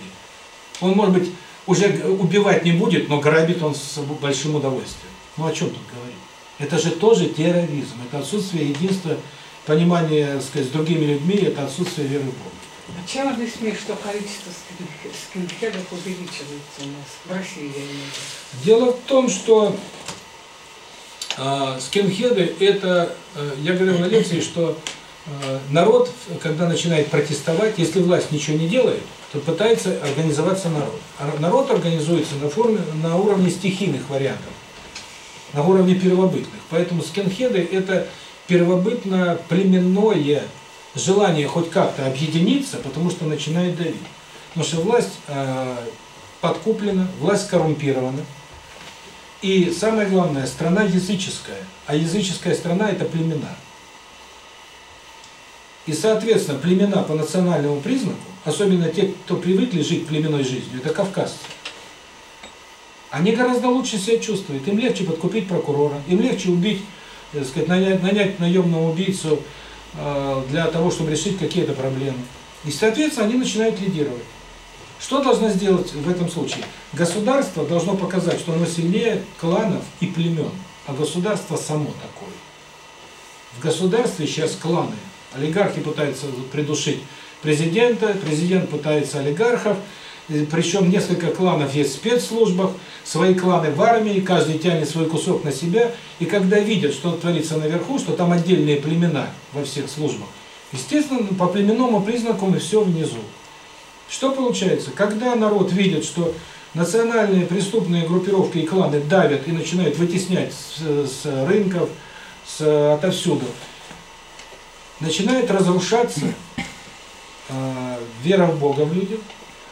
Он, может быть, уже убивать не будет, но грабит он с большим удовольствием. Ну о чем тут говорить? Это же тоже терроризм, это отсутствие единства, понимания, так сказать, с другими людьми, это отсутствие веры в Бога. А чем объяснить, что количество скин- скинхедов увеличивается у нас? В России, я имею в виду. Дело в том, что э, скинхеды, это, э, я говорил на лекции, что э, народ, когда начинает протестовать, если власть ничего не делает, то пытается организоваться народ. А народ организуется на, форме, на уровне стихийных вариантов, на уровне первобытных. Поэтому скинхеды – это первобытно-племенное желание хоть как-то объединиться, потому что начинает давить. Потому что власть э, подкуплена, власть коррумпирована. И самое главное, страна языческая. А языческая страна – это племена. И, соответственно, племена по национальному признаку, особенно те, кто привыкли жить племенной жизнью, это кавказцы. Они гораздо лучше себя чувствуют. Им легче подкупить прокурора, им легче убить, так сказать, нанять, нанять наемного убийцу э, для того, чтобы решить какие-то проблемы. И, соответственно, они начинают лидировать. Что должно сделать в этом случае? Государство должно показать, что оно сильнее кланов и племен, а государство само такое. В государстве сейчас кланы. Олигархи пытаются придушить президента, президент пытается олигархов, причем несколько кланов есть в спецслужбах, свои кланы в армии, каждый тянет свой кусок на себя, и когда видят, что творится наверху, что там отдельные племена во всех службах, естественно, по племенному признаку мы все внизу. Что получается? Когда народ видит, что национальные преступные группировки и кланы давят и начинают вытеснять с, с рынков, с, отовсюду, начинает разрушаться э, вера в Бога в людях,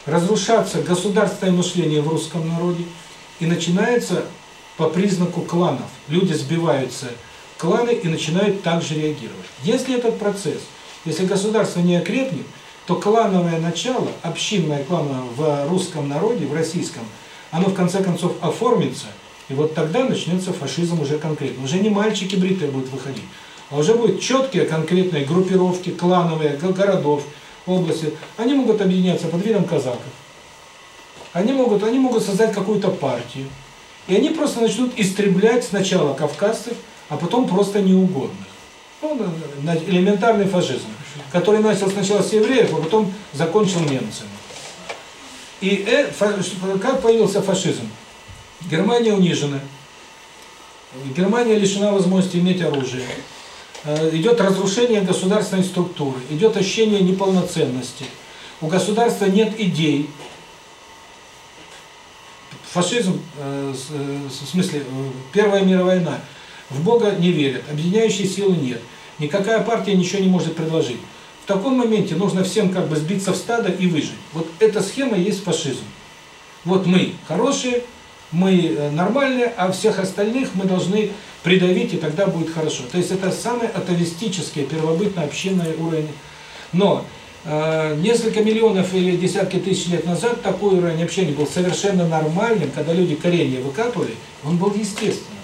разрушаться государственное мышление в русском народе, и начинается по признаку кланов. Люди сбиваются кланы и начинают также реагировать. Если этот процесс, если государство не окрепнет, то клановое начало, общинное клановое в русском народе, в российском, оно в конце концов оформится, и вот тогда начнется фашизм уже конкретно. Уже не мальчики бритые будут выходить, а уже будут четкие конкретные группировки, клановые, го- городов, области. Они могут объединяться под видом казаков. Они могут, они могут создать какую-то партию. И они просто начнут истреблять сначала кавказцев, а потом просто неугодных. Ну, элементарный фашизм, который начал сначала с евреев, а потом закончил немцами. И э, фа- как появился фашизм? Германия унижена, Германия лишена возможности иметь оружие, Э, идет разрушение государственной структуры, идет ощущение неполноценности, у государства нет идей. Фашизм, э, э, в смысле, Первая мировая война, в Бога не верят, объединяющей силы нет, никакая партия ничего не может предложить. таком моменте нужно всем как бы сбиться в стадо и выжить. Вот эта схема есть фашизм. Вот мы хорошие, мы э, нормальные, а всех остальных мы должны придавить, и тогда будет хорошо. То есть это самый атовистический, первобытный общинный уровень. Но э, несколько миллионов или десятки тысяч лет назад такой уровень общения был совершенно нормальным, когда люди коренья выкапывали, он был естественным.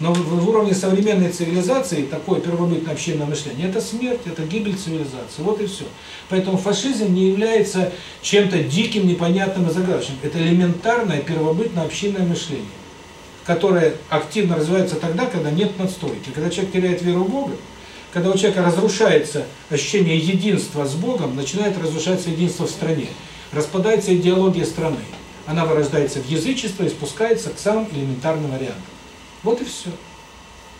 Но в, уровне современной цивилизации такое первобытное общинное мышление – это смерть, это гибель цивилизации. Вот и все. Поэтому фашизм не является чем-то диким, непонятным и загадочным. Это элементарное первобытное общинное мышление, которое активно развивается тогда, когда нет надстройки. Когда человек теряет веру в Бога, когда у человека разрушается ощущение единства с Богом, начинает разрушаться единство в стране. Распадается идеология страны. Она вырождается в язычество и спускается к самым элементарным вариантам. Вот и все.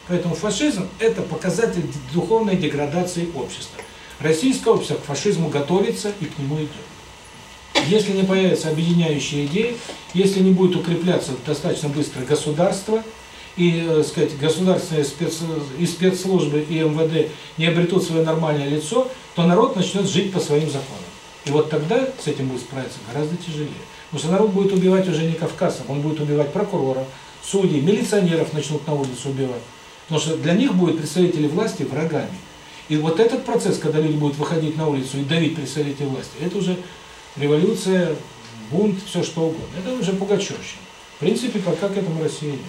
Поэтому фашизм – это показатель духовной деградации общества. Российское общество к фашизму готовится и к нему идет. Если не появятся объединяющие идеи, если не будет укрепляться достаточно быстро государство, и, э, сказать, государственные спец... и спецслужбы, и МВД не обретут свое нормальное лицо, то народ начнет жить по своим законам. И вот тогда с этим будет справиться гораздо тяжелее. Потому что народ будет убивать уже не кавказцев, он будет убивать прокуроров, судей, милиционеров начнут на улице убивать. Потому что для них будут представители власти врагами. И вот этот процесс, когда люди будут выходить на улицу и давить представителей власти, это уже революция, бунт, все что угодно. Это уже пугачевщина. В принципе, пока к этому Россия идет.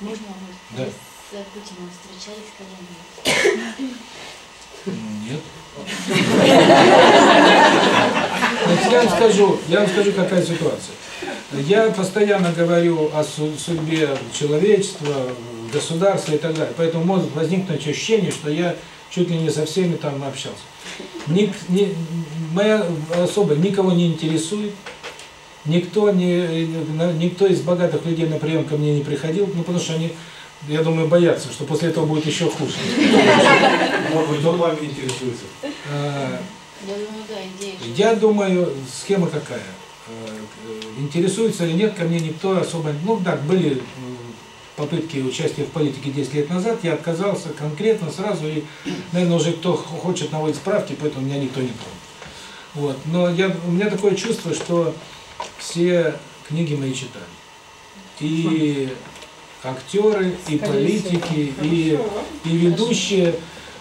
Можно Да. Вы с Путиным встречались когда-нибудь? Нет. Значит, я вам скажу, я вам скажу, какая ситуация. Я постоянно говорю о су- судьбе человечества, государства и так далее. Поэтому может возникнуть ощущение, что я чуть ли не со всеми там общался. Ник, не, моя особа никого не интересует. Никто, не, никто из богатых людей на прием ко мне не приходил, ну потому что они, я думаю, боятся, что после этого будет еще хуже. Может быть, он вами интересуется. А. Я думаю, схема какая. Э, Интересуется или нет, ко мне никто особо... Ну да, были попытки участия в политике 10 лет назад, я отказался конкретно сразу, и, наверное, уже кто хочет наводить справки, поэтому меня никто не тронет. Вот. Но я, у меня такое чувство, что все книги мои читали. И актеры, и политики, и, и ведущие.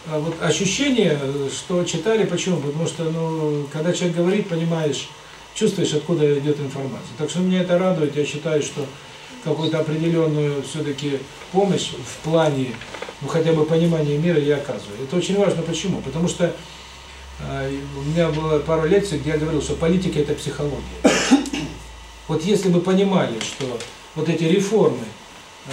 А Вот ощущение, э, что читали, почему? Потому что, ну, когда человек говорит, понимаешь, чувствуешь, откуда идет информация. Так что меня это радует, я считаю, что какую-то определенную все-таки помощь в плане, ну, хотя бы понимания мира я оказываю. Это очень важно, почему? Потому что э, у меня было пару лекций, где я говорил, что политика – это психология. Вот если бы понимали, что вот эти реформы,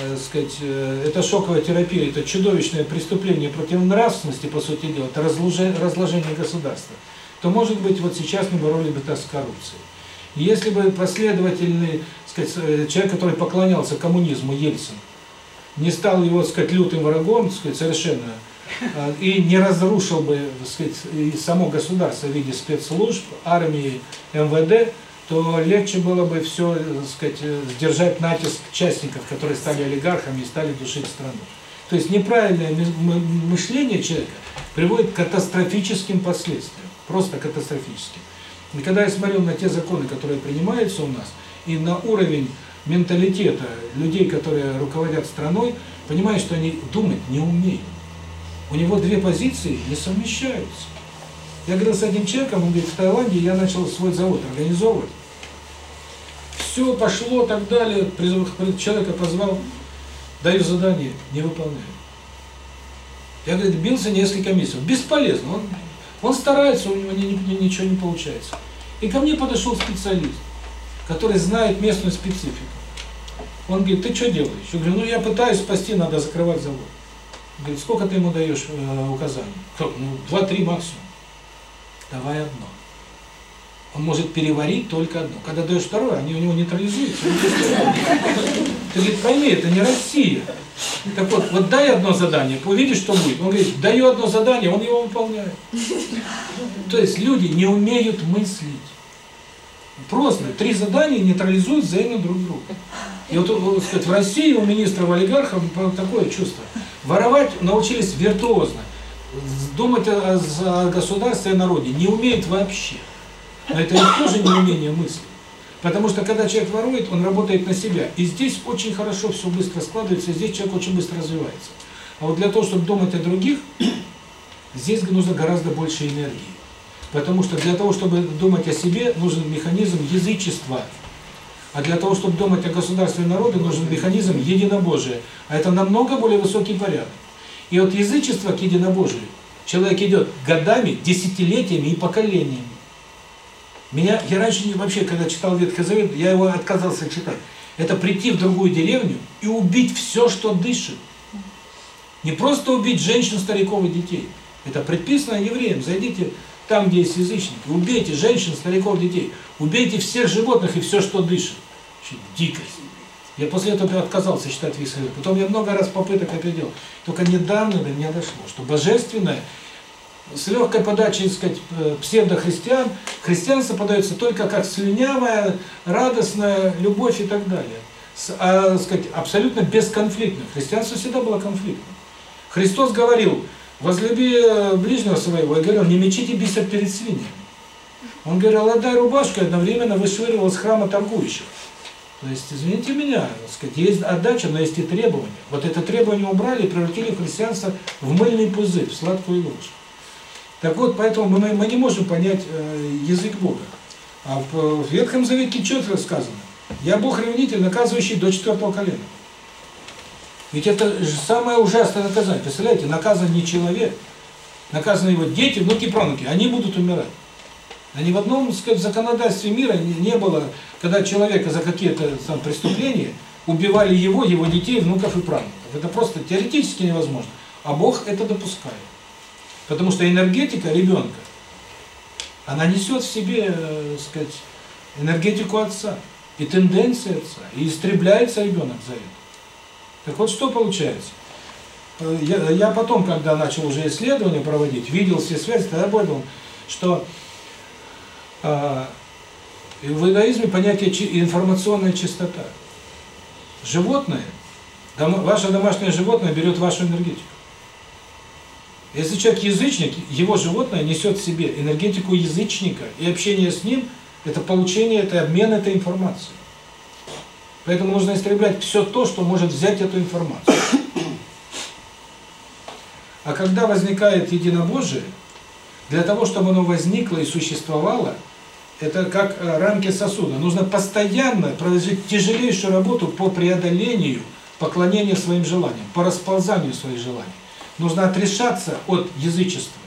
э, сказать, э, это шоковая терапия, это чудовищное преступление против нравственности, по сути дела, это разложение, государства, то, может быть, вот сейчас мы боролись бы так с коррупцией. И если бы последовательный, сказать, э, человек, который поклонялся коммунизму, Ельцин, не стал его, сказать, лютым врагом, сказать, совершенно, э, и не разрушил бы, сказать, само государство в виде спецслужб, армии, МВД, то легче было бы все, сказать, э, сдержать натиск частников, которые стали олигархами и стали душить страну. То есть неправильное мы- мы- мышление человека приводит к катастрофическим последствиям, просто катастрофическим. И когда я смотрел на те законы, которые принимаются у нас, и на уровень менталитета людей, которые руководят страной, понимаешь, что они думать не умеют. У него две позиции не совмещаются. Я говорил с одним человеком, он говорит, в Таиланде я начал свой завод организовывать. Все пошло, так далее, человека позвал, даю задание, не выполняю. Я, говорит, бился несколько месяцев. Бесполезно. Он, он старается, у него ни- ни- ничего не получается. И ко мне подошел специалист, который знает местную специфику. Он говорит, ты что делаешь? Я говорю, ну я пытаюсь спасти, надо закрывать завод. Он говорит, сколько ты ему даешь э, указаний? Ну, два-три максимум. Давай одно. Он может переварить только одно. Когда даешь второе, они у него нейтрализуются. Ты говорит, пойми, это не Россия. Так вот, вот дай одно задание, увидишь, что будет. Он говорит, даю одно задание, он его выполняет. То есть люди не умеют мыслить. Просто три задания нейтрализуют взаимно друг друга. И вот, сказать, в России у министров олигархов такое чувство. Воровать научились виртуозно. думать о, о государстве и народе не умеет вообще. Но это тоже не умение мысли. Потому что когда человек ворует, он работает на себя. И здесь очень хорошо все быстро складывается, здесь человек очень быстро развивается. А вот для того, чтобы думать о других, здесь нужно гораздо больше энергии. Потому что для того, чтобы думать о себе, нужен механизм язычества. А для того, чтобы думать о государстве и народе, нужен механизм единобожия. А это намного более высокий порядок. И от язычества к единобожию человек идет годами, десятилетиями и поколениями. Меня, я раньше вообще, когда читал Ветхий Завет, я его отказался читать. Это прийти в другую деревню и убить все, что дышит. Не просто убить женщин, стариков и детей. Это предписано евреям. Зайдите там, где есть язычники, убейте женщин, стариков, детей. Убейте всех животных и все, что дышит. Дикость. Я после этого отказался читать Завет. Потом я много раз попыток это делал. Только недавно до меня дошло, что божественное с легкой подачей, так сказать, э, псевдохристиан, христианство подается только как слюнявая, радостная любовь и так далее. С, а, так сказать, абсолютно бесконфликтно. Христианство всегда было конфликтным. Христос говорил, возлюби э, ближнего своего, и говорил, не мечите бисер перед свиньями. Он говорил, отдай рубашку, и одновременно вышвыривал из храма торгующих. То есть, извините меня, так сказать, есть отдача, но есть и требования. Вот это требование убрали и превратили христианство в мыльный пузырь, в сладкую игрушку. Так вот, поэтому мы, мы не можем понять э, язык Бога. А в, в Ветхом Завете четко сказано, я Бог ревнитель, наказывающий до четвертого колена. Ведь это же самое ужасное наказание. Представляете, наказан не человек, наказаны его дети, внуки, правнуки, они будут умирать. А ни в одном сказать, законодательстве мира не, было, когда человека за какие-то преступления убивали его, его детей, внуков и правнуков. Это просто теоретически невозможно. А Бог это допускает. Потому что энергетика ребенка, она несет в себе, э, сказать, энергетику отца и тенденции отца, и истребляется ребенок за это. Так вот, что получается? Э, я, потом, когда начал уже исследования проводить, видел все связи, тогда понял, что э, в иудаизме понятие информационная чистота. Животное, дом, ваше домашнее животное берет вашу энергетику. Если человек язычник, его животное несет в себе энергетику язычника, и общение с ним – это получение, это обмен этой информацией. Поэтому нужно истреблять все то, что может взять эту информацию. А когда возникает единобожие, для того, чтобы оно возникло и существовало, это как э, рамки сосуда. Нужно постоянно проводить тяжелейшую работу по преодолению поклонения своим желаниям, по расползанию своих желаний. Нужно отрешаться от язычества.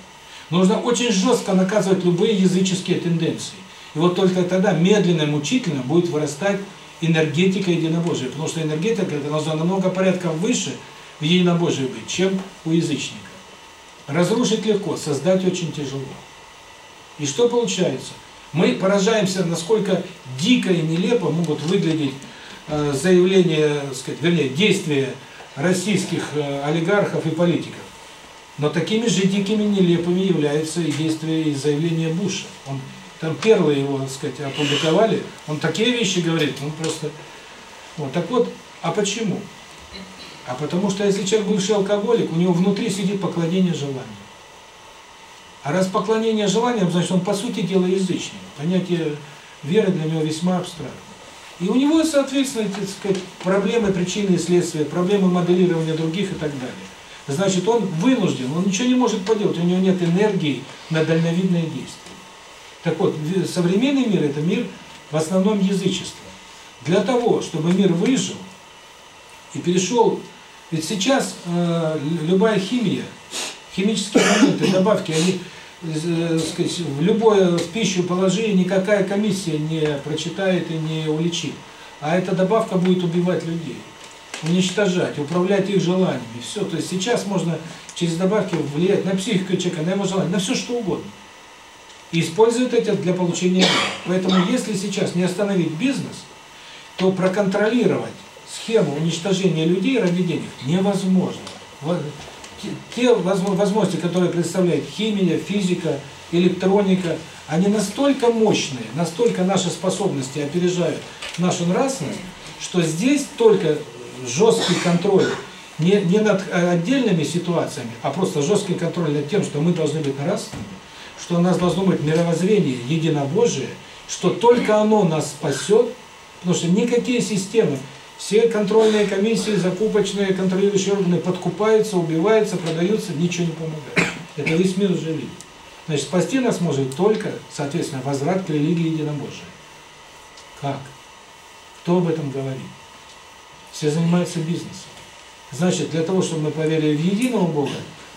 Нужно очень жестко наказывать любые языческие тенденции. И вот только тогда медленно и мучительно будет вырастать энергетика единобожия. Потому что энергетика это должна намного порядков выше в единобожии быть, чем у язычника. Разрушить легко, создать очень тяжело. И что получается? Мы поражаемся, насколько дико и нелепо могут выглядеть э, заявления, сказать, вернее, действия российских э, олигархов и политиков. Но такими же дикими нелепыми являются и действия и заявления Буша. Он там первые его, так сказать, опубликовали, он такие вещи говорит, он просто... Вот, так вот, а почему? А потому что если человек бывший алкоголик, у него внутри сидит поклонение желаниям. А раз поклонение желаниям, значит, он по сути дела язычник. Понятие веры для него весьма абстрактно. И у него, соответственно, так сказать, проблемы причины и следствия, проблемы моделирования других и так далее. Значит, он вынужден, он ничего не может поделать, у него нет энергии на дальновидное действие. Так вот, современный мир – это мир в основном язычества. Для того, чтобы мир выжил и перешел... Ведь сейчас э, любая химия, химические элементы, добавки, они сказать, в любое в пищу положи, никакая комиссия не прочитает и не уличит. А эта добавка будет убивать людей, уничтожать, управлять их желаниями. Все. То есть сейчас можно через добавки влиять на психику человека, на его желание, на все что угодно. И используют это для получения денег. Поэтому если сейчас не остановить бизнес, то проконтролировать схему уничтожения людей ради денег невозможно. Те возможности, которые представляет химия, физика, электроника, они настолько мощные, настолько наши способности опережают нашу нравственность, что здесь только жесткий контроль Не, не над э, отдельными ситуациями, а просто жесткий контроль над тем, что мы должны быть нравственными, что у нас должно быть мировоззрение единобожие, что только оно нас спасет, потому что никакие системы, все контрольные комиссии, закупочные, контролирующие органы подкупаются, убиваются, продаются, ничего не помогает. Это весь мир уже видит. Значит, спасти нас может только, соответственно, возврат к религии единобожия. Как? Кто об этом говорит? Все занимаются бизнесом. Значит, для того, чтобы мы поверили в единого Бога,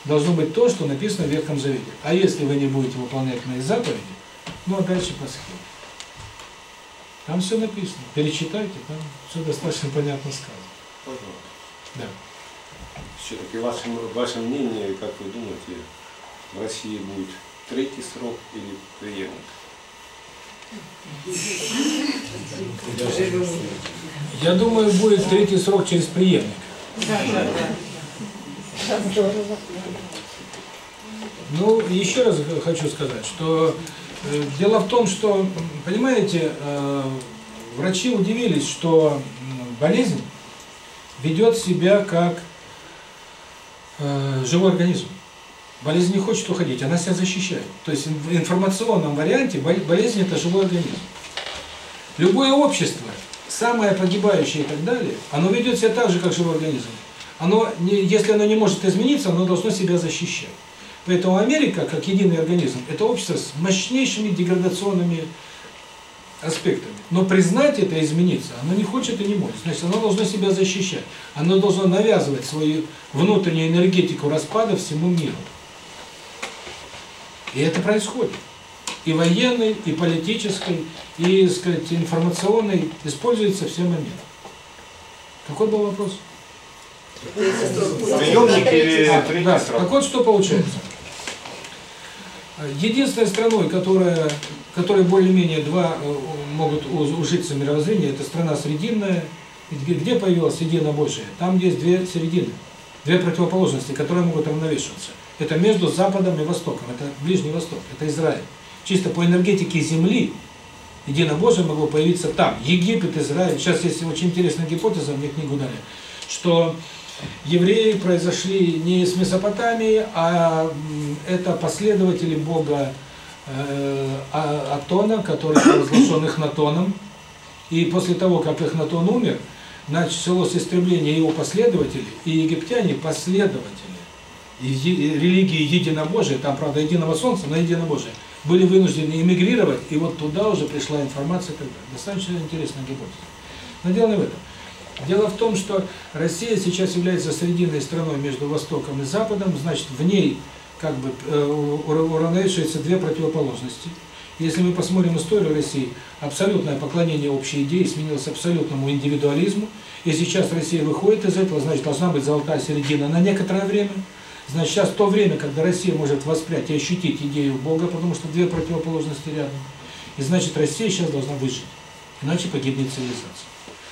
должно быть то, что написано в Ветхом Завете. А если вы не будете выполнять мои заповеди, ну а дальше по схеме. Там все написано. Перечитайте, там все достаточно понятно сказано. Пожалуйста. Да. Все-таки ваше, ваше мнение, как вы думаете, в России будет третий срок или преемник? Я думаю, будет третий срок через преемник. Ну, еще раз хочу сказать, что дело в том, что, понимаете, э, врачи удивились, что болезнь ведет себя как э, живой организм. Болезнь не хочет уходить, она себя защищает. То есть в информационном варианте бол- болезнь – это живой организм. Любое общество, самое погибающее и так далее, оно ведет себя так же, как живой организм. Оно, если оно не может измениться, оно должно себя защищать. Поэтому Америка, как единый организм, это общество с мощнейшими деградационными аспектами. Но признать это и измениться, оно не хочет и не может. Значит, оно должно себя защищать. Оно должно навязывать свою внутреннюю энергетику распада всему миру. И это происходит. И военной, и политической, и, так сказать, информационной используется все моменты. Какой был вопрос? Приемник или А, да. Так вот, что получается. Единственной страной, которая, которой более-менее два э, могут ужиться мировоззрения, это страна срединная. Где, где появилось единобожие? Там есть две середины, две противоположности, которые могут равновешиваться. Это между Западом и Востоком, это Ближний Восток, это Израиль. Чисто по энергетике Земли единобожие могло появиться там. Египет, Израиль. Сейчас есть очень интересная гипотеза, мне книгу дали, что евреи произошли не из Месопотамии, а это последователи бога э, А- Атона, который провозглашен Эхнатоном. И после того, как Эхнатон умер, началось истребление его последователей, и египтяне последователи религии единобожия, там, правда, единого солнца, но единобожие, были вынуждены эмигрировать, и вот туда уже пришла информация далее. Достаточно интересная гипотеза. Но дело не в этом. Дело в том, что Россия сейчас является срединной страной между Востоком и Западом, значит, в ней как бы э, ура- уравновешиваются две противоположности. Если мы посмотрим историю России, абсолютное поклонение общей идее сменилось абсолютному индивидуализму, и сейчас Россия выходит из этого, значит, должна быть золотая середина на некоторое время. Значит, сейчас то время, когда Россия может воспрять и ощутить идею Бога, потому что две противоположности рядом. И значит, Россия сейчас должна выжить, иначе погибнет цивилизация.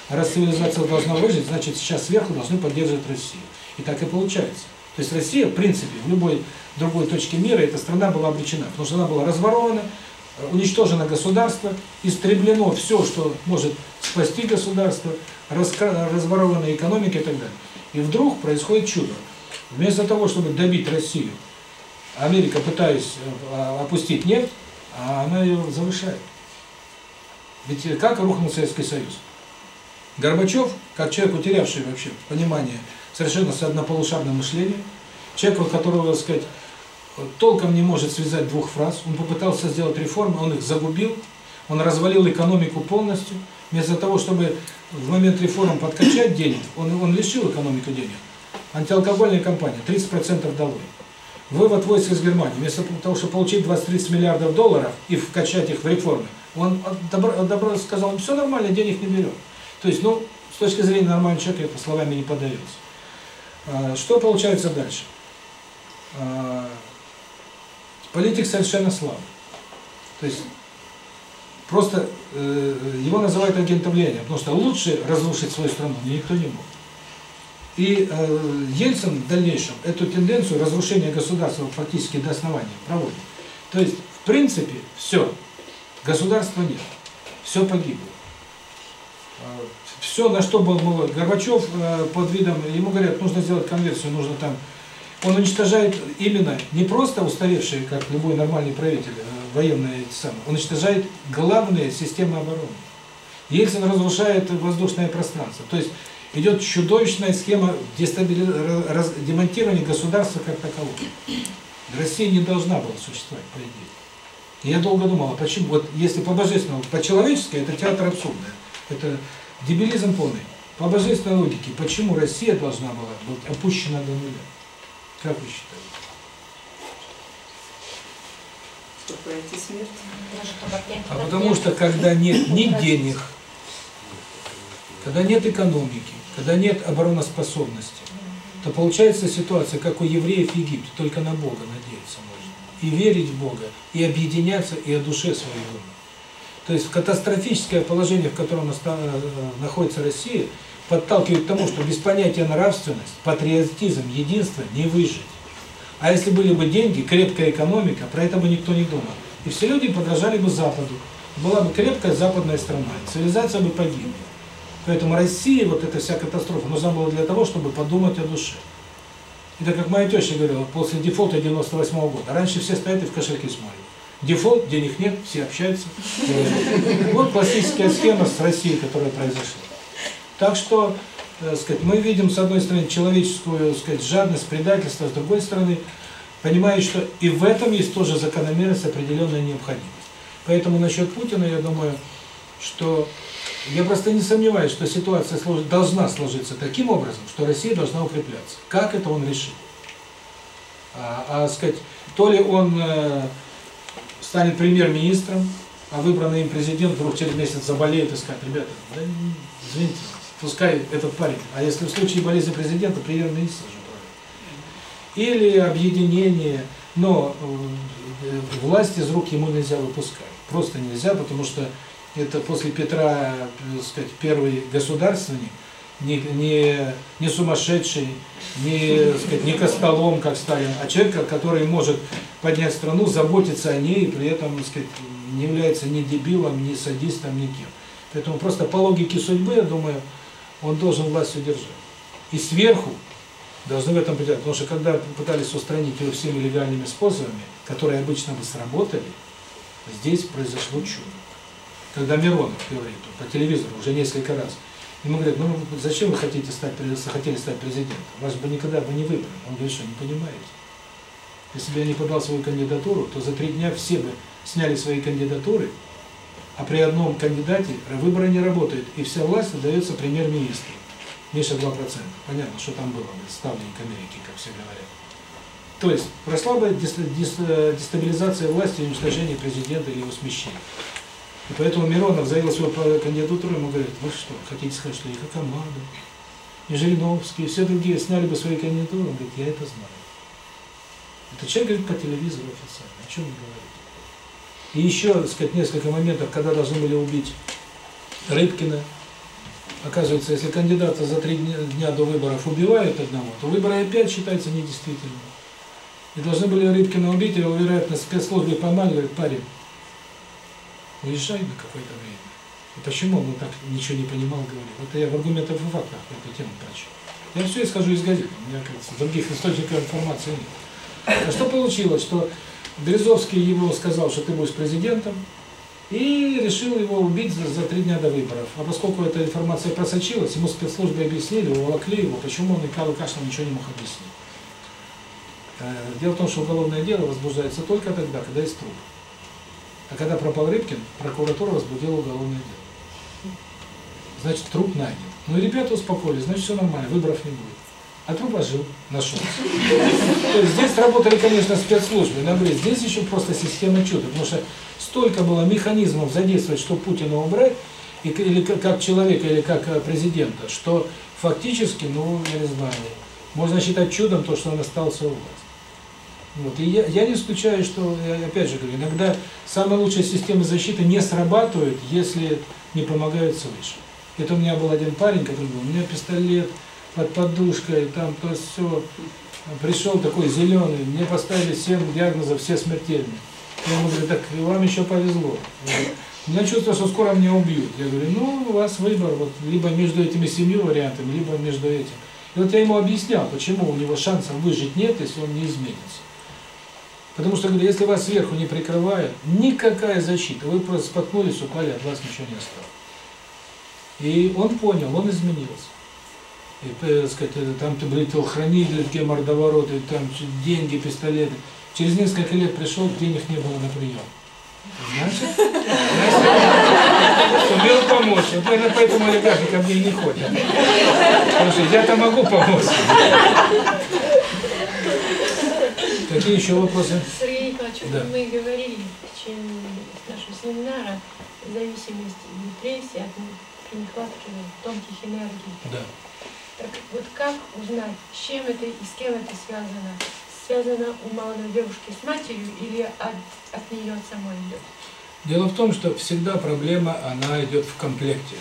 Раз цивилизация должна выжить, значит, сейчас сверху должны поддерживать Россию. И так и получается. То есть Россия, в принципе, в любой другой точке мира, эта страна была обречена, потому что она была разворована, уничтожено государство, истреблено все, что может спасти государство, разворована экономика и так далее. И вдруг происходит чудо. Вместо того, чтобы добить Россию, Америка, пытаясь э, опустить нефть, а она ее завышает. Ведь как рухнул Советский Союз? Горбачев, как человек, утерявший вообще понимание, совершенно с однополушарным мышлением, человек, у которого, так сказать, толком не может связать двух фраз, он попытался сделать реформы, он их загубил, он развалил экономику полностью, вместо того, чтобы в момент реформ подкачать денег, он, он лишил экономику денег. Антиалкогольная компания 30% долой. Вывод войск из Германии, вместо того, чтобы получить 20-30 миллиардов долларов и вкачать их в реформы, он добро, добро сказал, все нормально, денег не берем. То есть, ну, с точки зрения нормального человека, это словами не поддается. А, Что получается дальше? А, Политик совершенно слабый. То есть, просто э, его называют агентом влияния, потому что лучше разрушить свою страну никто не мог. И э, Ельцин в дальнейшем эту тенденцию разрушения государства фактически до основания проводит. То есть, в принципе, все, государства нет, все погибло. Все, на что был молод. Горбачев э, под видом, ему говорят, нужно сделать конверсию, нужно там. Он уничтожает именно не просто устаревшие, как любой нормальный правитель, э, военные эти самые, он уничтожает главные системы обороны. Ельцин разрушает воздушное пространство. То есть идет чудовищная схема демонтирования государства как такового. Россия не должна была существовать, по идее. И я долго думал, а почему? Вот если по божественному, по человечески это театр абсурда. Это дебилизм полный. По божественной логике, почему Россия должна была быть опущена до нуля? Как вы считаете? Чтобы пройти смерть. А потому что когда нет ни денег, когда нет экономики, когда нет обороноспособности, то получается ситуация, как у евреев в Египте, только на Бога надеяться можно. И верить в Бога, и объединяться, и о душе своей думать. То есть катастрофическое положение, в котором наста- э, находится Россия, подталкивает к тому, что без понятия нравственность, патриотизм, единство не выжить. А если были бы деньги, крепкая экономика, про это бы никто не думал. И все люди подражали бы Западу. Была бы крепкая западная страна, цивилизация бы погибла. Поэтому России вот эта вся катастрофа нужна была для того, чтобы подумать о душе. Это как моя теща говорила, после дефолта 98 -го года. Раньше все стоят и в кошельке смотрят. Дефолт, денег нет, все общаются. Вот классическая схема с Россией, которая произошла. Так что, э, сказать, мы видим, с одной стороны, человеческую, сказать, жадность, предательство, с другой стороны, понимая, что и в этом есть тоже закономерность, определенная необходимость. Поэтому насчет Путина, я думаю, что я просто не сомневаюсь, что ситуация слож- должна сложиться таким образом, что Россия должна укрепляться. Как это он решит? А, а, сказать, то ли он э, станет премьер-министром, а выбранный им президент вдруг через месяц заболеет и скажет, ребята, да, извините, пускай этот парень, а если в случае болезни президента, премьер-министр же правильно. Или объединение, но э, власть из рук ему нельзя выпускать. Просто нельзя, потому что это после Петра, так сказать, первый государственник, не, не, не сумасшедший, не, сказать, не костолом, как Сталин, а человек, который может поднять страну, заботиться о ней, и при этом, сказать, не является ни дебилом, ни садистом, ни кем. Поэтому просто по логике судьбы, я думаю, он должен власть удержать. И сверху должны в этом придать. Потому что когда пытались устранить его всеми легальными способами, которые обычно бы сработали, здесь произошло чудо. Когда Миронов говорит по телевизору уже несколько раз, ему говорят, ну зачем вы хотите стать, хотели стать президентом? Вас бы никогда бы не выбрали. Он говорит, что не понимаете. Если бы я не подал свою кандидатуру, то за три дня все бы сняли свои кандидатуры, а при одном кандидате выборы не работают, и вся власть отдается премьер-министру. Меньше 2%. Понятно, что там было, ставленник Америки, как все говорят. То есть прошла бы дестабилизация власти и уничтожение президента или его смещение. И поэтому Миронов заявил свою кандидатуру, ему говорят, вы что, хотите сказать, что и команда, и Жириновский, и все другие сняли бы свои кандидатуры? Он говорит, я это знаю. Это человек говорит по телевизору официально, о чем он говорит. И еще, так сказать, несколько моментов, когда должны были убить Рыбкина. Оказывается, если кандидата за три дня до выборов убивают одного, то выборы опять считаются недействительными. И должны были Рыбкина убить, его, вероятно, спецслужбы поймали, говорят, парень, уезжай на какое-то время. И почему он так ничего не понимал, говорил. Это я в аргументах и фактах эту тему прочел. Я все исхожу из газет, у меня, кажется, других источников информации нет. А что получилось? Что Березовский его сказал, что ты будешь президентом, и решил его убить за, за три дня до выборов. А поскольку эта информация просочилась, ему спецслужбы объяснили, уволокли его, почему он и Карл Кашлин ничего не мог объяснить. Э, Дело в том, что уголовное дело возбуждается только тогда, когда есть труп. А когда пропал Рыбкин, прокуратура возбудила уголовное дело. Значит, труп найден. Ну и ребята успокоились, значит, все нормально, выборов не будет. А труп ожил, нашелся. То есть здесь работали, конечно, спецслужбы, но говорю, здесь еще просто система чуда, потому что столько было механизмов задействовать, чтобы Путина убрать, или как, человека, или как э, президента, что фактически, ну, я не знаю, можно считать чудом то, что он остался у власти. Вот. И я, я не исключаю, что, опять же говорю, иногда самые лучшие системы защиты не срабатывают, если не помогают свыше. Это у меня был один парень, который был, у меня пистолет под подушкой, там то все. Пришел такой зеленый, мне поставили 7 диагнозов, все смертельные. Я ему говорю, так вам еще повезло. У меня чувство, что скоро меня убьют. Я говорю, ну, у вас выбор, вот, либо между этими семью вариантами, либо между этим. И вот я ему объяснял, почему у него шансов выжить нет, если он не изменится. Потому что, говорю, если вас сверху не прикрывают, никакая защита, вы просто споткнулись, упали, от вас ничего не осталось. И он понял, он изменился. И, э, сказать, э, там ты были телохранители, такие мордовороты, там деньги, пистолеты. Через несколько лет пришел, денег не было на прием. Значит, значит, сумел помочь. Вот, наверное, поэтому олигархи ко мне не ходят. Что я-то могу помочь. Какие еще вопросы? Сергей Николаевич, Да. мы говорили в течение нашего семинара зависимость депрессии от нехватки тонких энергий. Да. Так вот как узнать, с чем это и с кем это связано? Связано у молодой девушки с матерью или от, от нее самой идет? Дело в том, что всегда проблема, она идет в комплекте.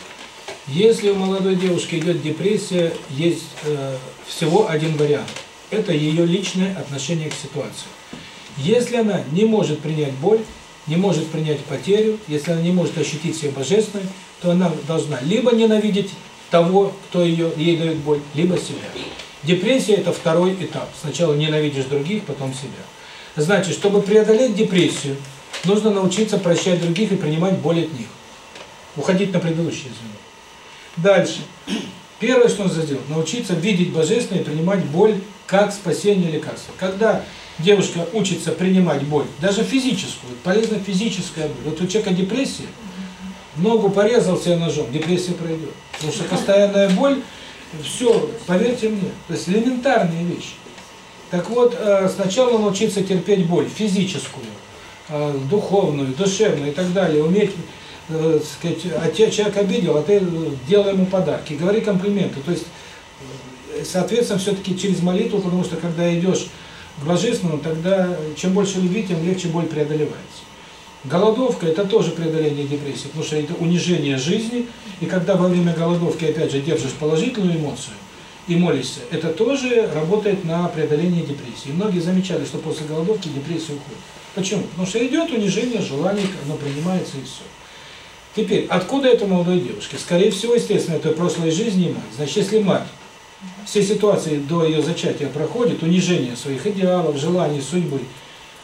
Если у молодой девушки идет депрессия, есть э, всего один вариант. Это ее личное отношение к ситуации. Если она не может принять боль, не может принять потерю, если она не может ощутить себя божественной, то она должна либо ненавидеть того, кто ее, ей дает боль, либо себя. Депрессия – это второй этап. Сначала ненавидишь других, потом себя. Значит, чтобы преодолеть депрессию, нужно научиться прощать других и принимать боль от них. Уходить на предыдущее звено. Дальше. Первое, что нужно сделать, научиться видеть божественное и принимать боль как спасение лекарства. Когда девушка учится принимать боль, даже физическую, полезна физическая боль. Вот у человека депрессия, ногу порезал себе ножом, депрессия пройдет. Потому что постоянная боль, все, поверьте мне, то есть элементарные вещи. Так вот, э, сначала научиться терпеть боль физическую, э, духовную, душевную и так далее, уметь, э, сказать, а те- человек обидел, а ты делай ему подарки, говори комплименты. То есть, соответственно, все-таки через молитву, потому что когда идешь к божественному, тогда чем больше любви, тем легче боль преодолевается. Голодовка – это тоже преодоление депрессии, потому что это унижение жизни, и когда во время голодовки, опять же, держишь положительную эмоцию и молишься, это тоже работает на преодоление депрессии. И многие замечали, что после голодовки депрессия уходит. Почему? Потому что идет унижение желаний, оно принимается и все. Теперь, откуда это молодой девушке? Скорее всего, естественно, это прошлой жизни мать. Значит, если мать все ситуации до ее зачатия проходит, унижение своих идеалов, желаний, судьбы,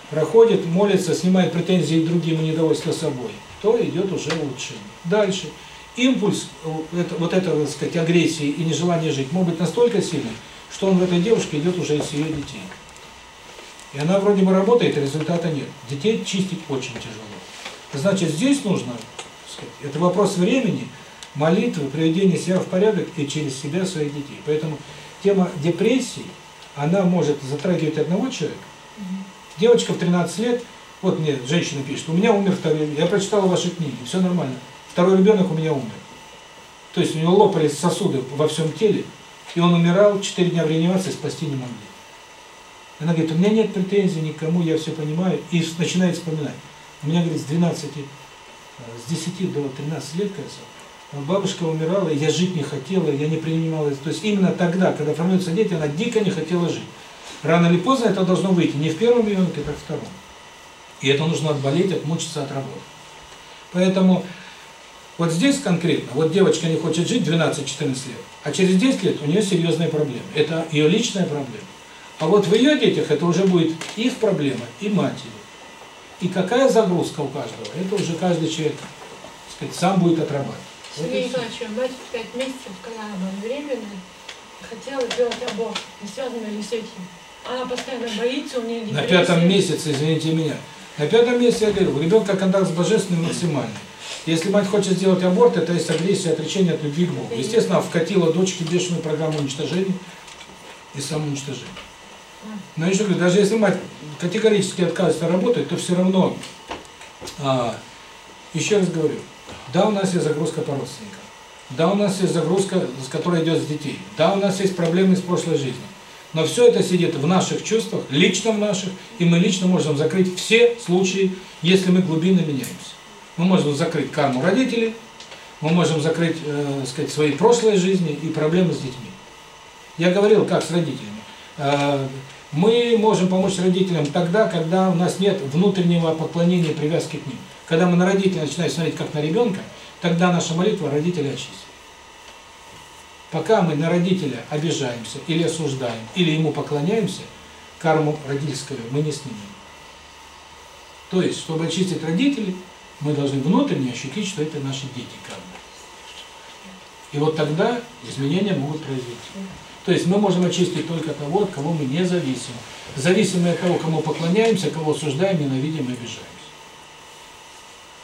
проходит, молится, снимает претензии к другим и недовольство собой, то идет уже улучшение. Дальше. Импульс э, это, вот этого, так сказать, агрессии и нежелания жить может быть настолько сильным, что он в этой девушке идет уже из ее детей. И она вроде бы работает, результата нет. Детей чистить очень тяжело. Значит, здесь нужно, сказать, это вопрос времени, молитвы, приведения себя в порядок и через себя своих детей. Поэтому тема депрессии, она может затрагивать одного человека. Девочка в 13 лет, вот мне женщина пишет, у меня умер второй, я прочитала ваши книги, все нормально. Второй ребенок у меня умер. То есть у него лопались сосуды во всем теле, и он умирал, 4 дня в реанимации спасти не могли. Она говорит, у меня нет претензий никому, я все понимаю, и начинает вспоминать. У меня, говорит, с 12, э, с 10 до 13 лет, кажется, бабушка умирала, я жить не хотела, я не принимала. То есть именно тогда, когда формируются дети, она дико не хотела жить. Рано или поздно это должно выйти не в первом ребенке, так в втором. И это нужно отболеть, отмучиться, отработать. Поэтому вот здесь конкретно, вот девочка не хочет жить 12-14 лет, а через 10 лет у нее серьезные проблемы. Это ее личная проблема. А вот в ее детях это уже будет их проблема, и матери. И какая загрузка у каждого, это уже каждый человек сказать, сам будет отрабатывать. Сергей. Николаевич, мать в пять месяцев, когда она была беременна, хотела сделать аборт. Не связано ли с этим? Она постоянно боится, у нее На депрессия. пятом месяце, извините меня, на пятом месяце, я говорю, у ребенка контакт с Божественным максимальный. Если мать хочет сделать аборт, это есть агрессия, отречение от любви к Богу. Естественно, вкатила дочке бешеную программу уничтожения и самоуничтожения. Но еще говорю, даже если мать категорически отказывается работать, то все равно, а, еще раз говорю, да, у нас есть загрузка по родственникам, да, у нас есть загрузка, с которой идет с детей, да, у нас есть проблемы из прошлой жизни. Но все это сидит в наших чувствах, лично в наших, и мы лично можем закрыть все случаи, если мы глубинно меняемся. Мы можем закрыть карму родителей, мы можем закрыть, э, сказать, свои прошлые жизни и проблемы с детьми. Я говорил, как с родителями. Э, Мы можем помочь родителям тогда, когда у нас нет внутреннего поклонения привязки к ним. Когда мы на родителя начинаем смотреть как на ребенка, тогда наша молитва родителя очистит. Пока мы на родителя обижаемся или осуждаем, или ему поклоняемся, карму родительскую мы не снимем. То есть, чтобы очистить родителей, мы должны внутренне ощутить, что это наши дети кармы. И вот тогда изменения могут произойти. То есть мы можем очистить только того, от кого мы не зависим. Зависимы от того, кому поклоняемся, кого осуждаем, ненавидим и обижаемся.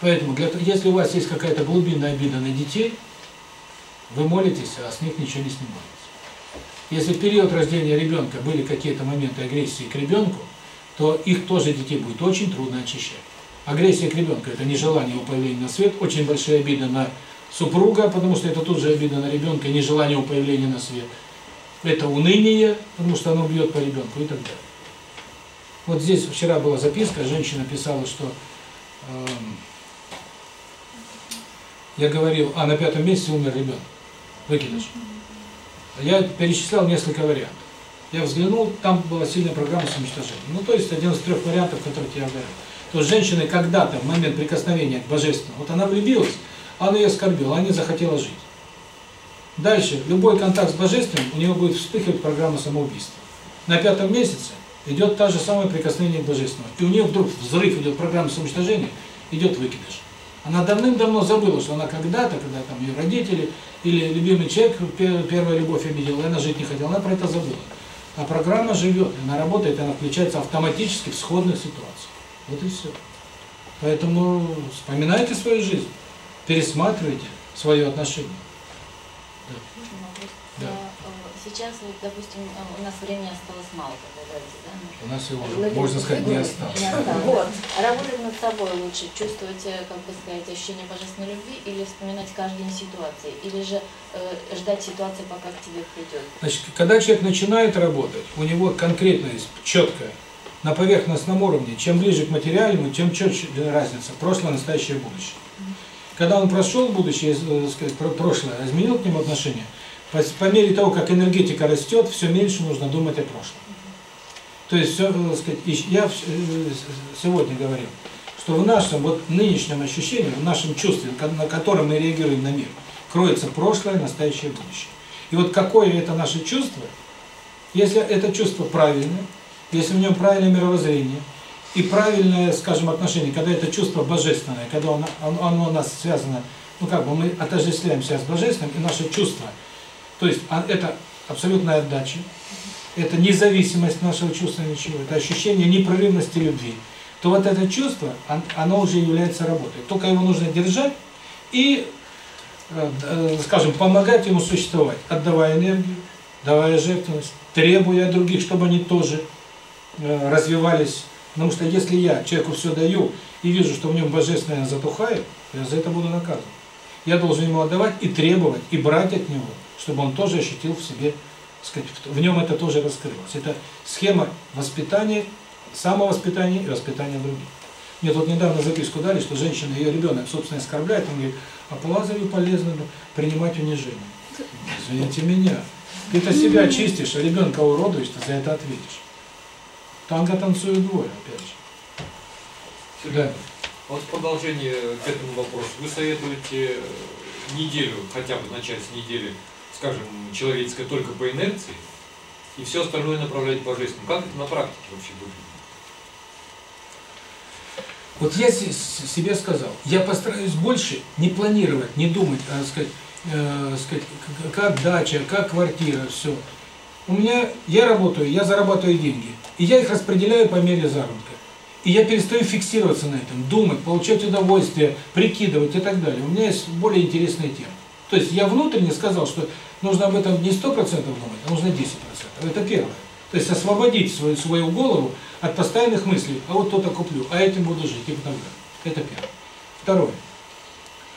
Поэтому, для, если у вас есть какая-то глубинная обида на детей, вы молитесь, а с них ничего не снимается. Если в период рождения ребенка были какие-то моменты агрессии к ребенку, то их тоже детей будет очень трудно очищать. Агрессия к ребенку – это нежелание его появления на свет, очень большая обида на супруга, потому что это тут же обида на ребенка, нежелание его появления на свет. Это уныние, потому что оно бьет по ребенку и так далее. Вот здесь вчера была записка, женщина писала, что э, я говорил, а на пятом месяце умер ребенок, выкидыш. Я перечислял несколько вариантов. Я взглянул, там была сильная программа самоуничтожения. Ну, то есть один из трех вариантов, которых я говорил. То есть женщины когда-то, в момент прикосновения к Божественному, вот она влюбилась, она ее оскорбила, она не захотела жить. Дальше, любой контакт с Божественным, у него будет вспыхивать программа самоубийства. На пятом месяце идет та же самое прикосновение к Божественному. И у нее вдруг взрыв идет программа самоуничтожения, идет выкидыш. Она давным-давно забыла, что она когда-то, когда там ее родители или любимый человек, первая любовь обидела, и она жить не хотела, она про это забыла. А программа живет, она работает, она включается автоматически в сходных ситуациях. Вот и все. Поэтому вспоминайте свою жизнь, пересматривайте свое отношение. Можно вопрос? Да. А, э, Сейчас, вот, допустим, э, у нас времени осталось мало, как вы говорите, да? У нас его уже, можно сказать, не осталось. Не осталось. Вот. Работать над собой лучше, чувствовать, э, как бы сказать, ощущение божественной любви или вспоминать каждый день ситуации, или же э, ждать ситуации, пока к тебе придет. Значит, когда человек начинает работать, у него конкретно есть четкое, на поверхностном уровне, чем ближе к материальному, тем четче разница, прошлое, настоящее, будущее. Когда он прошел будущее, э, сказать, про- прошлое, изменил к нему отношение, по, мере того, как энергетика растет, все меньше нужно думать о прошлом. То есть, все, э, сказать, я э, сегодня говорил, что в нашем вот нынешнем ощущении, в нашем чувстве, на котором мы реагируем на мир, кроется прошлое, настоящее, будущее. И вот какое это наше чувство, если это чувство правильное, если в нем правильное мировоззрение и правильное, скажем, отношение, когда это чувство божественное, когда оно, оно, у нас связано, ну как бы мы отождествляем себя с божественным, и наше чувство, то есть а, это абсолютная отдача, это независимость нашего чувства ничего, это ощущение непрерывности любви, то вот это чувство, он- оно уже является работой. Только его нужно держать и, э, э, скажем, помогать ему существовать, отдавая энергию, давая жертвенность, требуя других, чтобы они тоже э, развивались. Потому что если я человеку все даю и вижу, что в нем божественное затухает, я за это буду наказан. Я должен ему отдавать и требовать, и брать от него, чтобы он тоже ощутил в себе, сказать, в- нем это тоже раскрылось. Это схема воспитания, самовоспитания и воспитания других. Мне тут недавно записку дали, что женщина, ее ребенок, собственно, оскорбляет, он говорит, а по Лазарю полезно принимать унижение. Извините меня. Ты-то себя чистишь, а ребенка уродуешь, ты за это ответишь. Танго танцуют двое, опять же. Да. Вот в продолжение к этому вопросу. Вы советуете неделю, хотя бы начать с недели, скажем, человеческой только по инерции, и все остальное направлять божественному. Как это на практике вообще выглядит? Вот я себе сказал, я постараюсь больше не планировать, не думать, а сказать, э, сказать, как дача, как квартира, все. У меня, я работаю, я зарабатываю деньги, и я их распределяю по мере заработка. И я перестаю фиксироваться на этом, думать, получать удовольствие, прикидывать и так далее. У меня есть более интересные темы. То есть я внутренне сказал, что нужно об этом не 100% думать, а нужно 10%. Это первое. То есть освободить свою, свою голову от постоянных мыслей, а вот то-то куплю, а этим буду жить и так далее. Это первое. Второе.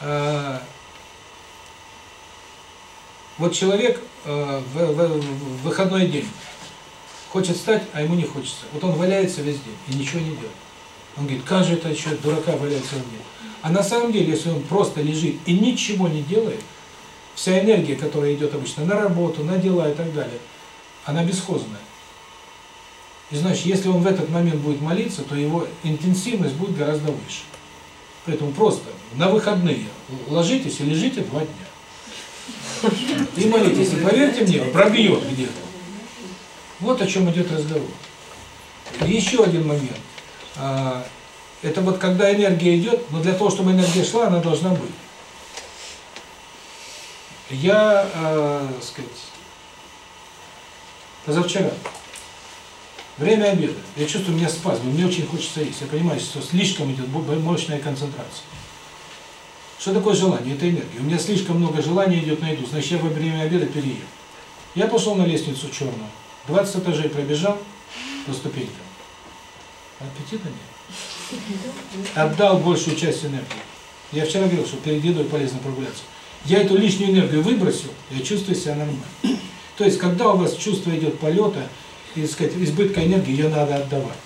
А, Вот человек э, в, выходной день хочет встать, а ему не хочется. Вот он валяется весь день и ничего не делает. Он говорит, как же это еще дурака валяется весь день. А на самом деле, если он просто лежит и ничего не делает, вся энергия, которая идет обычно на работу, на дела и так далее, она бесхозная. И значит, если он в этот момент будет молиться, то его интенсивность будет гораздо выше. Поэтому просто на выходные ложитесь и лежите два дня. И молитесь. И поверьте мне, пробьет где-то. Вот о чем идет разговор. И еще один момент. А, Это вот когда энергия идет, но для того, чтобы энергия шла, она должна быть. Я, э, сказать, позавчера, время обеда, я чувствую, у меня спазм, мне очень хочется есть. Я понимаю, что слишком идет мощная концентрация. Что такое желание? Это энергия. У меня слишком много желания идет на еду, значит, я во время обеда переем. Я пошел на лестницу черную, 20 этажей пробежал по ступенькам. Аппетита нет. Отдал большую часть энергии. Я вчера говорил, что перед едой полезно прогуляться. Я эту лишнюю энергию выбросил, я чувствую себя нормально. То есть, когда у вас чувство идет полета, и, сказать, избытка энергии, ее надо отдавать.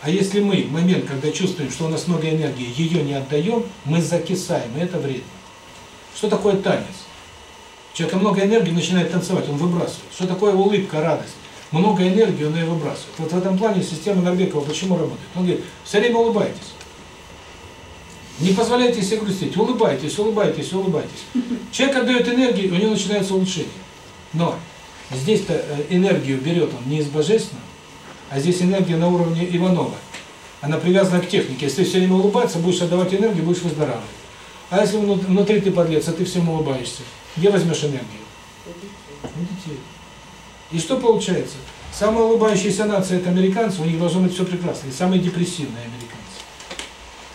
А если мы в момент, когда чувствуем, что у нас много энергии, ее не отдаем, мы закисаем, и это вредно. Что такое танец? У человека много энергии, начинает танцевать, он выбрасывает. Что такое улыбка, радость? Много энергии, он ее выбрасывает. Вот в этом плане система Норбекова почему работает? Он говорит, все время улыбайтесь. Не позволяйте себе грустить, улыбайтесь, улыбайтесь, улыбайтесь. Человек отдает энергию, у него начинается улучшение. Но здесь-то э, энергию берет он не из божественного, а здесь энергия на уровне Иванова. Она привязана к технике. Если все время улыбаться, будешь отдавать энергию, будешь выздоравливать. А если внут- внутри ты подлец, а ты всем улыбаешься, где возьмешь энергию? У детей. И что получается? Самая улыбающаяся нация – это американцы, у них должно быть все прекрасно. И самые депрессивные американцы.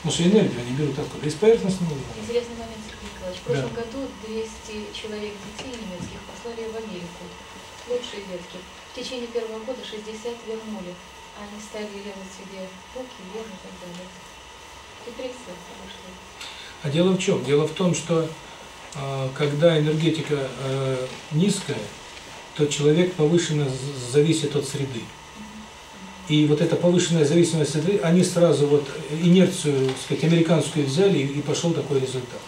Потому что энергию они берут откуда? Из поверхностного уровня. Интересный момент, Сергей Николаевич. В прошлом году 200 человек детей немецких послали в Америку. Лучшие детки. В течение первого года 60 вернули. Они стали резать себе руки, вены и так далее. Депрессия пошла. А дело в чем? Дело в том, что э, когда энергетика э, низкая, то человек повышенно зависит от среды. И вот эта повышенная зависимость от они сразу вот инерцию, так сказать, американскую взяли, и пошел такой результат.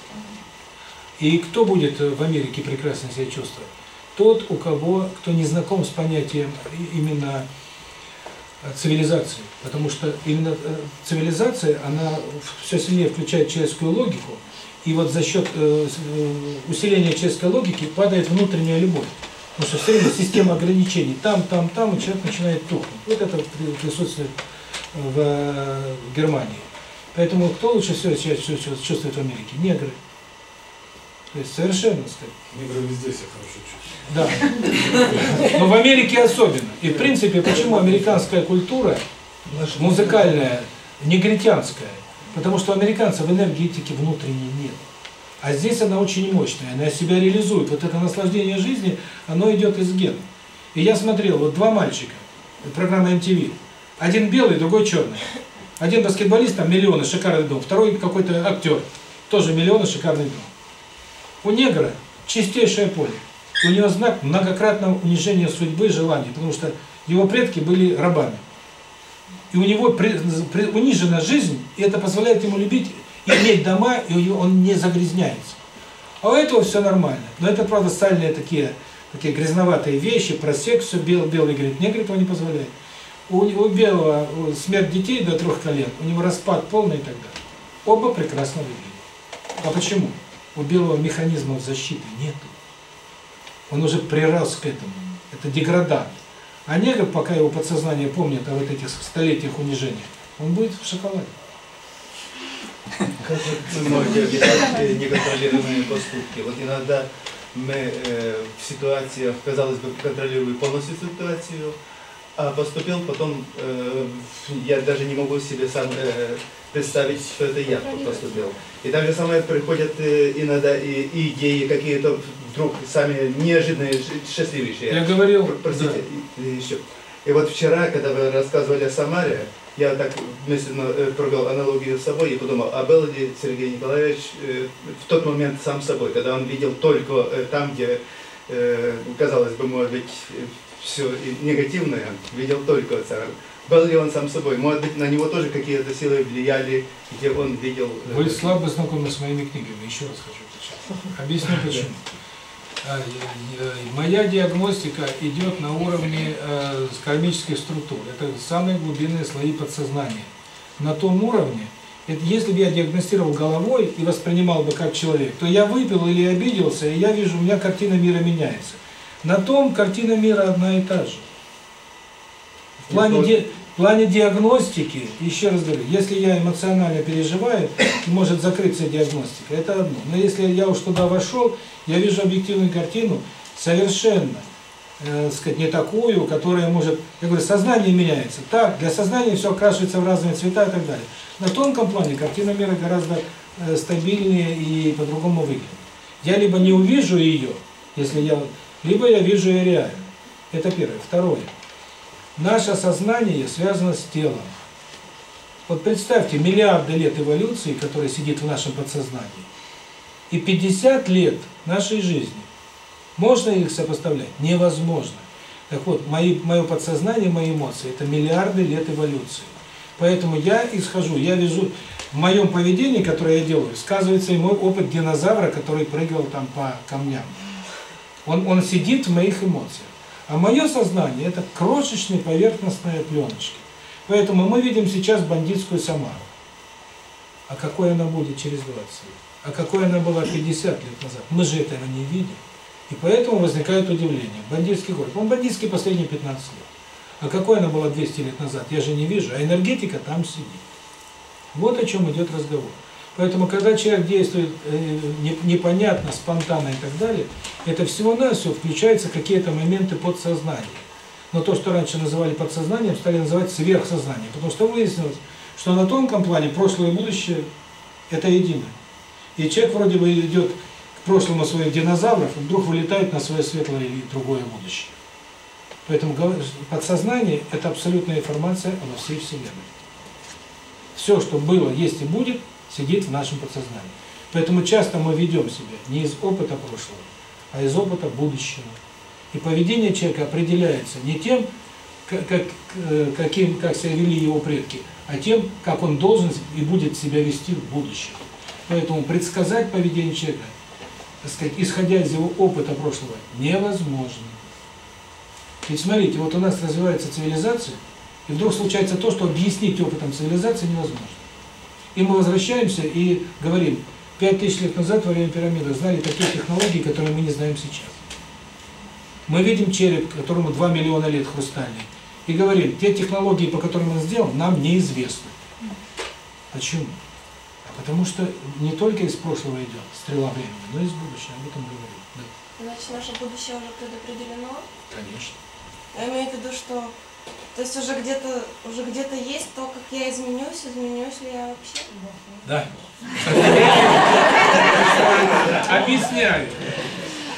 И кто будет в Америке прекрасно себя чувствовать? Тот, у кого, кто не знаком с понятием именно э, цивилизации. Потому что именно э, цивилизация, она все сильнее включает человеческую логику, и вот за счет э, усиления человеческой логики падает внутренняя любовь. Потому что все время система ограничений. Там, там, там, и человек начинает тухнуть. Вот это при- присутствует в э, Германии. Поэтому кто лучше всего себя чувствует в Америке? Негры. То есть совершенно, сказать. Негры везде себя хорошо чувствуют. Да. Но в Америке особенно. И в принципе, почему американская культура музыкальная, негритянская? Потому что у американцев энергетики внутренней нет. А здесь она очень мощная, она себя реализует. Вот это наслаждение жизни, оно идет из гена. И я смотрел, вот два мальчика, программа MTV. Один белый, другой черный. Один баскетболист, там миллионы, шикарный дом. Второй какой-то актер, тоже миллионы, шикарный дом. У негра чистейшее поле. И у него знак многократного унижения судьбы, желаний, потому что его предки были рабами. И у него при- при- унижена жизнь, и это позволяет ему любить, и иметь дома, и он не загрязняется. А у этого все нормально. Но это, правда, сальные такие, такие грязноватые вещи, про секс, все бел, белый говорит, негр этого не позволяет. У, у белого у, смерть детей до трех колен, у него распад полный и так далее. Оба прекрасно выглядят. А почему? У белого механизмов защиты нету. Он уже прирос к этому. Это деградант. А негр, пока его подсознание помнит о вот этих столетиях унижения, он будет в шоколаде. Вы можете описать неконтролируемые поступки? Вот иногда мы э, в ситуациях, казалось бы, контролируем полностью ситуацию, а поступил потом, э, я даже не могу себе сам э, представить, что это я поступил. И так же самое приходят э, иногда и, и идеи какие-то вдруг сами неожиданные, счастливейшие. Я говорил, Пр- Простите, и еще. И вот вчера, когда вы рассказывали о Самаре, я так мысленно э, провел аналогию с собой и подумал, а был ли Сергей Николаевич э, в тот момент сам собой, когда он видел только э, там, где, э, казалось бы, может быть, все негативное, видел только это. Был ли он сам собой? Может быть, на него тоже какие-то силы влияли, где он видел... э, Вы слабо знакомы с моими книгами, еще раз хочу отвечать. Объясню почему. Э, э, Моя диагностика идет на уровне э, кармических структур. Это самые глубинные слои подсознания. На том уровне, это если бы я диагностировал головой и воспринимал бы как человек, то я выпил или обиделся, и я вижу, у меня картина мира меняется. На том картина мира одна и та же. В плане, в плане диагностики, еще раз говорю, если я эмоционально переживаю, может закрыться диагностика, это одно. Но если я уж туда вошел, я вижу объективную картину совершенно, э, сказать, не такую, которая может, я говорю, сознание меняется. Так, для сознания все окрашивается в разные цвета и так далее. На тонком плане картина мира гораздо э, стабильнее и по-другому выглядит. Я либо не увижу ее, если я, либо я вижу ее реально. Это первое. Второе. Наше сознание связано с телом. Вот представьте, миллиарды лет эволюции, которая сидит в нашем подсознании, и 50 лет нашей жизни. Можно их сопоставлять? Невозможно. Так вот, мои, мое подсознание, мои эмоции – это миллиарды лет эволюции. Поэтому я исхожу, я вижу, в моем поведении, которое я делаю, сказывается и мой опыт динозавра, который прыгал там по камням. Он, он сидит в моих эмоциях. А мое сознание – это крошечные поверхностные пленочки. Поэтому мы видим сейчас бандитскую Самару. А какой она будет через 20 лет? А какой она была 50 лет назад? Мы же этого не видим. И поэтому возникает удивление. Бандитский город. Он бандитский последние 15 лет. А какой она была 200 лет назад? Я же не вижу. А энергетика там сидит. Вот о чем идет разговор. Поэтому, когда человек действует э, не- непонятно, спонтанно и так далее, это всего-навсего включаются какие-то моменты подсознания. Но то, что раньше называли подсознанием, стали называть сверхсознанием. Потому что выяснилось, что на тонком плане прошлое и будущее – это едино. И человек вроде бы идет к прошлому своих динозавров, вдруг вылетает на свое светлое и другое будущее. Поэтому подсознание – это абсолютная информация обо всей Вселенной. Все, что было, есть и будет, сидит в нашем подсознании. Поэтому часто мы ведем себя не из опыта прошлого, а из опыта будущего. И поведение человека определяется не тем, как, как, э, каким, как себя вели его предки, а тем, как он должен и будет себя вести в будущем. Поэтому предсказать поведение человека, так сказать, исходя из его опыта прошлого, невозможно. Ведь смотрите, вот у нас развивается цивилизация, и вдруг случается то, что объяснить опытом цивилизации невозможно. И мы возвращаемся и говорим, пять тысяч лет назад во время пирамиды знали такие технологии, которые мы не знаем сейчас. Мы видим череп, которому 2 миллиона лет хрустальный, и говорим, те технологии, по которым он сделан, нам неизвестны. Почему? А потому что не только из прошлого идет стрела времени, но и из будущего, об этом говорю. Да, Значит, наше будущее уже предопределено. конечно. Я имею в виду, что то есть уже где-то уже где-то есть то, как я изменюсь, изменюсь ли я вообще? Да. Объясняю.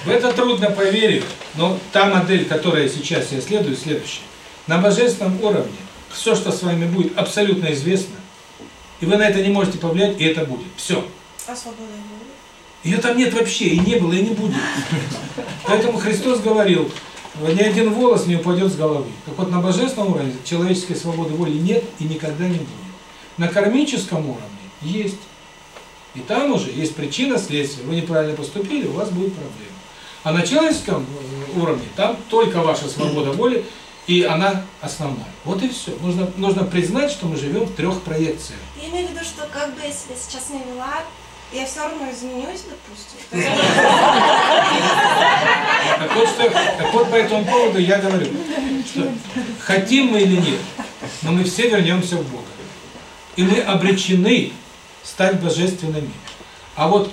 В это трудно поверить, но та модель, которая сейчас я следую, следующая. На божественном уровне все, что с вами будет, абсолютно известно, и вы на это не можете повлиять, и это будет. Все. А свобода воли? Ее там нет вообще, и не было, и не будет. Поэтому Христос говорил, ни один волос не упадет с головы. Так вот, на божественном уровне человеческой свободы воли нет и никогда не будет. На кармическом уровне есть. И там уже есть причина, следствие. Вы неправильно поступили, у вас будет проблема. А на человеческом э, уровне там только ваша свобода воли, и она основная. Вот и все. Нужно, нужно признать, что мы живем в трех проекциях. Я имею в виду, что как бы себя сейчас не вела, я все равно изменюсь, допустим. Так вот, что, так вот по этому поводу я говорю, что хотим мы или нет, но мы все вернемся в Бога. И мы обречены стать божественными. А вот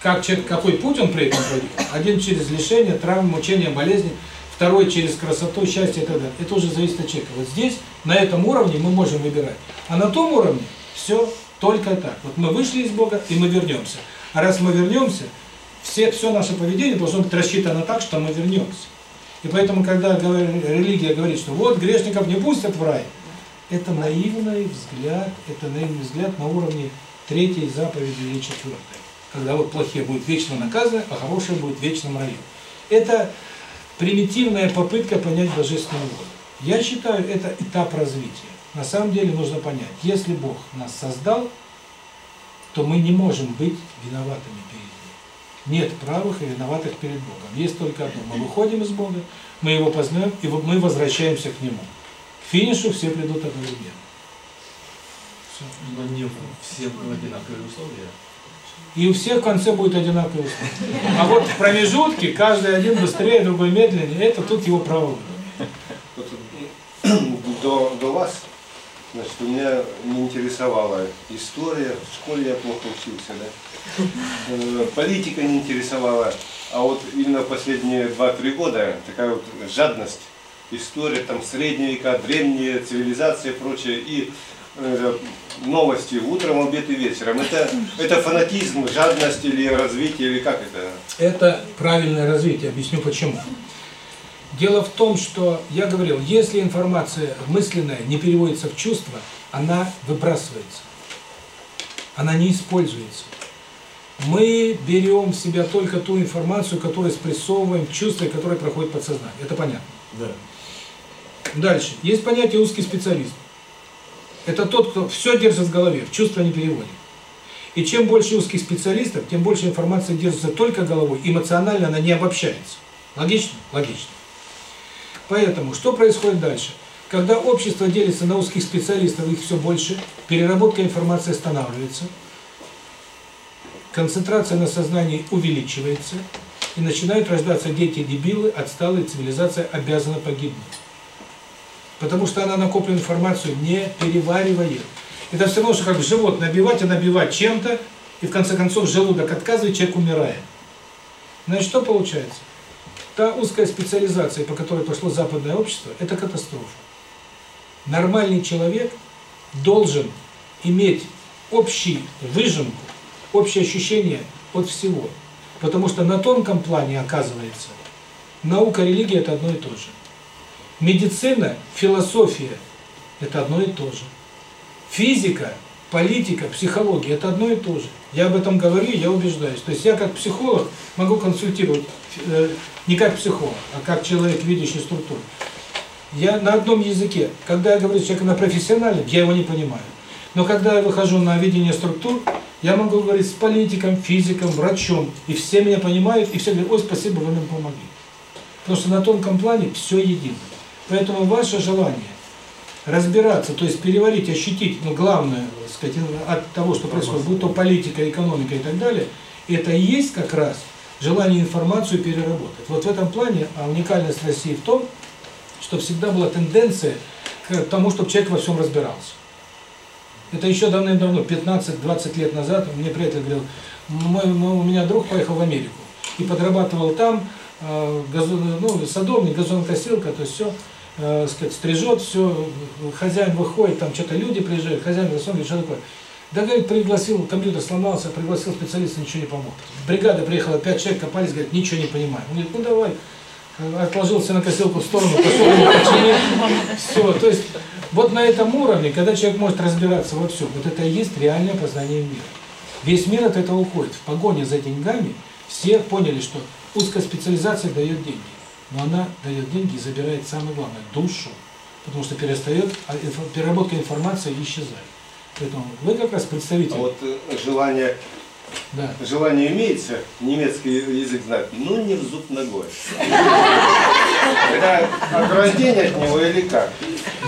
как человек, какой путь он при этом пройдет? Один через лишение, травмы, мучения, болезни, второй через красоту, счастье и так далее. Это уже зависит от человека. Вот здесь, на этом уровне мы можем выбирать. А на том уровне все только так. Вот мы вышли из Бога, и мы вернемся. А раз мы вернемся, все, все наше поведение должно быть рассчитано так, что мы вернемся. И поэтому, когда религия говорит, что вот грешников не пустят в рай, это наивный взгляд, это наивный взгляд на уровне третьей заповеди или четвертой. Когда вот плохие будут вечно наказаны, а хорошие будут в вечном раю. Это примитивная попытка понять божественную волю. Я считаю, это этап развития. На самом деле нужно понять, если Бог нас создал, то мы не можем быть виноватыми перед Ним. Нет правых и виноватых перед Богом. Есть только одно. Мы выходим из Бога, мы Его познаем, и вот мы возвращаемся к Нему. К финишу все придут одновременно. Но не всем одинаковые условия. И у всех в конце будет одинаковый условия. А вот в промежутке каждый один быстрее, другой медленнее, это тут его право до, до вас, значит, у меня не интересовала история, в школе я плохо учился, да? Э, Политика не интересовала, а вот именно последние 2-3 года такая вот жадность, история, там, средние века, древние цивилизации и прочее, и э, новости утром, обед и вечером. Это, это фанатизм, жадность или развитие, или как это? Это правильное развитие, объясню почему. Дело в том, что, я говорил, если информация мысленная не переводится в чувства, она выбрасывается. Она не используется. Мы берем в себя только ту информацию, которую спрессовываем в чувства, которые проходят подсознание. Это понятно. Да. Дальше. Есть понятие узкий специалист. Это тот, кто все держит в голове, в чувства не переводит. И чем больше узких специалистов, тем больше информации держится только головой, эмоционально она не обобщается. Логично? Логично. Поэтому, что происходит дальше? Когда общество делится на узких специалистов, их все больше, переработка информации останавливается, концентрация на сознании увеличивается, и начинают рождаться дети-дебилы, отсталые, цивилизация обязана погибнуть. Потому что она накопленную информацию не переваривает. Это все равно, что как живот набивать и набивать чем-то, и в конце концов желудок отказывает, человек умирает. Значит, что получается? Та узкая специализация, по которой пошло западное общество, это катастрофа. Нормальный человек должен иметь общий выжимку, общее ощущение от всего. Потому что на тонком плане, оказывается, наука, религия – это одно и то же. Медицина, философия – это одно и то же. Физика, политика, психология – это одно и то же. Я об этом говорю, я убеждаюсь. То есть я как психолог могу консультировать э, не как психолог, а как человек, видящий структуру. Я на одном языке, когда я говорю с человеком на профессиональном, я его не понимаю. Но когда я выхожу на видение структур, я могу говорить с политиком, физиком, врачом, и все меня понимают, и все говорят, ой, спасибо, вы нам помогли. Потому что на тонком плане все едино. Поэтому ваше желание разбираться, то есть переварить, ощутить, ну, главное, сказать, от того, что происходит, будь то политика, экономика и так далее, это и есть как раз желание информацию переработать. Вот в этом плане а уникальность России в том, что всегда была тенденция к тому, чтобы человек во всем разбирался. Это еще давным-давно, 15-20 лет назад, мне приятель говорил, мой, мой, у меня друг поехал в Америку и подрабатывал там, э, газон, ну, садовник, газонокосилка, то есть все, э, сказать, стрижет, все, хозяин выходит, там что-то люди приезжают, хозяин говорит, говорит, что такое? Да, говорит, пригласил, компьютер сломался, пригласил специалиста, ничего не помог. Бригада приехала, пять человек копались, говорит, ничего не понимаем. Он говорит, ну давай, отложился на косилку в сторону, пошел его. Все, то есть вот на этом уровне, когда человек может разбираться во всем, вот это и есть реальное познание мира. Весь мир от этого уходит. В погоне за деньгами все поняли, что узкая специализация дает деньги. Но она дает деньги и забирает самое главное – душу. Потому что перестает, а переработка информации исчезает. Поэтому вы как раз представитель. А вот э, желание, Да. желание имеется, немецкий язык знать, но не в зуб ногой. Это ограждение от него или как?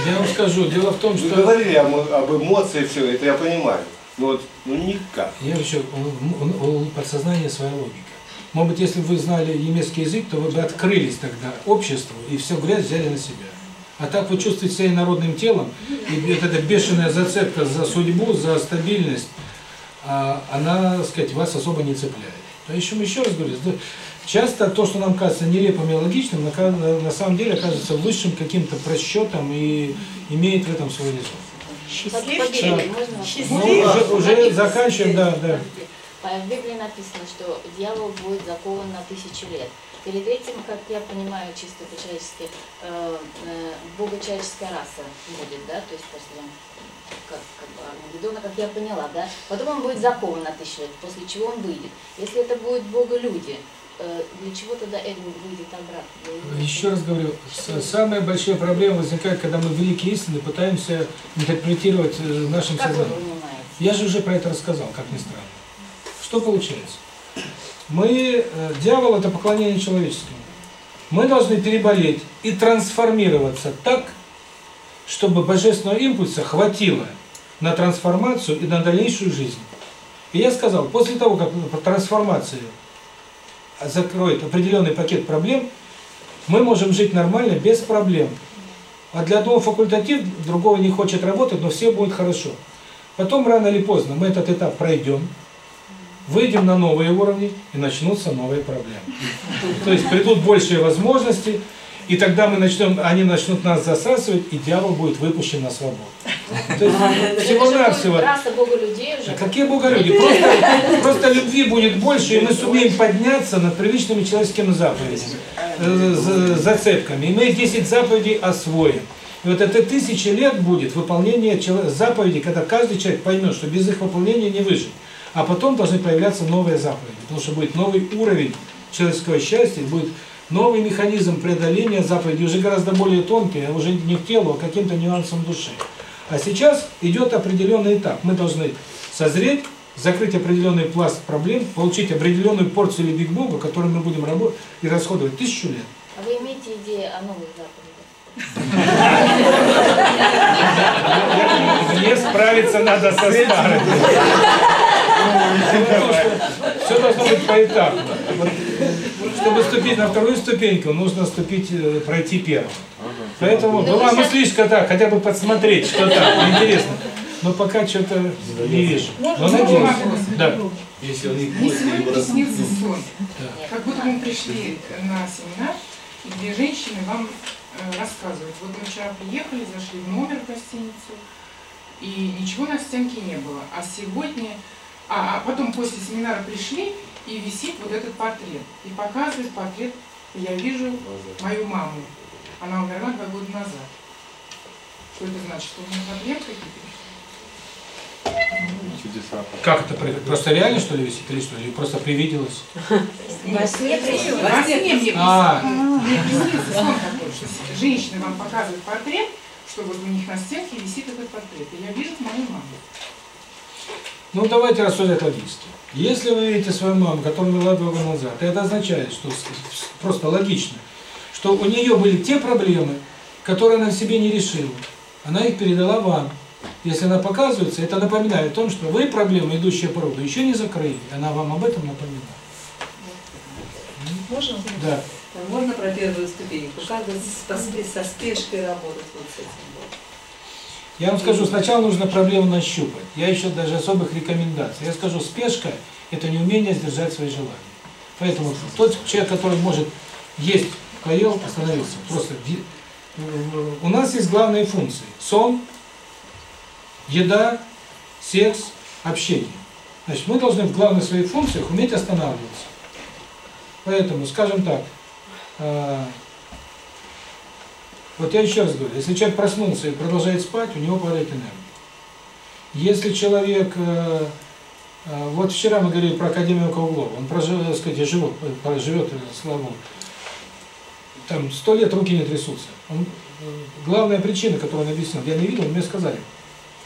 Я вам скажу, дело в том, Вы что... говорили об, эмоциях, все это я понимаю. Но вот, ну никак. Я еще, у- у- у подсознания своя логика. Может быть, если бы вы знали немецкий язык, то вы бы открылись тогда обществу и всю грязь взяли на себя. А так вы чувствуете себя инородным телом, и вот эта бешеная зацепка за судьбу, за стабильность, а, она, так сказать, вас особо не цепляет. То еще, еще раз говорю, да, часто то, что нам кажется нелепым и логичным, на, самом деле оказывается высшим каким-то просчетом и имеет в этом свой резон. Счастливчик, можно вопрос? Ну, уже, уже заканчиваем, да, да. В Библии написано, что дьявол будет закован на тысячу лет. Перед этим, как я понимаю, чисто по-человечески, э, э, богочеловеческая раса будет, да, то есть после как, как бы Армагеддона, как я поняла, да, потом он будет закован на тысячу лет, после чего он выйдет. Если это будут боголюди, э, для чего тогда Эден выйдет обратно? Еще раз говорю, самая большая проблема возникает, когда мы великие истины пытаемся интерпретировать э, нашим Как сознанием. Я же уже про это рассказал, как ни странно. Что получается? Мы, э, дьявол это поклонение человеческому. Мы должны переболеть и трансформироваться так, чтобы божественного импульса хватило на трансформацию и на дальнейшую жизнь. И я сказал, после того, как трансформация закроет определенный пакет проблем, мы можем жить нормально, без проблем. А для одного факультатив, другого не хочет работать, но все будет хорошо. Потом, рано или поздно, мы этот этап пройдем, выйдем на новые уровни и начнутся новые проблемы. То есть придут большие возможности, и тогда мы начнем, они начнут нас засасывать, и дьявол будет выпущен на свободу. То есть всего-навсего... А какие боголюди? Просто, просто любви будет больше, и мы сумеем подняться над привычными человеческими заповедями, э, зацепками. И мы 10 заповедей освоим. И вот это тысячи лет будет выполнение заповедей, когда каждый человек поймет, что без их выполнения не выжить. А потом должны появляться новые заповеди, потому что будет новый уровень человеческого счастья, будет новый механизм преодоления заповедей, уже гораздо более тонкий, а уже не к телу, а к каким-то нюансам души. А сейчас идет определенный этап. Мы должны созреть, закрыть определенный пласт проблем, получить определенную порцию любви к Богу, которую мы будем работать и расходовать тысячу лет. А вы имеете идеи о новых заповедях? Мне справиться надо со старым. Все должно быть поэтапно. Чтобы ступить на вторую ступеньку, нужно ступить, э, пройти первую. Поэтому была мыслишка так, хотя бы подсмотреть, что там, интересно. Но пока что-то не вижу. Но надеюсь. Да. Если он не Мне сегодня приснился сон. Как будто мы пришли на семинар, и две женщины вам э, рассказывают. Вот мы вчера приехали, зашли в номер в гостиницу, и ничего на стенке не было. А сегодня, а, а потом после семинара пришли, и висит вот этот портрет. И показывает портрет, я вижу мою маму. Она умерла два года назад. Что это значит? Что у меня проблемы какие-то? Чудеса. Как это? Просто реально что ли висит или что? Или просто привиделось? Во сне приснилось. Во сне мне приснился. А. Мне приснился сон такой, что женщины вам показывают портрет, что вот у них на стенке висит этот портрет. И я вижу мою маму. Ну, давайте рассуждать логически. Если вы видите свою маму, которая умерла два года назад, это означает, что просто логично, что у нее были те проблемы, которые она в себе не решила. Она их передала вам. Если она показывается, это напоминает о том, что вы проблемы, идущие по роду, еще не закрыли. Она вам об этом напоминает. Можно? Да. Можно про первую ступеньку? Как со спешкой работать вот с этим? Я вам скажу, сначала нужно проблему нащупать. Я еще даже особых рекомендаций. Я скажу, спешка – это неумение сдержать свои желания. Поэтому тот человек, который может есть, поел, остановился. Просто у нас есть главные функции. Сон, еда, секс, общение. Значит, мы должны в главных своих функциях уметь останавливаться. Поэтому, скажем так, э, вот я еще раз говорю, если человек проснулся и продолжает спать, у него падает энергия. Если человек, э, э, вот вчера мы говорили про Академию Круглова, он проживет, так сказать, живет, э, живет, э, слава там сто лет руки не трясутся. Он, э, главная причина, которую он объяснил, я не видел, мне сказали,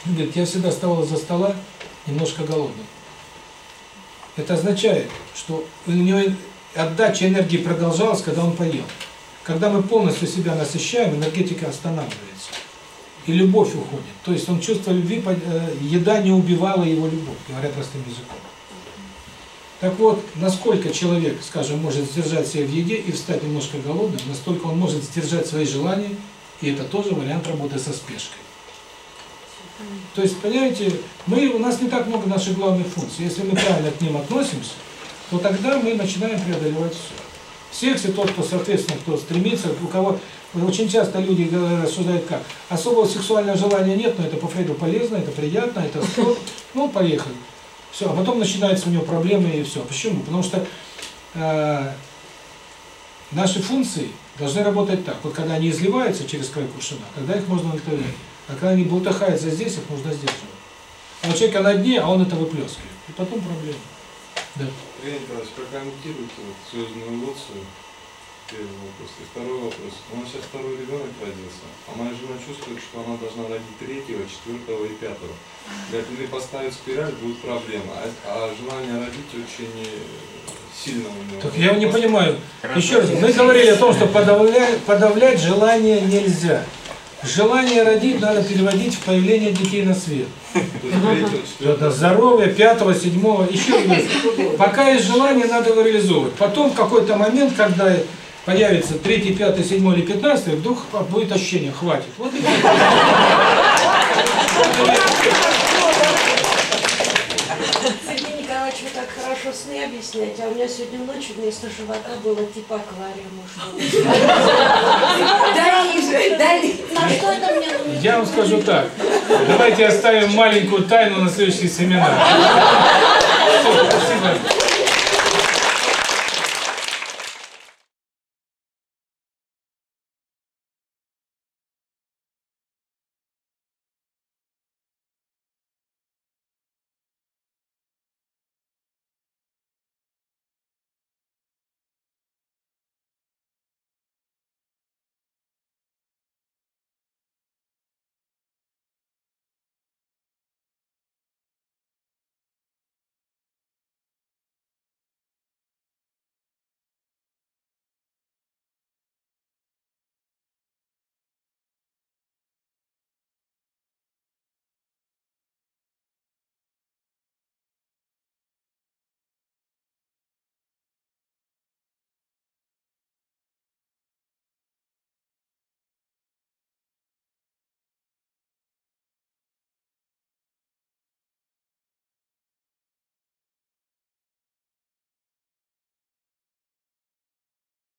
он говорит, я всегда вставал за стола немножко голодный. Это означает, что у него отдача энергии продолжалась, когда он поел. Когда мы полностью себя насыщаем, энергетика останавливается. И любовь уходит. То есть он чувство любви, э, еда не убивала его любовь, говоря простым языком. Так вот, насколько человек, скажем, может сдержать себя в еде и встать немножко голодным, настолько он может сдержать свои желания, и это тоже вариант работы со спешкой. То есть, понимаете, мы, у нас не так много наших главных функций. Если мы правильно к ним относимся, то тогда мы начинаем преодолевать все. В сексе тот, кто, соответственно, кто стремится, у кого... Очень часто люди рассуждают как? Особого сексуального желания нет, но это по Фрейду полезно, это приятно, это. Ну, поехали. Все, а потом начинаются у него проблемы и все. Почему? Потому что э, наши функции должны работать так. Вот когда они изливаются через край кувшина, тогда их можно удовлетворять. А когда они болтыхаются здесь, их нужно сдерживать. А у человека на дне, а он это выплескивает. И потом проблема. Да. Леонид Николаевич, прокомментируйте вот звездную эмоцию. Первый вопрос. И второй вопрос. У нас сейчас второй ребенок родился, а моя жена чувствует, что она должна родить третьего, четвертого и пятого. Говорит, или поставить спираль, будет проблема. А, а желание родить очень э, сильно у него. Так я не понимаю. Еще раз, мы говорили о том, что подавлять, подавлять желание нельзя. Желание родить надо переводить в появление детей на свет. Это здоровье, пятого, седьмого, еще пока есть желание, надо его реализовывать. Потом в какой-то момент, когда появится третий, пятый, седьмой или пятнадцатый, вдруг будет ощущение, хватит. Вот и Сергей Николаевич, хорошо сны объясняете, а у меня сегодня ночью вместо живота было типа аквариума. что ли. Да ниже, да ниже. На что это мне нужно? Я вам скажу так. Давайте оставим маленькую тайну на следующий семинар. Всё, спасибо.